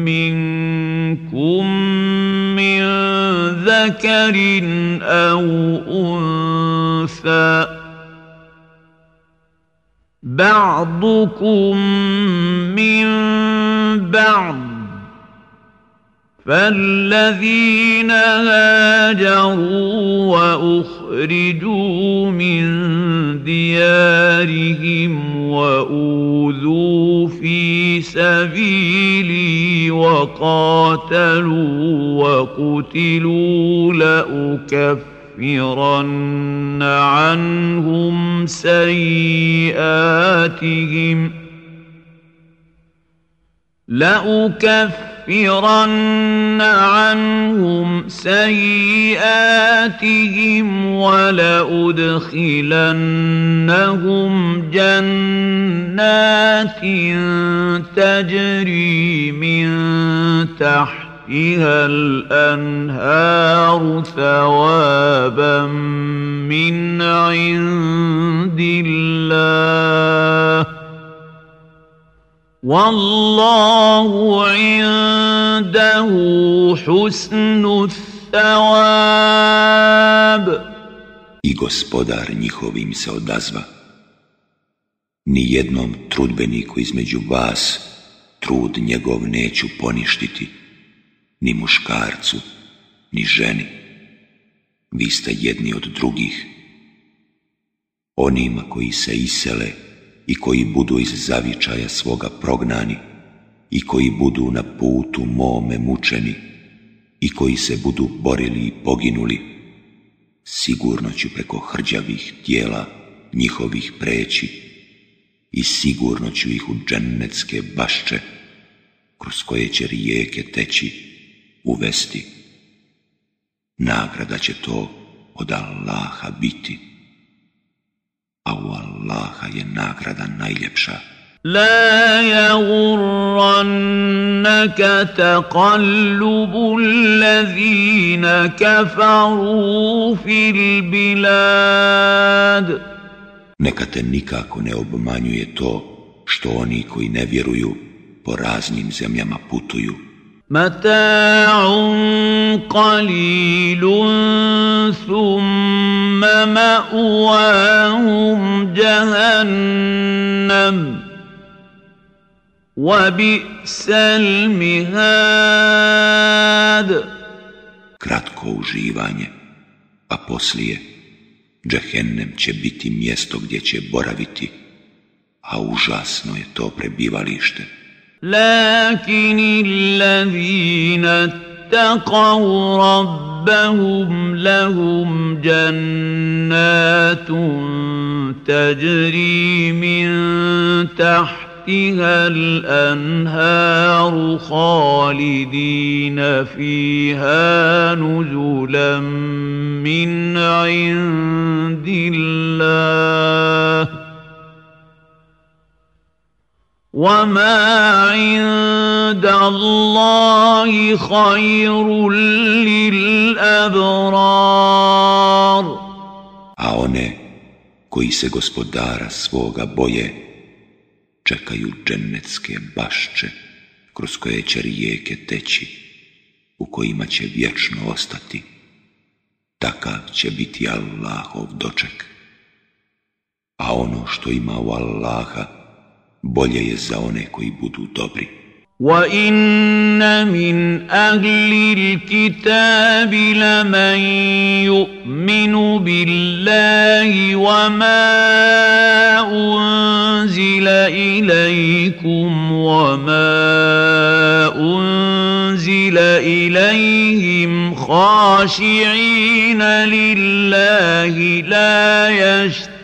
منكم من ذكر أو أنثى بعضكم من بعض فالذين هاجروا وأخرجوا من ديارهم وأوذوا في سبيلي وقاتلوا وقتلوا لأكفرن عنهم سيئاتهم. لأكفرن عنهم سيئاتهم ولأدخلنهم جنات تجري من تحتها الأنهار ثوابا من عند الله والله عنده حسن الثواب I gospodar njihovim se odazva. Ni jednom trudbeniku između vas trud njegov neću poništiti, ni muškarcu, ni ženi. Vi ste jedni od drugih. Onima koji se isele i koji budu iz zavičaja svoga prognani i koji budu na putu mome mučeni i koji se budu borili i poginuli, sigurno ću preko hrđavih tijela njihovih preći i sigurno ću ih u džennetske bašče, kroz koje će rijeke teći, uvesti. Nagrada će to od Allaha biti, a u Allaha je nagrada najljepša. لا يغرنك تقلب الذين كفروا في البلاد Neka te nikako ne obmanjuje to što oni koji ne vjeruju po raznim zemljama putuju. متاع قليل ثم مأواهم جهنم وبئس المهاد Kratko uživanje, a poslije džehennem će biti mjesto gdje će boraviti, a užasno je to prebivalište. لكن الذين اتقوا ربهم لهم جنات تجري من تحتها الأنهار خالدين فيها نزلا من عند الله وما عند الله خير للأبرار A one koji se gospodara svoga boje, čekaju džennetske bašče, kroz koje će rijeke teći, u kojima će vječno ostati. Takav će biti Allahov doček. A ono što ima u Allaha, bolje je za one koji budu dobri. وان من أهل الكتاب لمن يؤمن بالله وما انزل اليكم وما انزل اليهم خاشعين لله لا يشترون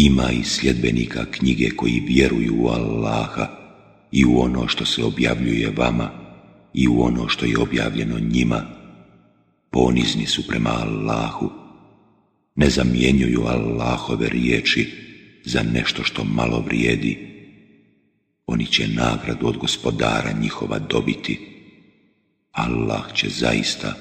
Ima i sljedbenika knjige koji vjeruju u Allaha i u ono što se objavljuje vama i u ono što je objavljeno njima. Ponizni su prema Allahu, ne zamjenjuju Allahove riječi za nešto što malo vrijedi. Oni će nagradu od gospodara njihova dobiti. Allah će zaista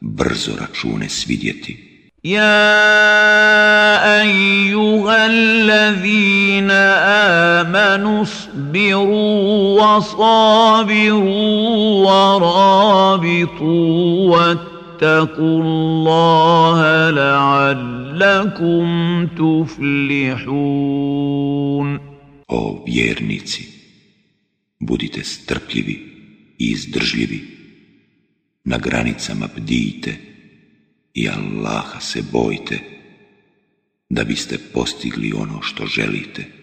brzo račune svidjeti. يا ايها الذين امنوا اصبروا وصابروا ورابطوا واتقوا الله لعلكم تفلحون. O vjernici, budite strpljivi i izdržljivi, na granicama bdijte, i Allaha se bojte, da biste postigli ono što želite.